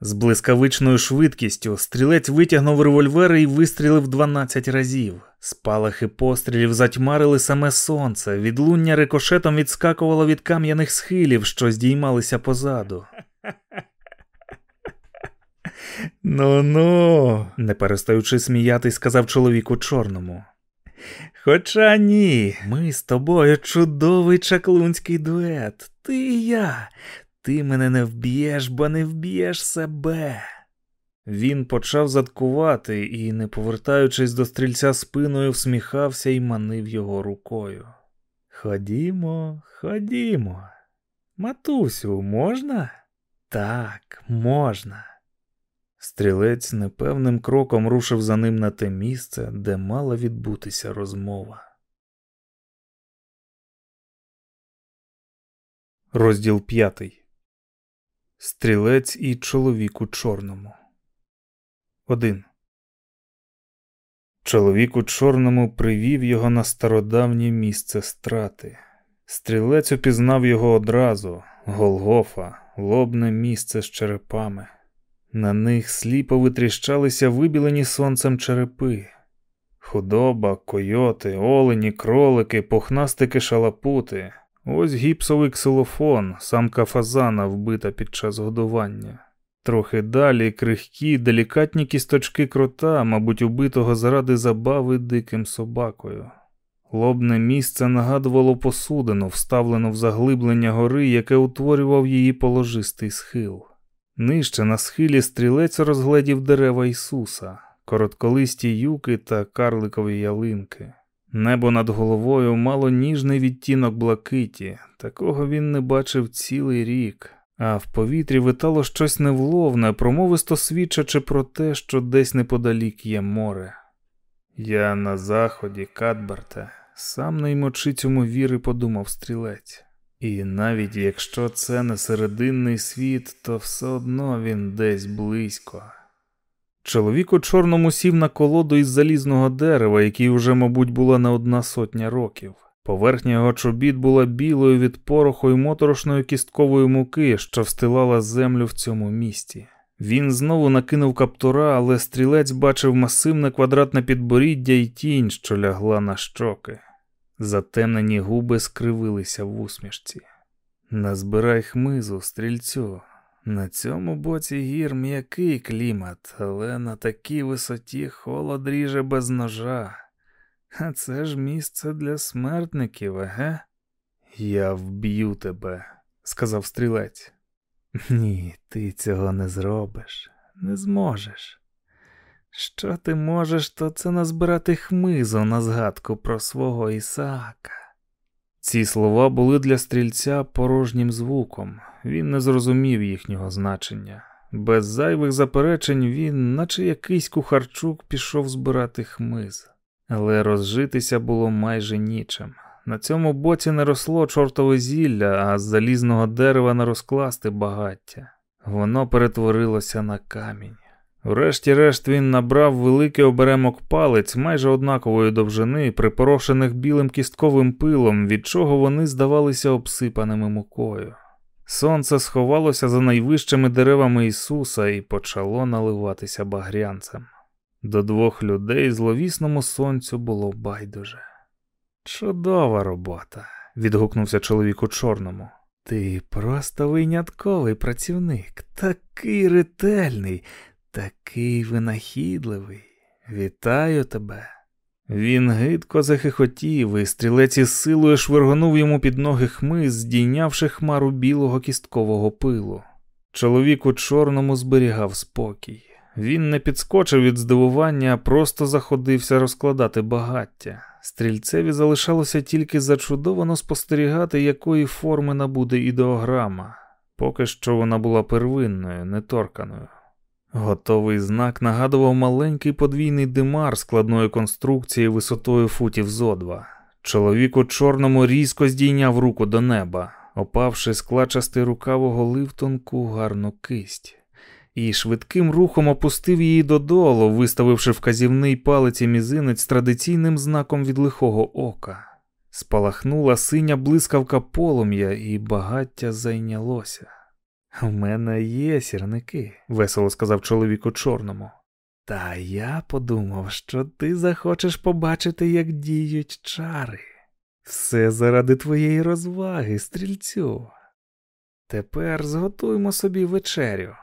A: З блискавичною швидкістю стрілець витягнув револьвер і вистрілив 12 разів. Спалахи пострілів затьмарили саме сонце, відлуння рикошетом відскакувало від кам'яних схилів, що здіймалися позаду. Ну ну, не перестаючи сміятись, сказав чоловіку чорному. Хоча ні, ми з тобою чудовий чаклунський дует. Ти і я. Ти мене не вб'єш, бо не вб'єш себе. Він почав заткувати і, не повертаючись до стрільця спиною, всміхався і манив його рукою. Ходімо, ходімо. Матусю, можна? Так, можна. Стрілець непевним кроком рушив за ним на те місце, де мала відбутися розмова. Розділ п'ятий. Стрілець і чоловік у чорному. Один. Чоловік у чорному привів його на стародавнє місце страти. Стрілець упізнав його одразу Голгофа, лобне місце з черепами. На них сліпо витріщалися вибілені сонцем черепи. Худоба, койоти, олені, кролики, пухнастики шалапути. Ось гіпсовий ксилофон, самка фазана вбита під час годування. Трохи далі крихкі, делікатні кісточки крота, мабуть, убитого заради забави диким собакою. Лобне місце нагадувало посудину, вставлену в заглиблення гори, яке утворював її положистий схил. Нижче на схилі стрілець розгледів дерева Ісуса, коротколисті юки та карликові ялинки. Небо над головою мало ніжний відтінок блакиті, такого він не бачив цілий рік, а в повітрі витало щось невловне, промовисто свідчачи про те, що десь неподалік є море. Я на заході, Кадберте, сам не ймочи цьому віри, подумав стрілець. І навіть якщо це не серединний світ, то все одно він десь близько. Чоловік у чорному сів на колоду із залізного дерева, який уже, мабуть, була не одна сотня років. Поверхня його чобіт була білою від пороху і моторошної кісткової муки, що встилала землю в цьому місті. Він знову накинув каптура, але стрілець бачив масивне квадратне підборіддя і тінь, що лягла на щоки. Затемнені губи скривилися в усмішці. Назбирай хмизу, стрільцю. На цьому боці гір м'який клімат, але на такій висоті холод ріже без ножа. А це ж місце для смертників, еге? Я вб'ю тебе, сказав стрілець. Ні, ти цього не зробиш, не зможеш. Що ти можеш, то це назбирати хмизу на згадку про свого Ісаака. Ці слова були для стрільця порожнім звуком, він не зрозумів їхнього значення. Без зайвих заперечень він, наче якийсь кухарчук, пішов збирати хмиз, але розжитися було майже нічим. На цьому боці не росло чортове зілля, а з залізного дерева не розкласти багаття. Воно перетворилося на камінь. Врешті-решт він набрав великий оберемок палець майже однакової довжини, припорошених білим кістковим пилом, від чого вони здавалися обсипаними мукою. Сонце сховалося за найвищими деревами Ісуса і почало наливатися багрянцем. До двох людей зловісному сонцю було байдуже. Чудова робота, відгукнувся чоловік у чорному. Ти просто винятковий працівник, такий ретельний, такий винахідливий. Вітаю тебе. Він гидко захихотів, і стрілець із силою швиргонув йому під ноги хмиз, здійнявши хмару білого кісткового пилу. Чоловік у чорному зберігав спокій. Він не підскочив від здивування, а просто заходився розкладати багаття. Стрільцеві залишалося тільки зачудовано спостерігати, якої форми набуде ідеограма. Поки що вона була первинною, неторканою. Готовий знак нагадував маленький подвійний димар складної конструкції висотою футів зо два. Чоловік у чорному різко здійняв руку до неба, опавши складчастий рукав оголив тонку гарну кисть, і швидким рухом опустив її додолу, виставивши вказівний палець і мізинець традиційним знаком від лихого ока. Спалахнула синя блискавка полум'я, і багаття зайнялося. У мене є сірники, весело сказав чоловік у чорному. Та я подумав, що ти захочеш побачити, як діють чари. Все заради твоєї розваги, стрільцю. Тепер зготуємо собі вечерю.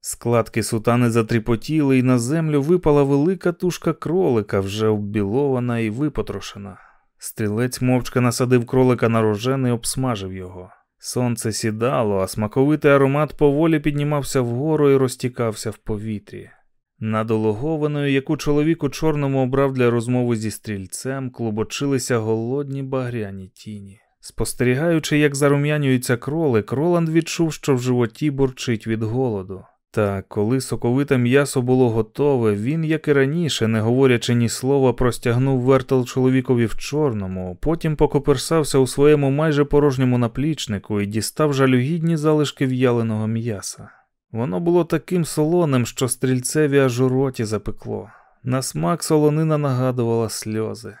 A: Складки сутани затріпотіли, і на землю випала велика тушка кролика, вже оббілована і випотрошена. Стрілець мовчки насадив кролика на рожен і обсмажив його. Сонце сідало, а смаковитий аромат поволі піднімався вгору і розтікався в повітрі. Над ологованою, яку чоловік у чорному обрав для розмови зі стрільцем, клубочилися голодні багряні тіні. Спостерігаючи, як зарум'янюється кролик, Роланд відчув, що в животі бурчить від голоду. Та коли соковите м'ясо було готове, він, як і раніше, не говорячи ні слова, простягнув вертел чоловікові в чорному, потім покоперсався у своєму майже порожньому наплічнику і дістав жалюгідні залишки в'яленого м'яса. Воно було таким солоним, що стрільцеві аж у роті запекло. На смак солонина нагадувала сльози.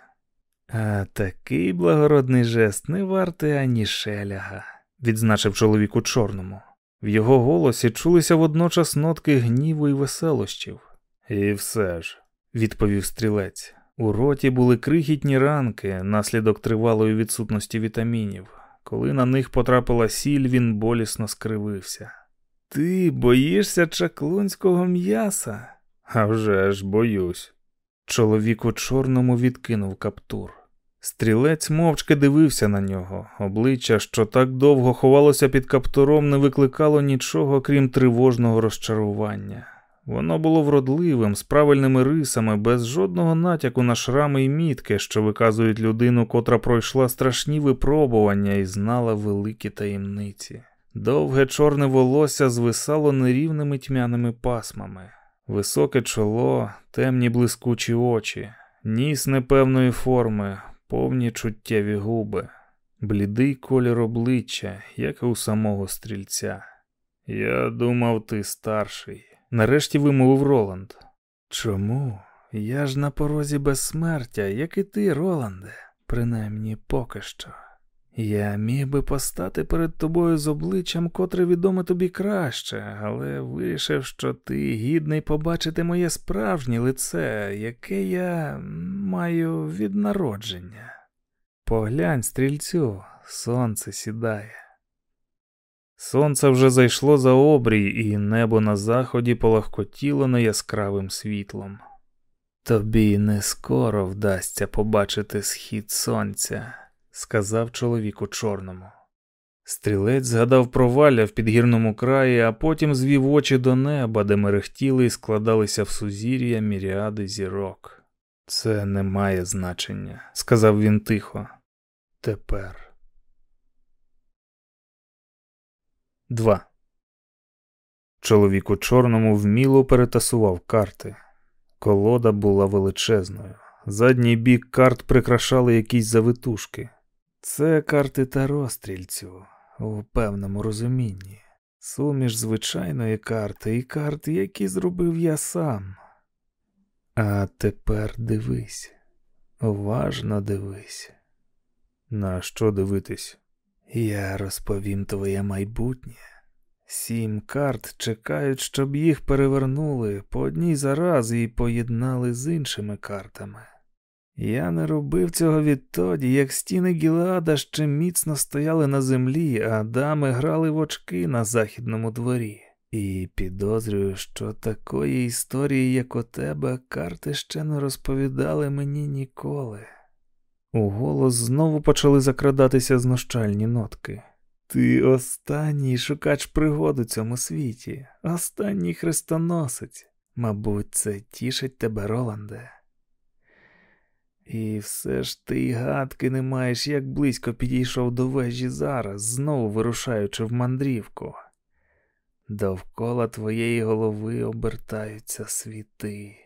A: А такий благородний жест не вартий ані шеляга, відзначив чоловік у чорному. В його голосі чулися водночас нотки гніву і веселощів. І все ж, відповів стрілець. У роті були крихітні ранки, наслідок тривалої відсутності вітамінів. Коли на них потрапила сіль, він болісно скривився. Ти боїшся чаклунського м'яса? «А вже ж боюсь. Чоловік у чорному відкинув каптур. Стрілець мовчки дивився на нього. Обличчя, що так довго ховалося під каптуром, не викликало нічого, крім тривожного розчарування. Воно було вродливим, з правильними рисами, без жодного натяку на шрами й мітки, що виказують людину, котра пройшла страшні випробування і знала великі таємниці. Довге чорне волосся звисало нерівними тьмяними пасмами, високе чоло, темні блискучі очі, ніс непевної форми, повні чуттєві губи, блідий колір обличчя, як і у самого стрільця. Я думав, ти старший. Нарешті вимовив Роланд. Чому? Я ж на порозі безсмертя, як і ти, Роланде, принаймні поки що. Я міг би постати перед тобою з обличчям, котре відоме тобі краще, але вирішив, що ти гідний побачити моє справжнє лице, яке я маю від народження. Поглянь, стрільцю, сонце сідає. Сонце вже зайшло за обрій, і небо на заході полагкотіло неяскравим світлом. Тобі не скоро вдасться побачити схід сонця, сказав чоловік у чорному. Стрілець згадав про валя в підгірному краї, а потім звів очі до неба, де мерехтіли і складалися в сузір'я міріади зірок. Це не має значення, сказав він тихо. Тепер. 2. Чоловік у чорному вміло перетасував карти. Колода була величезною. Задній бік карт прикрашали якісь завитушки. Це карти та розстрільцю у певному розумінні. Суміш звичайної карти і карт, які зробив я сам. А тепер дивись, уважно дивись. На що дивитись? Я розповім твоє майбутнє. Сім карт чекають, щоб їх перевернули по одній за раз і поєднали з іншими картами. Я не робив цього відтоді, як стіни Гілеада ще міцно стояли на землі, а дами грали в очки на західному дворі. І підозрюю, що такої історії, як у тебе, карти ще не розповідали мені ніколи. У голос знову почали закрадатися знущальні нотки. Ти останній шукач пригод у цьому світі, останній хрестоносець. Мабуть, це тішить тебе, Роланде. І все ж ти й гадки не маєш, як близько підійшов до вежі зараз, знову вирушаючи в мандрівку. Довкола твоєї голови обертаються світи.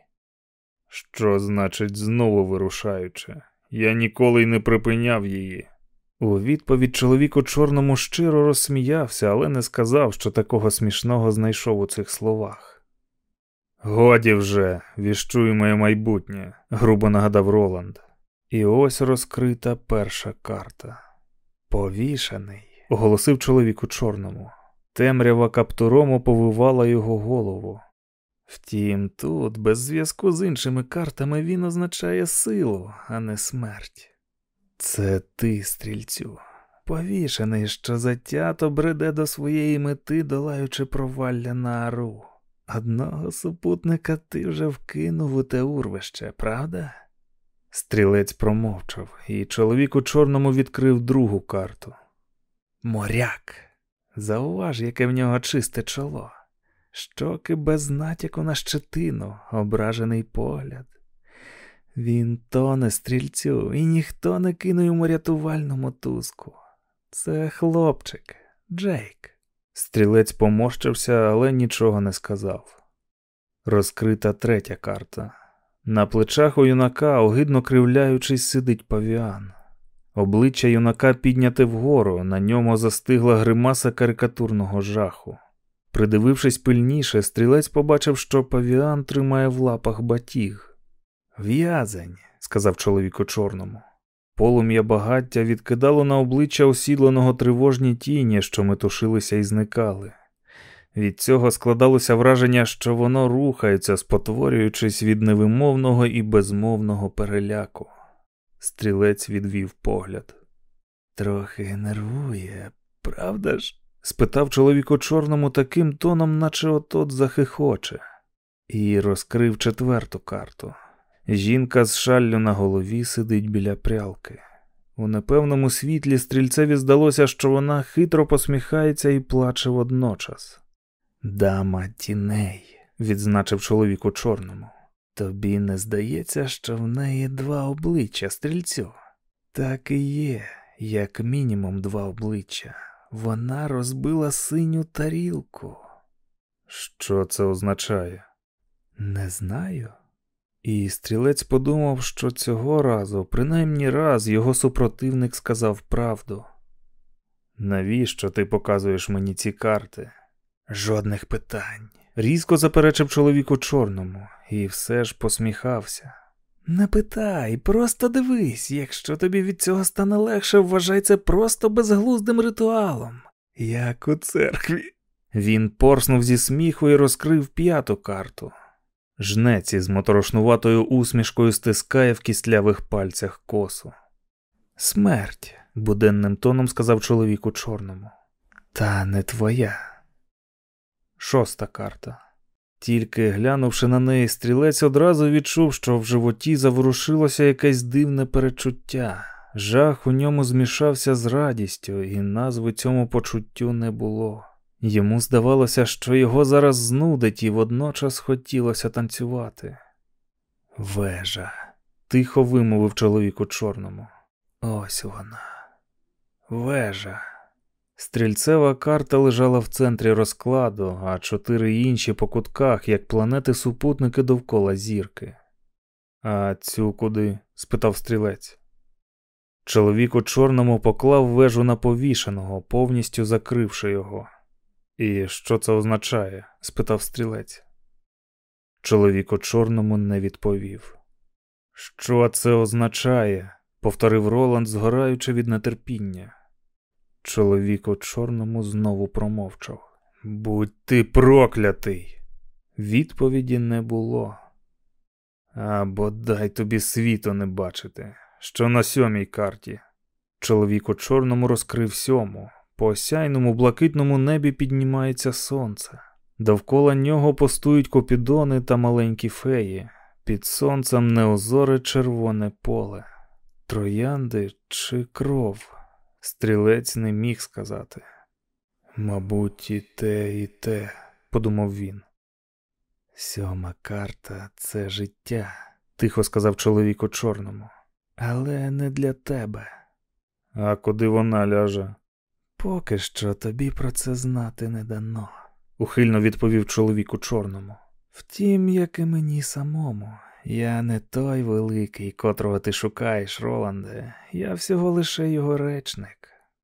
A: Що значить знову вирушаючи? Я ніколи й не припиняв її. У відповідь чоловік у чорному щиро розсміявся, але не сказав, що такого смішного знайшов у цих словах. Годі вже, віщуй моє майбутнє, грубо нагадав Роланд. І ось розкрита перша карта. Повішаний, оголосив чоловік у чорному. Темрява каптуром оповивала його голову. Втім, тут, без зв'язку з іншими картами, він означає силу, а не смерть. Це ти, стрільцю, повішений, що затято бреде до своєї мети, долаючи провалля на ару. Одного супутника ти вже вкинув у те урвище, правда? Стрілець промовчав, і чоловік у чорному відкрив другу карту. Моряк. Зауваж, яке в нього чисте чоло щоки без натяку на щетину, ображений погляд. Він тоне стрільцю, і ніхто не кине йому рятувальну мотузку. Це хлопчик, Джейк. Стрілець помощився, але нічого не сказав. Розкрита третя карта. На плечах у юнака, огидно кривляючись, сидить павіан. Обличчя юнака підняте вгору, на ньому застигла гримаса карикатурного жаху. Придивившись пильніше, стрілець побачив, що павіан тримає в лапах батіг. В'язень, сказав чоловік у чорному. Полум'я багаття відкидало на обличчя осідланого тривожні тіні, що метушилися і зникали. Від цього складалося враження, що воно рухається, спотворюючись від невимовного і безмовного переляку. Стрілець відвів погляд. Трохи нервує, правда ж? спитав чоловік у чорному таким тоном, наче отот захихоче, і розкрив четверту карту. Жінка з шаллю на голові сидить біля прялки. У непевному світлі стрільцеві здалося, що вона хитро посміхається і плаче водночас. Дама тіней, відзначив чоловік у чорному. Тобі не здається, що в неї два обличчя стрільцю? Так і є, як мінімум два обличчя. Вона розбила синю тарілку. Що це означає? Не знаю. І стрілець подумав, що цього разу, принаймні раз, його супротивник сказав правду. Навіщо ти показуєш мені ці карти? Жодних питань. Різко заперечив чоловіку чорному і все ж посміхався. Не питай, просто дивись, якщо тобі від цього стане легше, вважай це просто безглуздим ритуалом, як у церкві. Він порснув зі сміху і розкрив п'яту карту. Жнець із моторошнуватою усмішкою стискає в кістлявих пальцях косу. Смерть, буденним тоном сказав чоловіку чорному. Та не твоя. Шоста карта. Тільки глянувши на неї, стрілець одразу відчув, що в животі заворушилося якесь дивне перечуття. Жах у ньому змішався з радістю, і назви цьому почуттю не було. Йому здавалося, що його зараз знудить, і водночас хотілося танцювати. Вежа, тихо вимовив чоловік у чорному. Ось вона. Вежа. Стрільцева карта лежала в центрі розкладу, а чотири інші по кутках, як планети-супутники довкола зірки. А цю куди? спитав стрілець. Чоловік у чорному поклав вежу на повішеного, повністю закривши його. І що це означає? спитав стрілець. Чоловік у чорному не відповів. Що це означає? повторив Роланд, згораючи від нетерпіння. Чоловік у чорному знову промовчав. Будь ти проклятий. Відповіді не було. А бодай тобі світу не бачити, що на сьомій карті. Чоловік у чорному розкрив сьому. По осяйному блакитному небі піднімається сонце. Довкола нього постують копідони та маленькі феї. Під сонцем неозоре червоне поле. Троянди чи кров. Стрілець не міг сказати. Мабуть, і те, і те, подумав він. Сьома карта це життя, тихо сказав чоловік у чорному. Але не для тебе. А куди вона ляже? Поки що тобі про це знати не дано, ухильно відповів чоловік у чорному. Втім, як і мені самому, я не той великий, котрого ти шукаєш, Роланде, я всього лише його речник.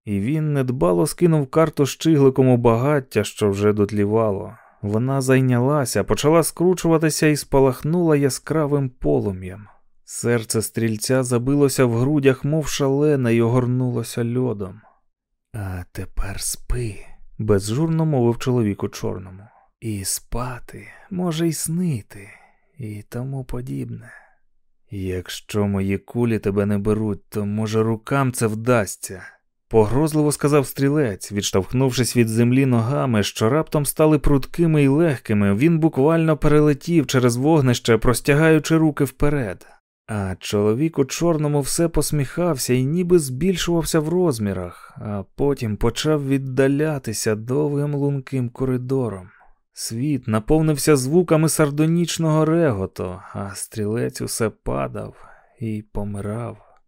A: І він недбало скинув карту щигликом у багаття, що вже дотлівало. Вона зайнялася, почала скручуватися і спалахнула яскравим полум'ям. Серце стрільця забилося в грудях, мов шалене, й огорнулося льодом. А тепер спи, безжурно мовив чоловік у чорному. І спати, може, й снити, і тому подібне. Якщо мої кулі тебе не беруть, то може рукам це вдасться. Погрозливо сказав стрілець, відштовхнувшись від землі ногами, що раптом стали прудкими і легкими, він буквально перелетів через вогнище, простягаючи руки вперед. А чоловік у чорному все посміхався і ніби збільшувався в розмірах, а потім почав віддалятися довгим лунким коридором. Світ наповнився звуками сардонічного реготу, а стрілець усе падав і помирав,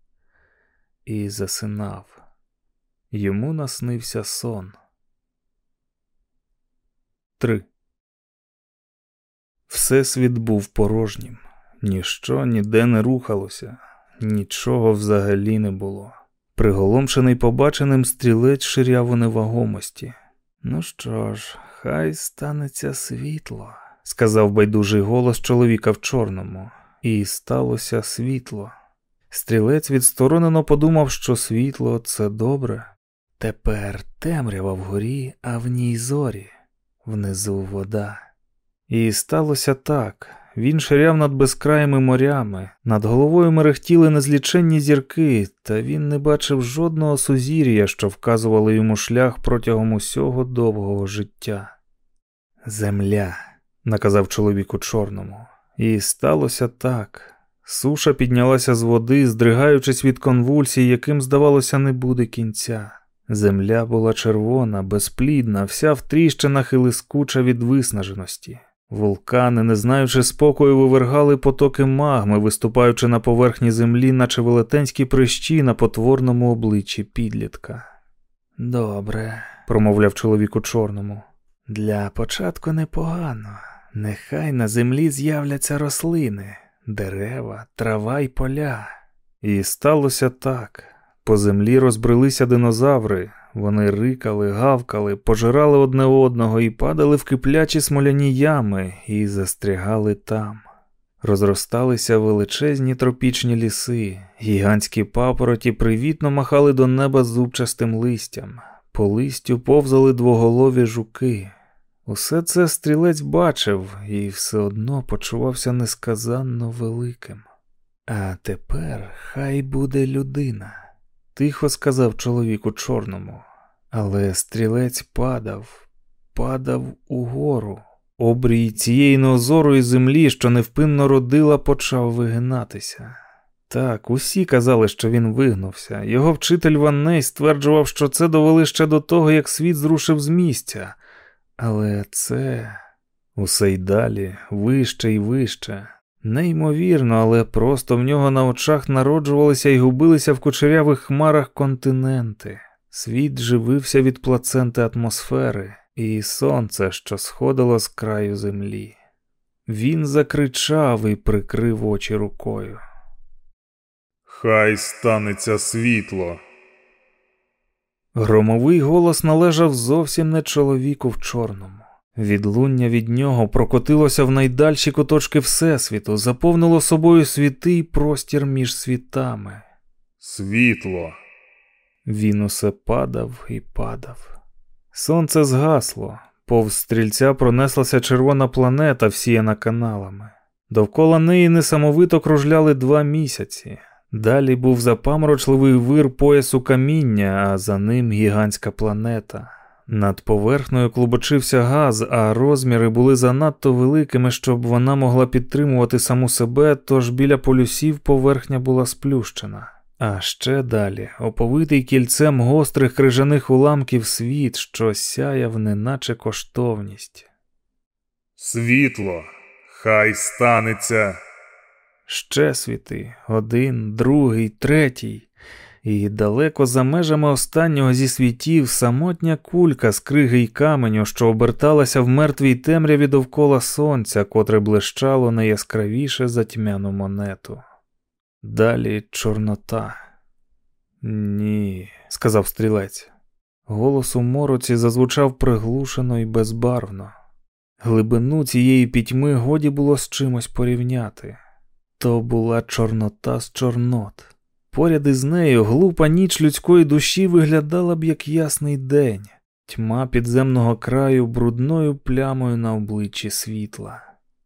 A: і засинав. Йому наснився сон. 3. Всесвіт був порожнім. Ніщо ніде не рухалося, нічого взагалі не було. Приголомшений побаченим стрілець ширяв у невагомості. Ну що ж, хай станеться світло, сказав байдужий голос чоловіка в чорному, і сталося світло. Стрілець відсторонено подумав, що світло це добре. Тепер темрява вгорі, а в ній зорі, внизу вода. І сталося так. Він ширяв над безкраїми морями, над головою мерехтіли незліченні зірки, та він не бачив жодного сузір'я, що вказувало йому шлях протягом усього довгого життя. Земля, наказав чоловіку чорному, і сталося так. Суша піднялася з води, здригаючись від конвульсій, яким, здавалося, не буде кінця. Земля була червона, безплідна, вся в тріщинах і лискуча від виснаженості. Вулкани, не знаючи спокою, вивергали потоки магми, виступаючи на поверхні землі, наче велетенські прищі на потворному обличчі підлітка. Добре, промовляв чоловік у чорному. Для початку непогано. Нехай на землі з'являться рослини, дерева, трава й поля. І сталося так. По землі розбрелися динозаври, вони рикали, гавкали, пожирали одне одного і падали в киплячі смоляні ями і застрягали там. Розросталися величезні тропічні ліси, гігантські папороті привітно махали до неба зубчастим листям, по листю повзали двоголові жуки. Усе це стрілець бачив і все одно почувався несказанно великим. А тепер хай буде людина тихо сказав чоловік у чорному, але стрілець падав, падав угору. Обрій цієї неозорої землі, що невпинно родила, почав вигинатися. Так, усі казали, що він вигнувся. Його вчитель Ванней стверджував, що це довели ще до того, як світ зрушив з місця. Але це усе й далі, вище і вище. Неймовірно, але просто в нього на очах народжувалися і губилися в кучерявих хмарах континенти. Світ живився від плаценти атмосфери і сонце, що сходило з краю землі. Він закричав і прикрив очі рукою.
C: Хай станеться світло.
A: Громовий голос належав зовсім не чоловіку в чорному. Відлуння від нього прокотилося в найдальші куточки Всесвіту, заповнило собою світи й простір між світами.
C: Світло.
A: Він усе падав і падав. Сонце згасло, повз стрільця пронеслася червона планета, всіяна каналами. Довкола неї несамовито кружляли два місяці. Далі був запаморочливий вир поясу каміння, а за ним гігантська планета. Над поверхнею клубочився газ, а розміри були занадто великими, щоб вона могла підтримувати саму себе, тож біля полюсів поверхня була сплющена. А ще далі оповитий кільцем гострих крижаних уламків світ, що сяяв, неначе коштовність.
C: Світло, хай станеться.
A: Ще світи один, другий, третій. І далеко за межами останнього зі світів самотня кулька з криги й каменю, що оберталася в мертвій темряві довкола сонця, котре блищало найяскравіше за тьмяну монету. Далі Чорнота. Ні, сказав стрілець. Голос у мороці зазвучав приглушено і безбарвно. Глибину цієї пітьми годі було з чимось порівняти. То була Чорнота з Чорнот. Поряд із нею глупа ніч людської душі виглядала б як ясний день, тьма підземного краю брудною плямою на обличчі світла.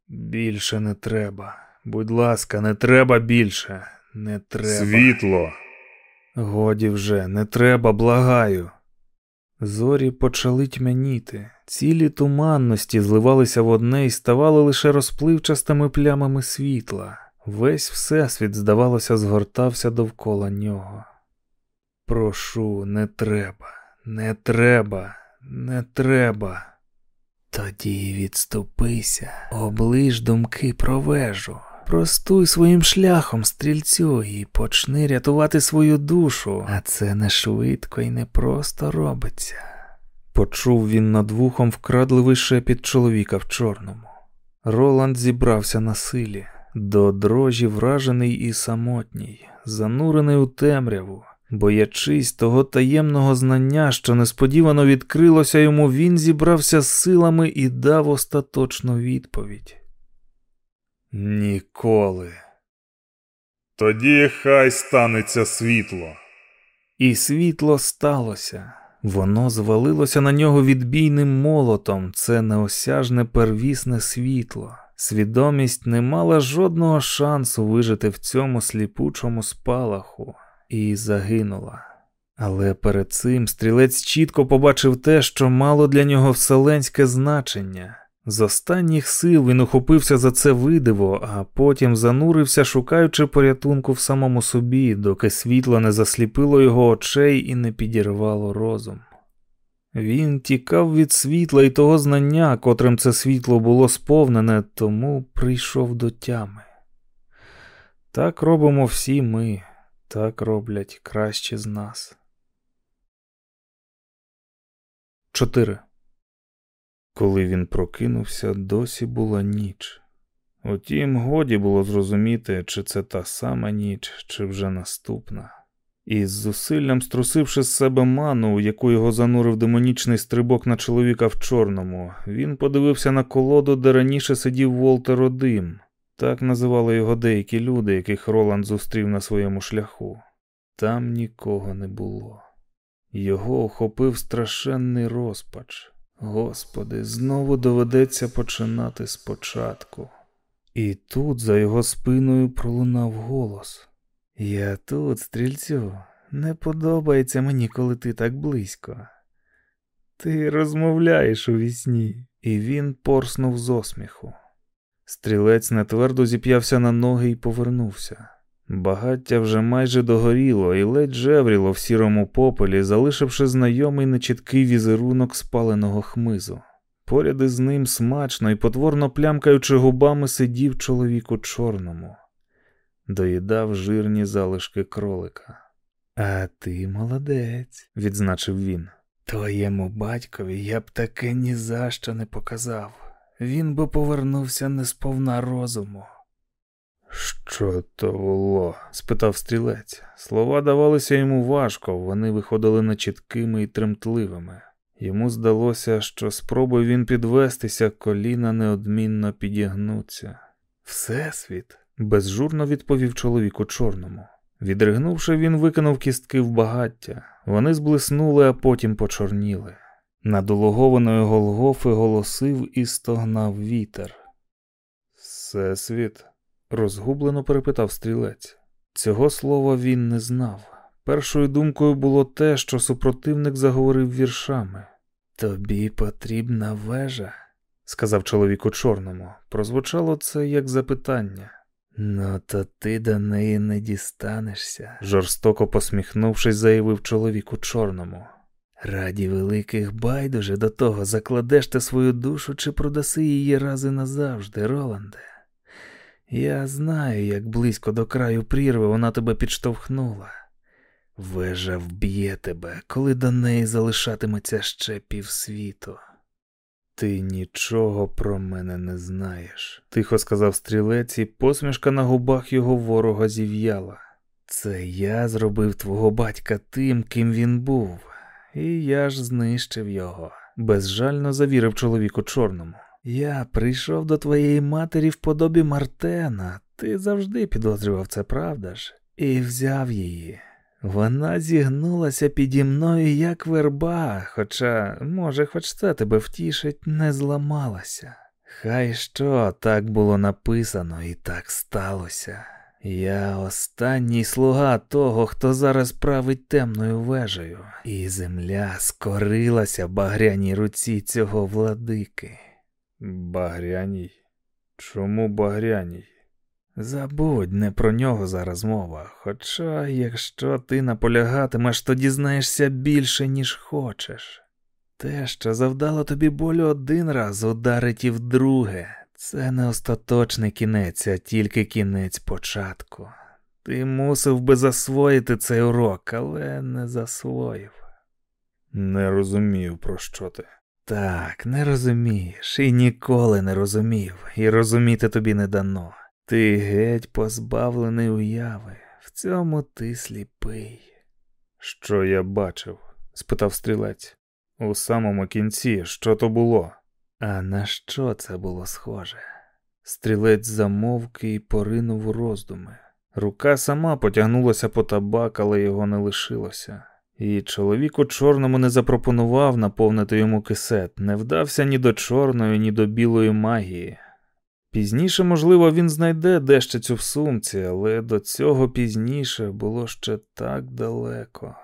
A: Більше не треба. Будь ласка, не треба більше. Не треба.
C: Світло.
A: Годі вже, не треба, благаю. Зорі почали тьмяніти, цілі туманності зливалися в одне і ставали лише розпливчастими плямами світла. Весь всесвіт, здавалося, згортався довкола нього. Прошу, не треба, не треба, не треба. Тоді відступися, оближ думки про вежу, простуй своїм шляхом стрільцю і почни рятувати свою душу, а це не швидко і не просто робиться. Почув він над вухом вкрадливий шепіт чоловіка в чорному. Роланд зібрався на силі до дрожі вражений і самотній, занурений у темряву, боячись того таємного знання, що несподівано відкрилося йому, він зібрався з силами і дав остаточну відповідь. Ніколи.
C: Тоді хай станеться світло.
A: І світло сталося. Воно звалилося на нього відбійним молотом, це неосяжне первісне світло. Свідомість не мала жодного шансу вижити в цьому сліпучому спалаху і загинула. Але перед цим стрілець чітко побачив те, що мало для нього вселенське значення. З останніх сил він ухопився за це видиво, а потім занурився, шукаючи порятунку в самому собі, доки світло не засліпило його очей і не підірвало розум. Він тікав від світла і того знання, котрим це світло було сповнене, тому прийшов до тями. Так робимо всі ми, так роблять кращі з нас. 4. Коли він прокинувся, досі була ніч. Утім, годі було зрозуміти, чи це та сама ніч, чи вже наступна. І з зусиллям струсивши з себе ману, у яку його занурив демонічний стрибок на чоловіка в чорному, він подивився на колоду, де раніше сидів Волтер Одим. Так називали його деякі люди, яких Роланд зустрів на своєму шляху. Там нікого не було. Його охопив страшенний розпач. Господи, знову доведеться починати спочатку. І тут за його спиною пролунав голос. Я тут, стрільцю, не подобається мені, коли ти так близько. Ти розмовляєш у вісні, і він порснув з осміху. Стрілець нетвердо зіп'явся на ноги і повернувся. Багаття вже майже догоріло і ледь жевріло в сірому попелі, залишивши знайомий нечіткий візерунок спаленого хмизу. Поряд із ним смачно і потворно плямкаючи губами сидів чоловік у чорному, доїдав жирні залишки кролика. А ти молодець, відзначив він. Твоєму батькові я б таке ні за що не показав. Він би повернувся не сповна розуму. Що то було? спитав стрілець. Слова давалися йому важко, вони виходили нечіткими і тремтливими. Йому здалося, що спробує він підвестися, коліна неодмінно підігнуться. Всесвіт, безжурно відповів чоловік у чорному. Відригнувши, він викинув кістки в багаття. Вони зблиснули, а потім почорніли. Над улогованою Голгофи голосив і стогнав вітер. Всесвіт розгублено перепитав стрілець. Цього слова він не знав. Першою думкою було те, що супротивник заговорив віршами. Тобі потрібна вежа, сказав чоловік у чорному. Прозвучало це як запитання. Ну, то ти до неї не дістанешся, жорстоко посміхнувшись, заявив чоловік у чорному. Раді великих байдуже до того закладеш ти свою душу чи продаси її рази назавжди, Роланде. Я знаю, як близько до краю прірви вона тебе підштовхнула. Вежа вб'є тебе, коли до неї залишатиметься ще півсвіту. Ти нічого про мене не знаєш, тихо сказав стрілець, і посмішка на губах його ворога зів'яла. Це я зробив твого батька тим, ким він був, і я ж знищив його, безжально завірив чоловіку чорному. Я прийшов до твоєї матері в подобі Мартена, ти завжди підозрював це, правда ж, і взяв її. Вона зігнулася піді мною, як верба, хоча, може, хоч це тебе втішить, не зламалася. Хай що так було написано, і так сталося. Я останній слуга того, хто зараз править темною вежею, і земля скорилася багряній руці цього владики. Багряній? Чому багряній? Забудь, не про нього зараз мова. Хоча, якщо ти наполягатимеш, то дізнаєшся більше, ніж хочеш. Те, що завдало тобі болю один раз, ударить і вдруге. Це не остаточний кінець, а тільки кінець початку. Ти мусив би засвоїти цей урок, але не засвоїв. Не розумію, про що ти. Так, не розумієш, і ніколи не розумів, і розуміти тобі не дано. Ти геть позбавлений уяви, в цьому ти сліпий. Що я бачив? спитав стрілець. У самому кінці, що то було? А на що це було схоже? Стрілець замовк і поринув у роздуми. Рука сама потягнулася по табак, але його не лишилося. І чоловік у чорному не запропонував наповнити йому кисет, не вдався ні до чорної, ні до білої магії. Пізніше, можливо, він знайде дещицю в сумці, але до цього пізніше було ще так далеко.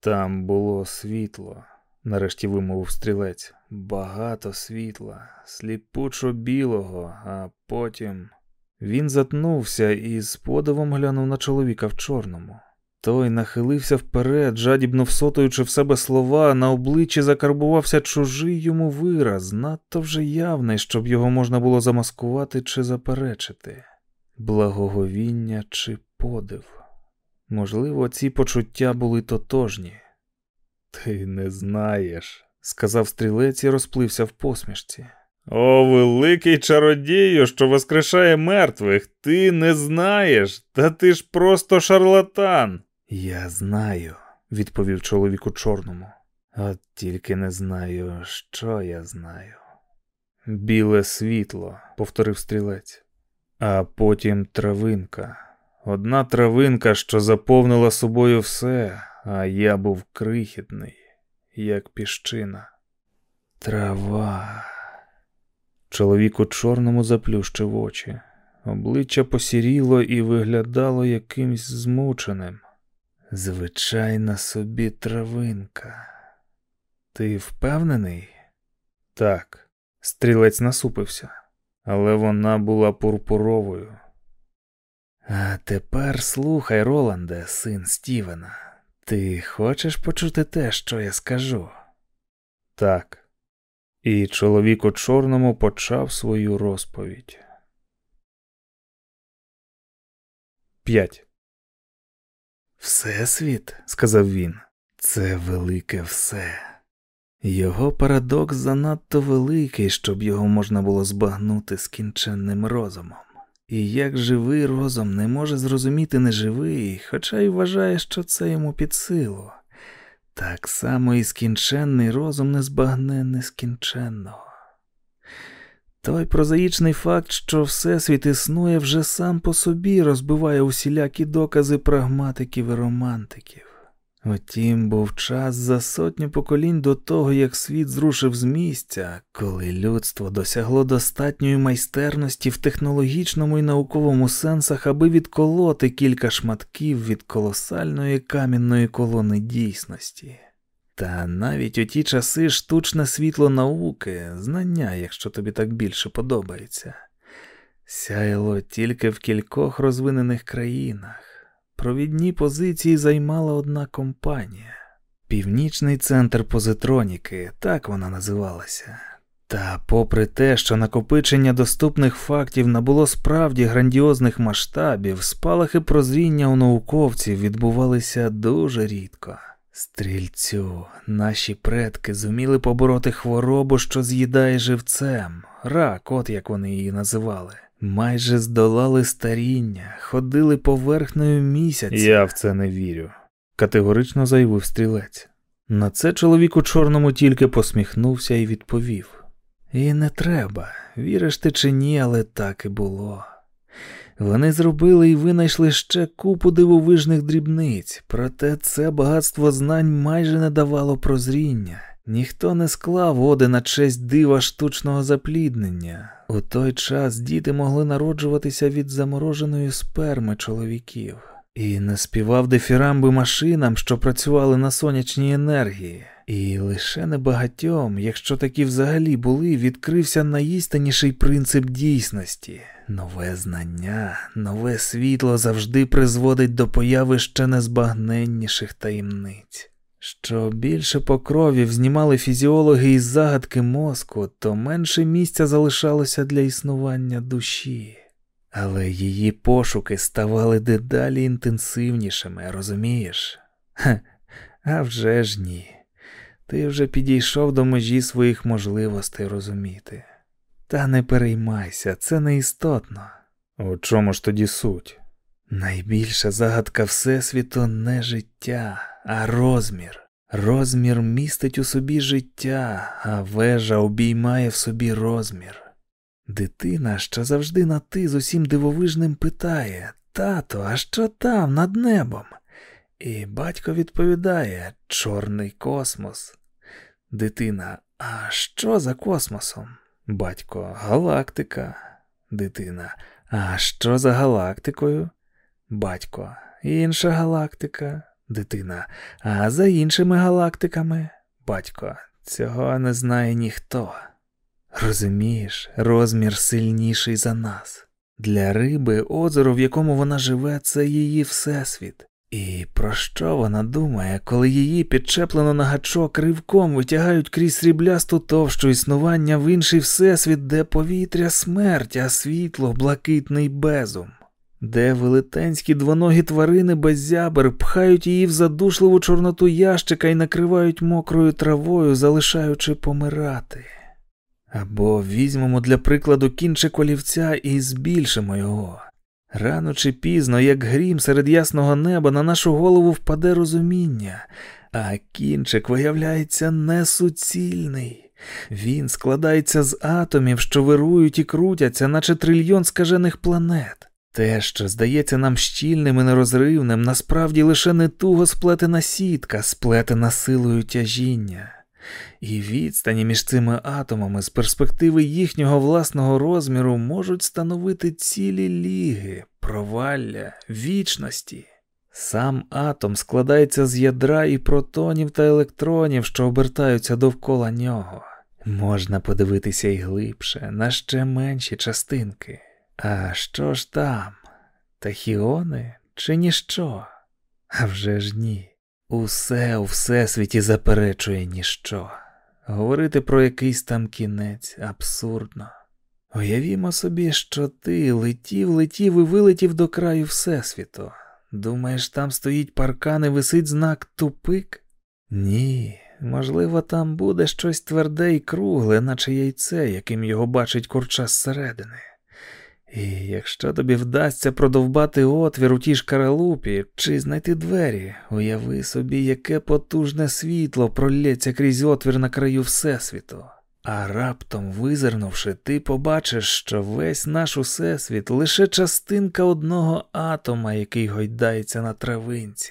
A: Там було світло, нарешті вимовив стрілець. Багато світла, сліпучо білого, а потім він затнувся і з подивом глянув на чоловіка в чорному. Той нахилився вперед, жадібно всотуючи в себе слова, на обличчі закарбувався чужий йому вираз, надто вже явний, щоб його можна було замаскувати чи заперечити, благоговіння чи подив. Можливо, ці почуття були тотожні. Ти не знаєш, сказав стрілець і розплився в посмішці. О, великий чародію, що воскрешає мертвих, ти не знаєш, та ти ж просто шарлатан. Я знаю, відповів чоловік у чорному. От тільки не знаю, що я знаю. Біле світло, повторив стрілець, а потім травинка. Одна травинка, що заповнила собою все, а я був крихітний, як піщина. Трава. Чоловік у чорному заплющив очі. Обличчя посіріло і виглядало якимсь змученим. Звичайна собі травинка. Ти впевнений? Так, стрілець насупився, але вона була пурпуровою. А тепер слухай, Роланде, син Стівена. Ти хочеш почути те, що я скажу? Так. І чоловік у чорному почав свою розповідь. 5. Всесвіт, сказав він, це велике все. Його парадокс занадто великий, щоб його можна було збагнути скінченним розумом. І як живий розум не може зрозуміти неживий, хоча й вважає, що це йому під силу. Так само і скінченний розум не збагне нескінченного. Той прозаїчний факт, що Всесвіт існує, вже сам по собі розбиває усілякі докази прагматиків і романтиків. Втім, був час за сотню поколінь до того, як світ зрушив з місця, коли людство досягло достатньої майстерності в технологічному і науковому сенсах, аби відколоти кілька шматків від колосальної камінної колони дійсності. Та навіть у ті часи штучне світло науки, знання, якщо тобі так більше подобається, сяяло тільки в кількох розвинених країнах. Провідні позиції займала одна компанія Північний центр позитроніки, так вона називалася. Та, попри те, що накопичення доступних фактів набуло справді грандіозних масштабів, спалахи прозріння у науковців відбувалися дуже рідко. Стрільцю, наші предки зуміли побороти хворобу, що з'їдає живцем, рак, от як вони її називали. Майже здолали старіння, ходили поверхнею місяця. Я в це не вірю, категорично заявив стрілець. На це чоловік у чорному тільки посміхнувся і відповів: І не треба, віриш ти чи ні, але так і було. Вони зробили і винайшли ще купу дивовижних дрібниць, проте це багатство знань майже не давало прозріння. Ніхто не склав оди на честь дива штучного запліднення. У той час діти могли народжуватися від замороженої сперми чоловіків і не співав дифірамби машинам, що працювали на сонячній енергії. І лише небагатьом, якщо такі взагалі були, відкрився найістинніший принцип дійсності. Нове знання, нове світло завжди призводить до появи ще незбагненніших таємниць. Що більше покровів знімали фізіологи із загадки мозку, то менше місця залишалося для існування душі, але її пошуки ставали дедалі інтенсивнішими, розумієш? Ха, а вже ж ні. Ти вже підійшов до межі своїх можливостей розуміти. Та не переймайся, це не істотно. У чому ж тоді суть? Найбільша загадка Всесвіту не життя а розмір. Розмір містить у собі життя, а вежа обіймає в собі розмір. Дитина, що завжди на ти з усім дивовижним питає Тато, а що там над небом? І батько відповідає Чорний космос. Дитина, а що за космосом? Батько, галактика. Дитина. А що за галактикою? Батько. Інша галактика. Дитина. А за іншими галактиками? Батько. Цього не знає ніхто. Розумієш, розмір сильніший за нас. Для риби озеро, в якому вона живе, це її всесвіт. І про що вона думає, коли її підчеплено на гачок ривком витягають крізь сріблясту товщу існування в інший всесвіт, де повітря смерть, а світло блакитний безум, де велетенські двоногі тварини без зябер пхають її в задушливу чорноту ящика і накривають мокрою травою, залишаючи помирати. Або візьмемо для прикладу кінчик олівця і збільшимо його. Рано чи пізно, як грім серед ясного неба, на нашу голову впаде розуміння, а кінчик виявляється несуцільний. Він складається з атомів, що вирують і крутяться, наче трильйон скажених планет. Те, що здається нам щільним і нерозривним, насправді лише не туго сплетена сітка, сплетена силою тяжіння. І відстані між цими атомами з перспективи їхнього власного розміру можуть становити цілі ліги, провалля, вічності. Сам атом складається з ядра і протонів та електронів, що обертаються довкола нього. Можна подивитися й глибше, на ще менші частинки. А що ж там? Тахіони чи ніщо? А вже ж ні. Усе у всесвіті заперечує ніщо. Говорити про якийсь там кінець абсурдно. Уявімо собі, що ти летів, летів і вилетів до краю Всесвіту. Думаєш, там стоїть паркан і висить знак тупик? Ні, можливо, там буде щось тверде і кругле, наче яйце, яким його бачить курча зсередини. І якщо тобі вдасться продовбати отвір у тій шкаралупі чи знайти двері, уяви собі, яке потужне світло пролється крізь отвір на краю Всесвіту. А раптом, визирнувши, ти побачиш, що весь наш усесвіт лише частинка одного атома, який гойдається на травинці.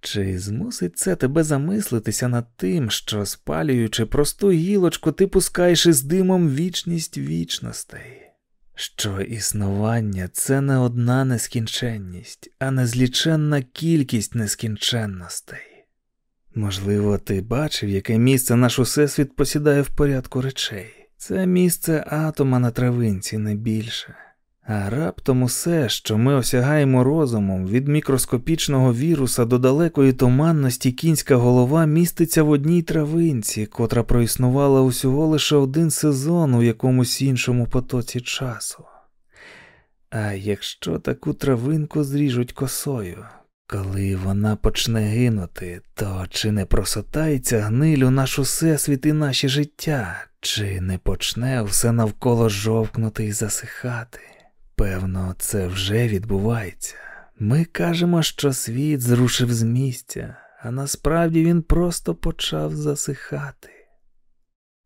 A: Чи змусить це тебе замислитися над тим, що, спалюючи просту гілочку, ти пускаєш із димом вічність вічностей? Що існування це не одна нескінченність, а незліченна кількість нескінченностей. Можливо, ти бачив, яке місце наш усесвіт посідає в порядку речей. Це місце атома на травинці не більше. А раптом усе, що ми осягаємо розумом, від мікроскопічного віруса до далекої туманності кінська голова міститься в одній травинці, котра проіснувала усього лише один сезон у якомусь іншому потоці часу. А якщо таку травинку зріжуть косою, коли вона почне гинути, то чи не просотається гниль у наш усесвіт і наші життя, чи не почне все навколо жовкнути і засихати? Певно, це вже відбувається. Ми кажемо, що світ зрушив з місця, а насправді він просто почав засихати.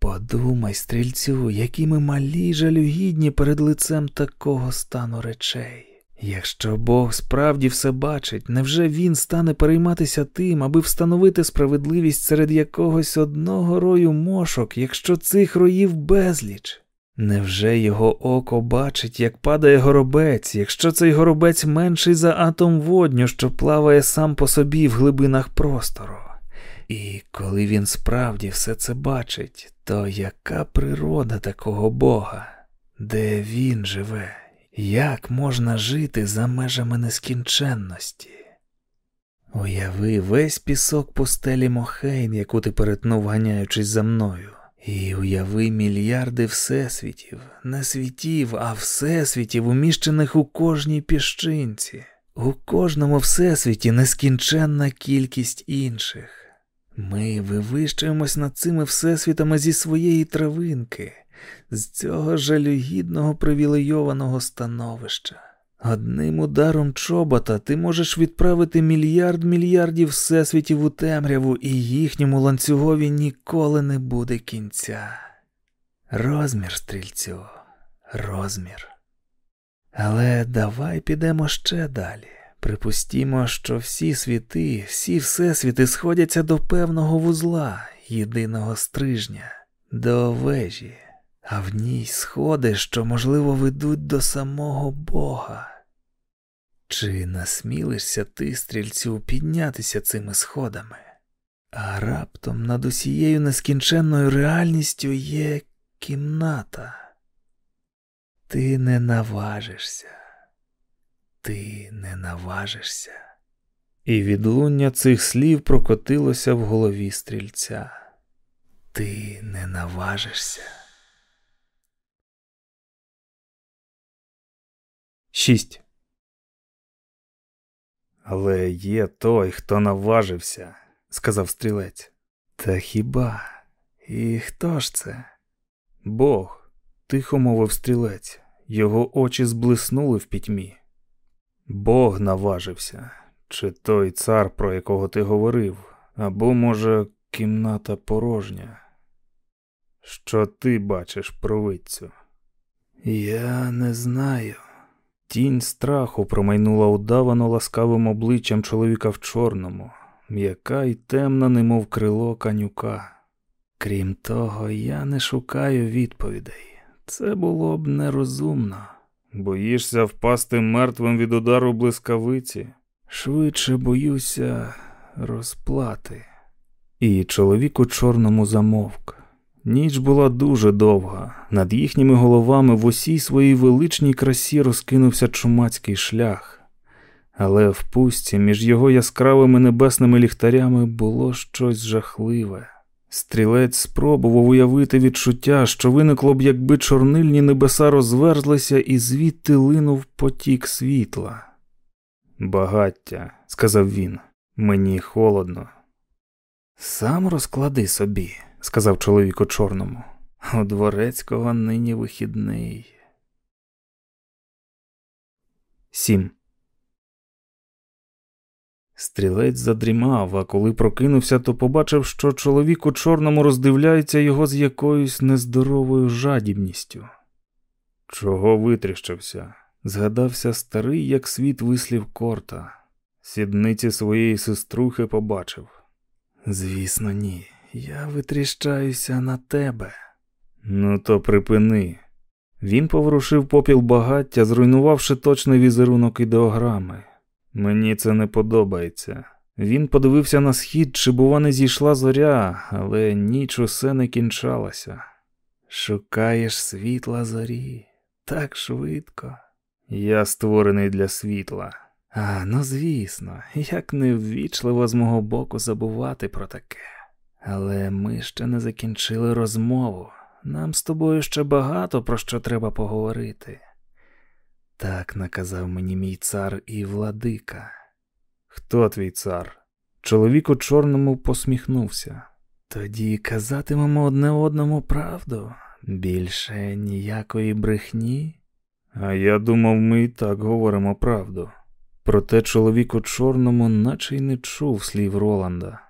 A: Подумай, стрільцю, які ми малі жалюгідні перед лицем такого стану речей. Якщо Бог справді все бачить, невже він стане перейматися тим, аби встановити справедливість серед якогось одного рою мошок, якщо цих роїв безліч? Невже його око бачить, як падає горобець, якщо цей горобець менший за атом водню, що плаває сам по собі в глибинах простору? І коли він справді все це бачить, то яка природа такого Бога? Де він живе? Як можна жити за межами нескінченності? Уяви весь пісок пустелі Мохейн, яку ти перетнув, ганяючись за мною. І уяви мільярди всесвітів, не світів, а всесвітів, уміщених у кожній піщинці, у кожному всесвіті нескінченна кількість інших. Ми вивищуємось над цими всесвітами зі своєї травинки, з цього жалюгідного привілейованого становища. Одним ударом чобота ти можеш відправити мільярд мільярдів всесвітів у темряву, і їхньому ланцюгові ніколи не буде кінця. Розмір, стрільцю, розмір. Але давай підемо ще далі. Припустімо, що всі світи, всі всесвіти сходяться до певного вузла, єдиного стрижня, до вежі.
D: А в ній сходи, що, можливо, ведуть до самого Бога. Чи насмілишся ти, стрільцю, піднятися цими сходами? А раптом над усією нескінченною реальністю є кімната. Ти не наважишся, ти не наважишся. І відлуння цих слів прокотилося в голові стрільця. Ти не наважишся. 6.
A: Але є той, хто наважився, сказав стрілець.
D: Та хіба? І хто ж це?
A: Бог, тихо мовив стрілець, його очі зблиснули в пітьмі. Бог наважився, чи той цар, про якого ти говорив, або, може, кімната порожня. Що ти бачиш, провидцю?
D: Я не знаю.
A: Тінь страху промайнула удавано ласкавим обличчям чоловіка в чорному, м'яка й темна, немов крило канюка.
D: Крім того, я не шукаю відповідей. Це було б нерозумно.
A: Боїшся впасти мертвим від удару блискавиці?
D: Швидше боюся розплати.
A: І чоловік у чорному замовк. Ніч була дуже довга. Над їхніми головами в усій своїй величній красі розкинувся чумацький шлях, але в пустці між його яскравими небесними ліхтарями було щось жахливе. Стрілець спробував уявити відчуття, що виникло б, якби чорнильні небеса розверзлися і звідти линув потік світла. Багаття, сказав він, мені холодно.
D: Сам розклади собі сказав чоловік у чорному. У дворецького нині вихідний.
A: Сім. Стрілець задрімав, а коли прокинувся, то побачив, що чоловік у чорному роздивляється його з якоюсь нездоровою жадібністю. Чого витріщився? Згадався старий, як світ вислів корта. Сідниці своєї сеструхи побачив.
D: Звісно, ні. Я витріщаюся на тебе.
A: Ну, то припини. Він поворушив попіл багаття, зруйнувавши точний візерунок ідеограми. Мені це не подобається. Він подивився на схід, чи, бува, не зійшла зоря, але ніч усе не кінчалася.
D: Шукаєш світла зорі так швидко.
A: Я створений для світла.
D: А, ну звісно, як неввічливо з мого боку забувати про таке. Але ми ще не закінчили розмову. Нам з тобою ще багато про що треба поговорити. Так наказав мені мій цар і владика.
A: Хто твій цар? Чоловік у чорному посміхнувся.
D: Тоді казатимемо одне одному правду. Більше ніякої брехні.
A: А я думав, ми і так говоримо правду. Проте чоловік у чорному наче й не чув слів Роланда.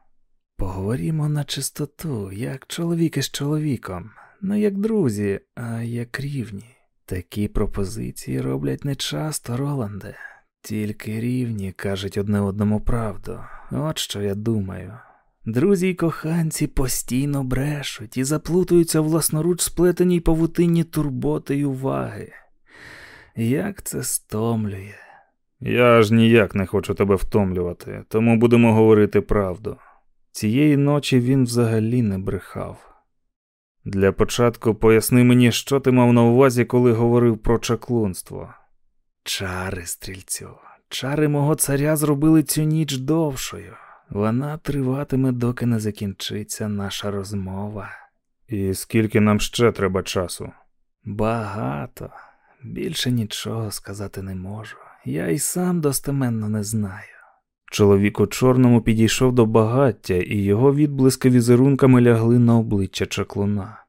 D: Поговоримо на чистоту, як чоловік із чоловіком, не як друзі, а як рівні. Такі пропозиції роблять не часто, Роланде, тільки рівні кажуть одне одному правду. От що я думаю. Друзі й коханці постійно брешуть і заплутуються власноруч сплетеній павутинні турботи й уваги. Як це стомлює?
A: Я ж ніяк не хочу тебе втомлювати, тому будемо говорити правду. Цієї ночі він взагалі не брехав. Для початку поясни мені, що ти мав на увазі, коли говорив про чаклунство.
D: Чари, стрільцю, чари мого царя зробили цю ніч довшою. Вона триватиме, доки не закінчиться наша розмова.
A: І скільки нам ще треба часу?
D: Багато. Більше нічого сказати не можу. Я й сам достеменно не знаю.
A: Чоловік у чорному підійшов до багаття, і його відблиски візерунками лягли на обличчя чаклуна.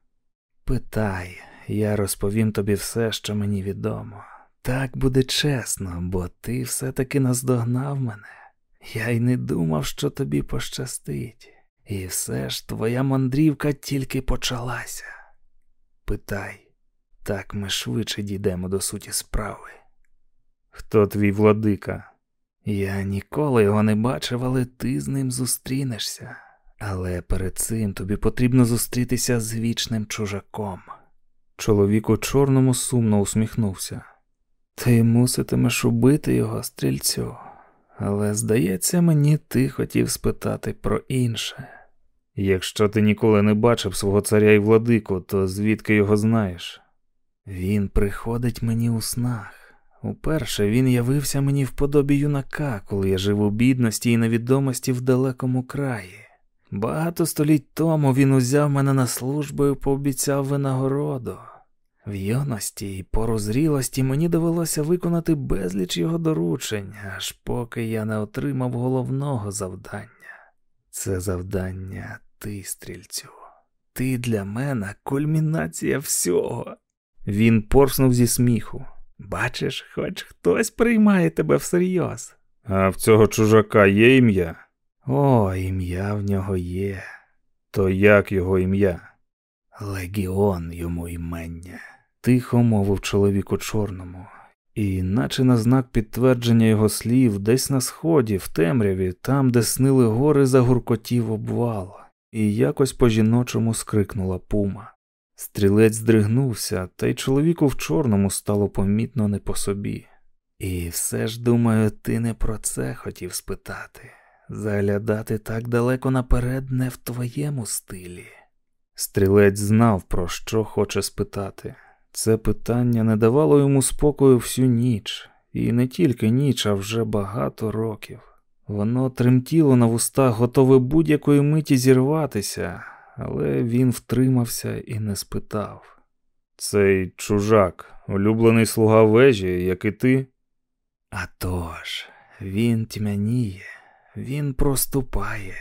D: Питай, я розповім тобі все, що мені відомо. Так буде чесно, бо ти все-таки наздогнав мене. Я й не думав, що тобі пощастить. І все ж твоя мандрівка тільки почалася. Питай, так ми швидше дійдемо до суті справи.
A: Хто твій владика?
D: Я ніколи його не бачив, але ти з ним зустрінешся. Але перед цим тобі потрібно зустрітися з вічним чужаком.
A: Чоловік у чорному сумно усміхнувся. Ти муситимеш убити його, стрільцю, але, здається, мені ти хотів спитати про інше.
E: Якщо ти ніколи не бачив свого царя і владику, то звідки його знаєш?
A: Він приходить мені у снах. Уперше він явився мені в подобі юнака, коли я жив у бідності і невідомості в далекому краї. Багато століть тому він узяв мене на службу і пообіцяв винагороду. В юності і пору зрілості мені довелося виконати безліч його доручень, аж поки я не отримав головного завдання. Це завдання ти, стрільцю. Ти для мене кульмінація всього. Він порснув зі сміху. Бачиш, хоч хтось приймає тебе всерйоз.
E: А в цього чужака є ім'я?
A: О, ім'я в нього є.
E: То як його ім'я?
A: Легіон йому імення, тихо мовив чоловік у чорному, і, наче на знак підтвердження його слів, десь на сході, в темряві, там, де снили гори, загуркотів обвал, і якось по жіночому скрикнула пума. Стрілець здригнувся, та й чоловіку в чорному стало помітно не по собі. І все ж, думаю, ти не про це хотів спитати. Заглядати так далеко наперед не в твоєму стилі. Стрілець знав, про що хоче спитати. Це питання не давало йому спокою всю ніч, і не тільки ніч, а вже багато років. Воно тремтіло на вустах, готове будь-якої миті зірватися, але він втримався і не спитав.
E: Цей чужак, улюблений слуга вежі, як і ти?
A: «А тож, він тьмяніє, він проступає.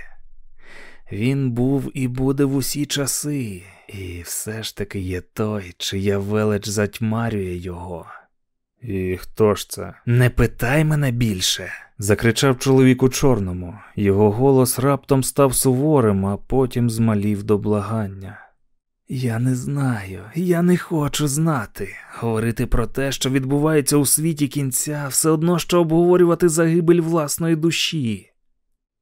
A: Він був і буде в усі часи, і все ж таки є той, чия велич затьмарює його.
E: І хто ж це?
A: Не питай мене більше.
E: закричав чоловік у чорному. Його голос раптом став суворим, а потім змалів до благання.
A: Я не знаю, я не хочу знати. Говорити про те, що відбувається у світі кінця, все одно що обговорювати загибель власної душі.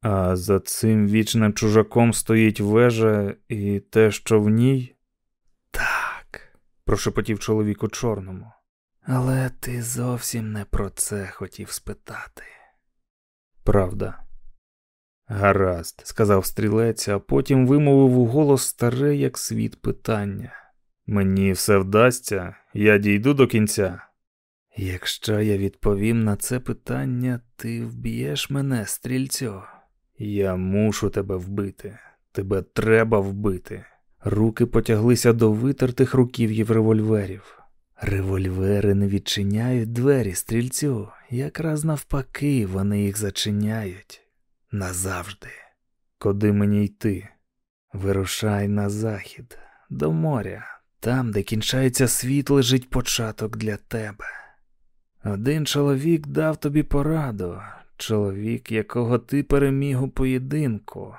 E: А за цим вічним чужаком стоїть вежа і те, що в ній?
A: Так,
E: прошепотів чоловік у чорному.
A: Але ти зовсім не про це хотів спитати.
E: Правда. Гаразд, сказав стрілець, а потім вимовив у голос старе, як світ питання. Мені все вдасться, я дійду до кінця.
A: Якщо я відповім на це питання, ти вб'єш мене, стрільцю.
E: Я мушу тебе вбити, тебе треба вбити. Руки потяглися до витертих руків'їв револьверів.
A: Револьвери не відчиняють двері стрільцю, якраз навпаки, вони їх зачиняють назавжди.
E: Куди мені йти?
A: Вирушай на захід, до моря, там, де кінчається світ, лежить початок для тебе. Один чоловік дав тобі пораду, чоловік, якого ти переміг у поєдинку.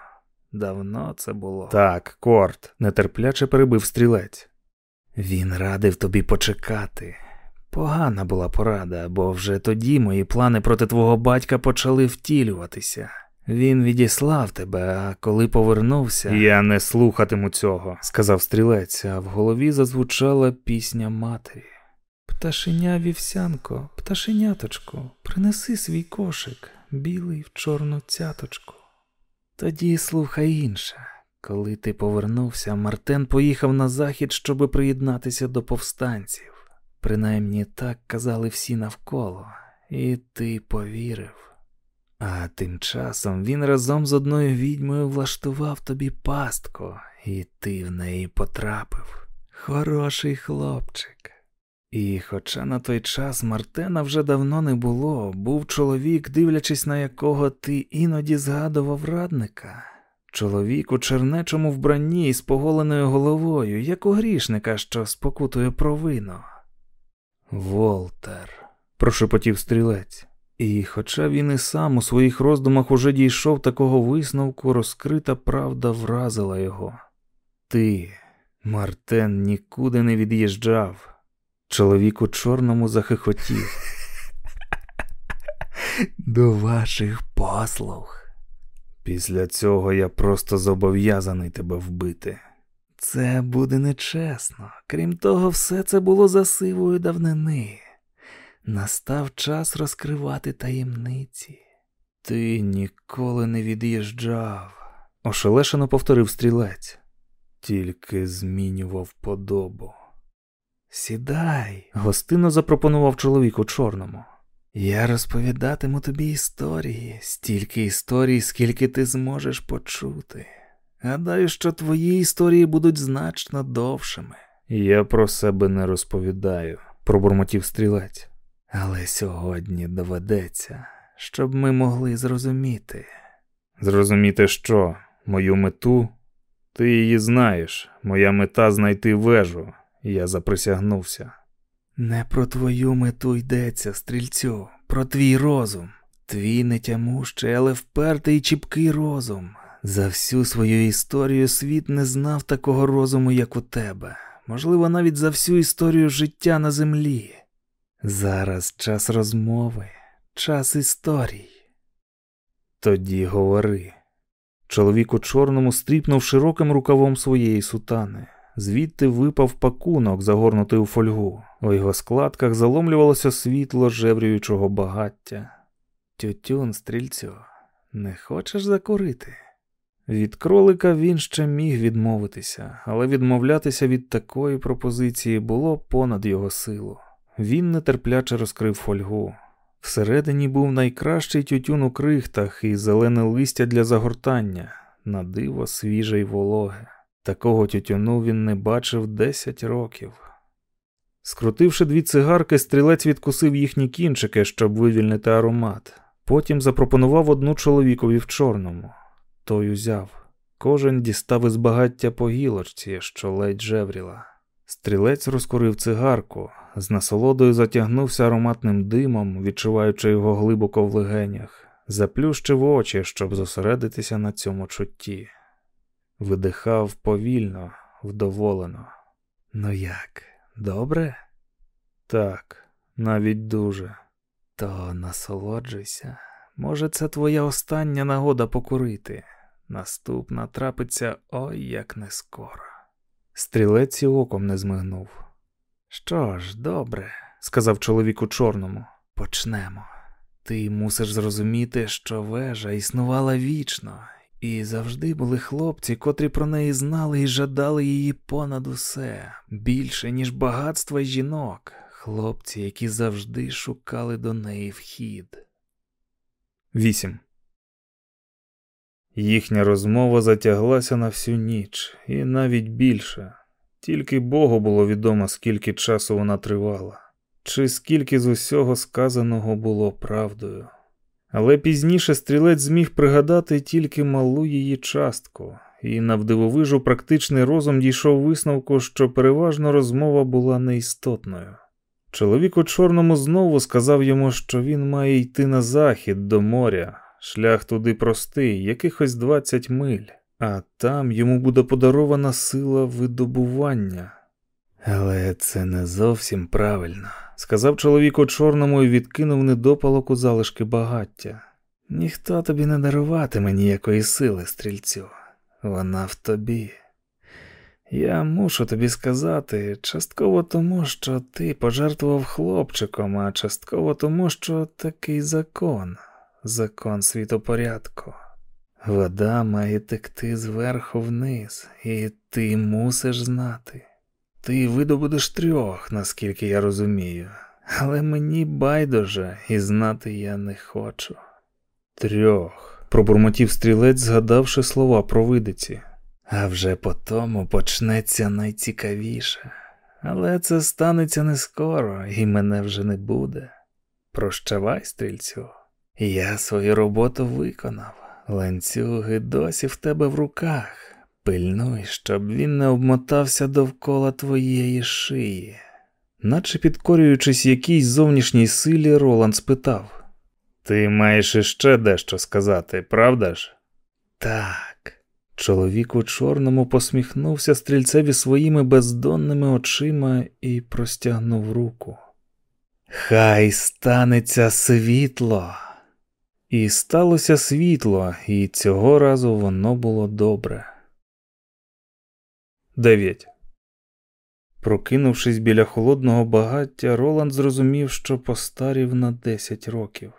A: Давно це було.
E: Так, корт, нетерпляче перебив стрілець.
A: Він радив тобі почекати. Погана була порада, бо вже тоді мої плани проти твого батька почали втілюватися. Він відіслав тебе, а коли повернувся.
E: Я не слухатиму цього,
A: сказав стрілець, а в голові зазвучала пісня матері. Пташеня вівсянко, пташеняточку, принеси свій кошик, білий в чорну цяточку. Тоді слухай інше. Коли ти повернувся, Мартен поїхав на захід, щоби приєднатися до повстанців. Принаймні так казали всі навколо, і ти повірив. А тим часом він разом з одною відьмою влаштував тобі пастку, і ти в неї потрапив. Хороший хлопчик. І, хоча на той час Мартена вже давно не було, був чоловік, дивлячись на якого ти іноді згадував радника. Чоловік у чернечому вбранні з поголеною головою, як у грішника, що спокутує провину. Волтер, прошепотів стрілець. І, хоча він і сам у своїх роздумах уже дійшов такого висновку, розкрита правда вразила його. Ти, Мартен, нікуди не від'їжджав. Чоловік у чорному захихотів. До ваших послуг.
E: Після цього я просто зобов'язаний тебе вбити.
D: Це буде нечесно. Крім того, все це було за сивою давнини. Настав час розкривати таємниці. Ти ніколи не від'їжджав, ошелешено повторив стрілець, тільки змінював подобу. Сідай, гостинно запропонував чоловік у чорному. Я розповідатиму тобі історії, стільки історій, скільки ти зможеш почути. Гадаю, що твої історії будуть значно довшими.
A: Я про себе не розповідаю, пробурмотів стрілець.
D: Але сьогодні доведеться, щоб ми могли зрозуміти.
A: Зрозуміти що? Мою мету? Ти її знаєш. Моя мета знайти вежу. Я заприсягнувся.
D: Не про твою мету йдеться, стрільцю, про твій розум. Твій нетямущий, але впертий і чіпкий розум. За всю свою історію світ не знав такого розуму, як у тебе, можливо, навіть за всю історію життя на землі. Зараз час розмови, час історій.
A: Тоді говори. Чоловік у чорному стріпнув широким рукавом своєї сутани. Звідти випав пакунок, загорнутий у фольгу. У його складках заломлювалося світло жеврюючого багаття.
D: Тютюн, стрільцю, не хочеш закурити?
A: Від кролика він ще міг відмовитися, але відмовлятися від такої пропозиції було понад його силу. Він нетерпляче розкрив фольгу. Всередині був найкращий тютюн у крихтах і зелене листя для загортання, на диво свіже й вологе. Такого тютюну він не бачив десять років. Скрутивши дві цигарки, стрілець відкусив їхні кінчики, щоб вивільнити аромат. Потім запропонував одну чоловікові в чорному. Той узяв. Кожен дістав із багаття по гілочці, що ледь жевріла. Стрілець розкурив цигарку, з насолодою затягнувся ароматним димом, відчуваючи його глибоко в легенях, заплющив очі, щоб зосередитися на цьому чутті. Видихав повільно, вдоволено.
D: Ну як, добре?
A: Так, навіть дуже.
D: То насолоджуйся. Може, це твоя остання нагода покурити. Наступна трапиться ой як не скоро.
A: Стрілець і оком не змигнув.
D: Що ж, добре,
A: сказав чоловік у чорному.
D: Почнемо. Ти мусиш зрозуміти, що вежа існувала вічно, і завжди були хлопці, котрі про неї знали і жадали її понад усе, більше, ніж багатства жінок, хлопці, які завжди шукали до неї вхід.
A: 8. Їхня розмова затяглася на всю ніч, і навіть більше. Тільки Богу було відомо, скільки часу вона тривала, чи скільки з усього сказаного було правдою. Але пізніше стрілець зміг пригадати тільки малу її частку, і навдивовижу практичний розум дійшов висновку, що переважно розмова була неістотною. Чоловік у чорному знову сказав йому, що він має йти на захід до моря, шлях туди простий, якихось 20 миль, а там йому буде подарована сила видобування.
D: Але це не зовсім правильно,
A: сказав чоловік у чорному і відкинув недопалок у залишки багаття.
D: Ніхто тобі не даруватиме ніякої сили, стрільцю, вона в тобі. Я мушу тобі сказати, частково тому, що ти пожертвував хлопчиком, а частково тому, що такий закон, закон світопорядку. Вода має текти зверху вниз, і ти мусиш знати. Ти видобудеш трьох, наскільки я розумію, але мені байдуже, і знати я не хочу.
A: Трьох, пробурмотів стрілець, згадавши слова про видиці.
D: А вже по тому почнеться найцікавіше. Але це станеться не скоро, і мене вже не буде. Прощавай, стрільцю. Я свою роботу виконав. Ланцюги досі в тебе в руках. Пильнуй, щоб він не обмотався довкола твоєї шиї.
A: Наче підкорюючись якійсь зовнішній силі, Роланд спитав: Ти маєш іще дещо сказати, правда ж?
D: Так.
A: Чоловік у чорному посміхнувся стрільцеві своїми бездонними очима і простягнув руку.
D: Хай станеться світло.
A: І сталося світло, і цього разу воно було добре. Дев'ять. Прокинувшись біля холодного багаття, Роланд зрозумів, що постарів на десять років.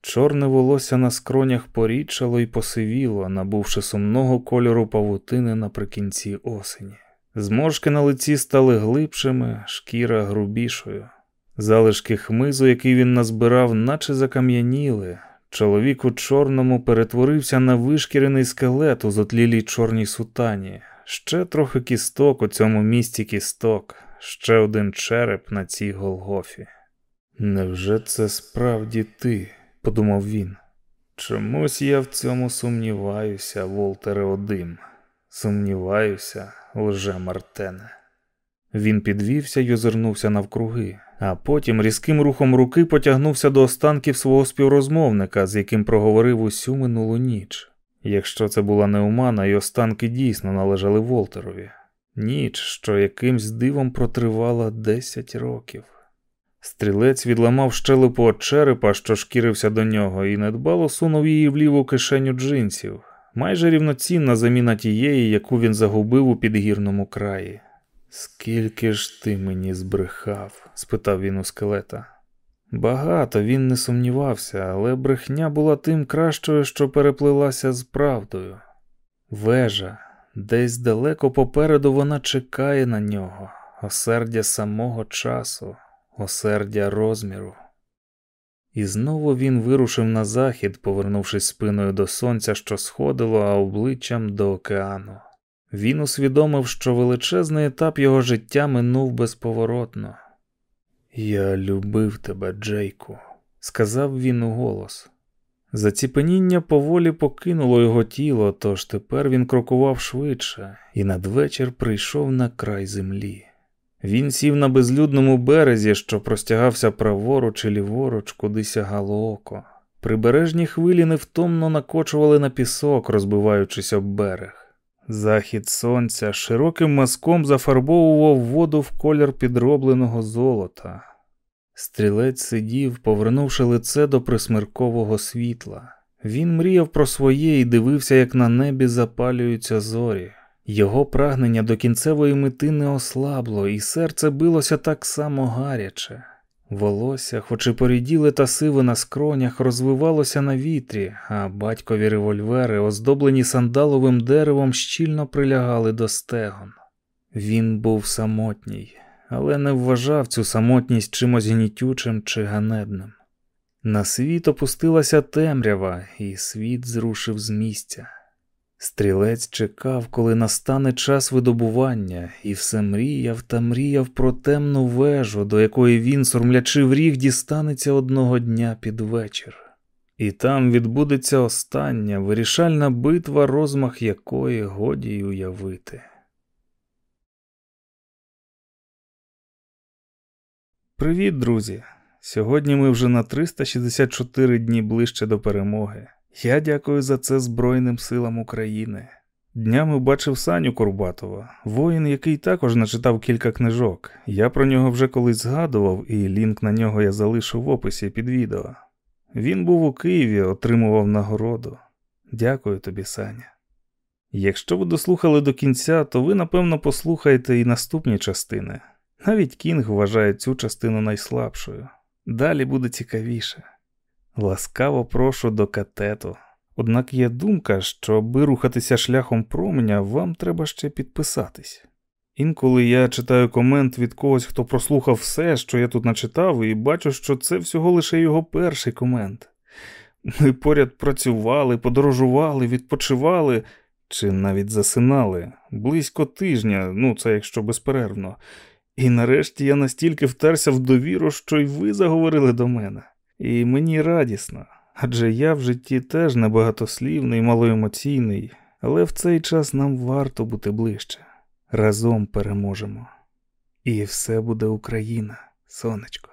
A: Чорне волосся на скронях порічало і посивіло, набувши сумного кольору павутини наприкінці осені. Зморшки на лиці стали глибшими, шкіра грубішою. Залишки хмизу, який він назбирав, наче закам'яніли. Чоловік у чорному перетворився на вишкірений скелет у зотлілій чорній сутані. Ще трохи кісток у цьому місці кісток, ще один череп на цій Голгофі. Невже це справді ти? подумав він. Чомусь я в цьому сумніваюся, Волтере Одим. Сумніваюся, лже Мартене. Він підвівся й озирнувся навкруги, а потім різким рухом руки потягнувся до останків свого співрозмовника, з яким проговорив усю минулу ніч. Якщо це була не омана, і останки дійсно належали Волтерові. Ніч, що якимсь дивом протривала десять років. Стрілець відламав щелепу від черепа, що шкірився до нього, і недбало сунув її в ліву кишеню джинсів, майже рівноцінна заміна тієї, яку він загубив у підгірному краї. Скільки ж ти мені збрехав? спитав він у скелета. Багато він не сумнівався, але брехня була тим кращою, що переплилася з правдою. Вежа, десь далеко попереду вона чекає на нього, осердя самого часу, осердя розміру. І знову він вирушив на захід, повернувшись спиною до сонця, що сходило, а обличчям до океану. Він усвідомив, що величезний етап його життя минув безповоротно. Я любив тебе, Джейку, сказав він у голос. Заціпеніння поволі покинуло його тіло, тож тепер він крокував швидше і надвечір прийшов на край землі. Він сів на безлюдному березі, що простягався праворуч і ліворуч, куди сягало око. Прибережні хвилі невтомно накочували на пісок, розбиваючись об берег. Захід сонця широким мазком зафарбовував воду в колір підробленого золота. Стрілець сидів, повернувши лице до присмиркового світла. Він мріяв про своє і дивився, як на небі запалюються зорі. Його прагнення до кінцевої мети не ослабло, і серце билося так само гаряче. Волосся, хоч і поріділи та сиви на скронях, розвивалося на вітрі, а батькові револьвери, оздоблені сандаловим деревом, щільно прилягали до стегон. Він був самотній, але не вважав цю самотність чимось гнітючим чи ганебним. На світ опустилася темрява, і світ зрушив з місця. Стрілець чекав, коли настане час видобування, і все мріяв та мріяв про темну вежу, до якої він, сурмлячи в ріг, дістанеться одного дня під вечір. І там відбудеться остання вирішальна битва, розмах якої годі й уявити. Привіт, друзі! Сьогодні ми вже на 364 дні ближче до перемоги. Я дякую за це Збройним силам України. Днями бачив Саню Курбатова, воїн, який також начитав кілька книжок. Я про нього вже колись згадував, і лінк на нього я залишу в описі під відео. Він був у Києві, отримував нагороду. Дякую тобі, Саня. Якщо ви дослухали до кінця, то ви напевно послухаєте і наступні частини. Навіть Кінг вважає цю частину найслабшою. Далі буде цікавіше. Ласкаво прошу до катету. Однак є думка, що аби рухатися шляхом променя, вам треба ще підписатись. Інколи я читаю комент від когось, хто прослухав все, що я тут начитав, і бачу, що це всього лише його перший комент. Ми поряд працювали, подорожували, відпочивали чи навіть засинали близько тижня, ну це якщо безперервно. І нарешті я настільки втерся в довіру, що й ви заговорили до мене. І мені радісно, адже я в житті теж небагатослівний, малоемоційний, але в цей час нам варто бути ближче. Разом переможемо. І все буде Україна, сонечко.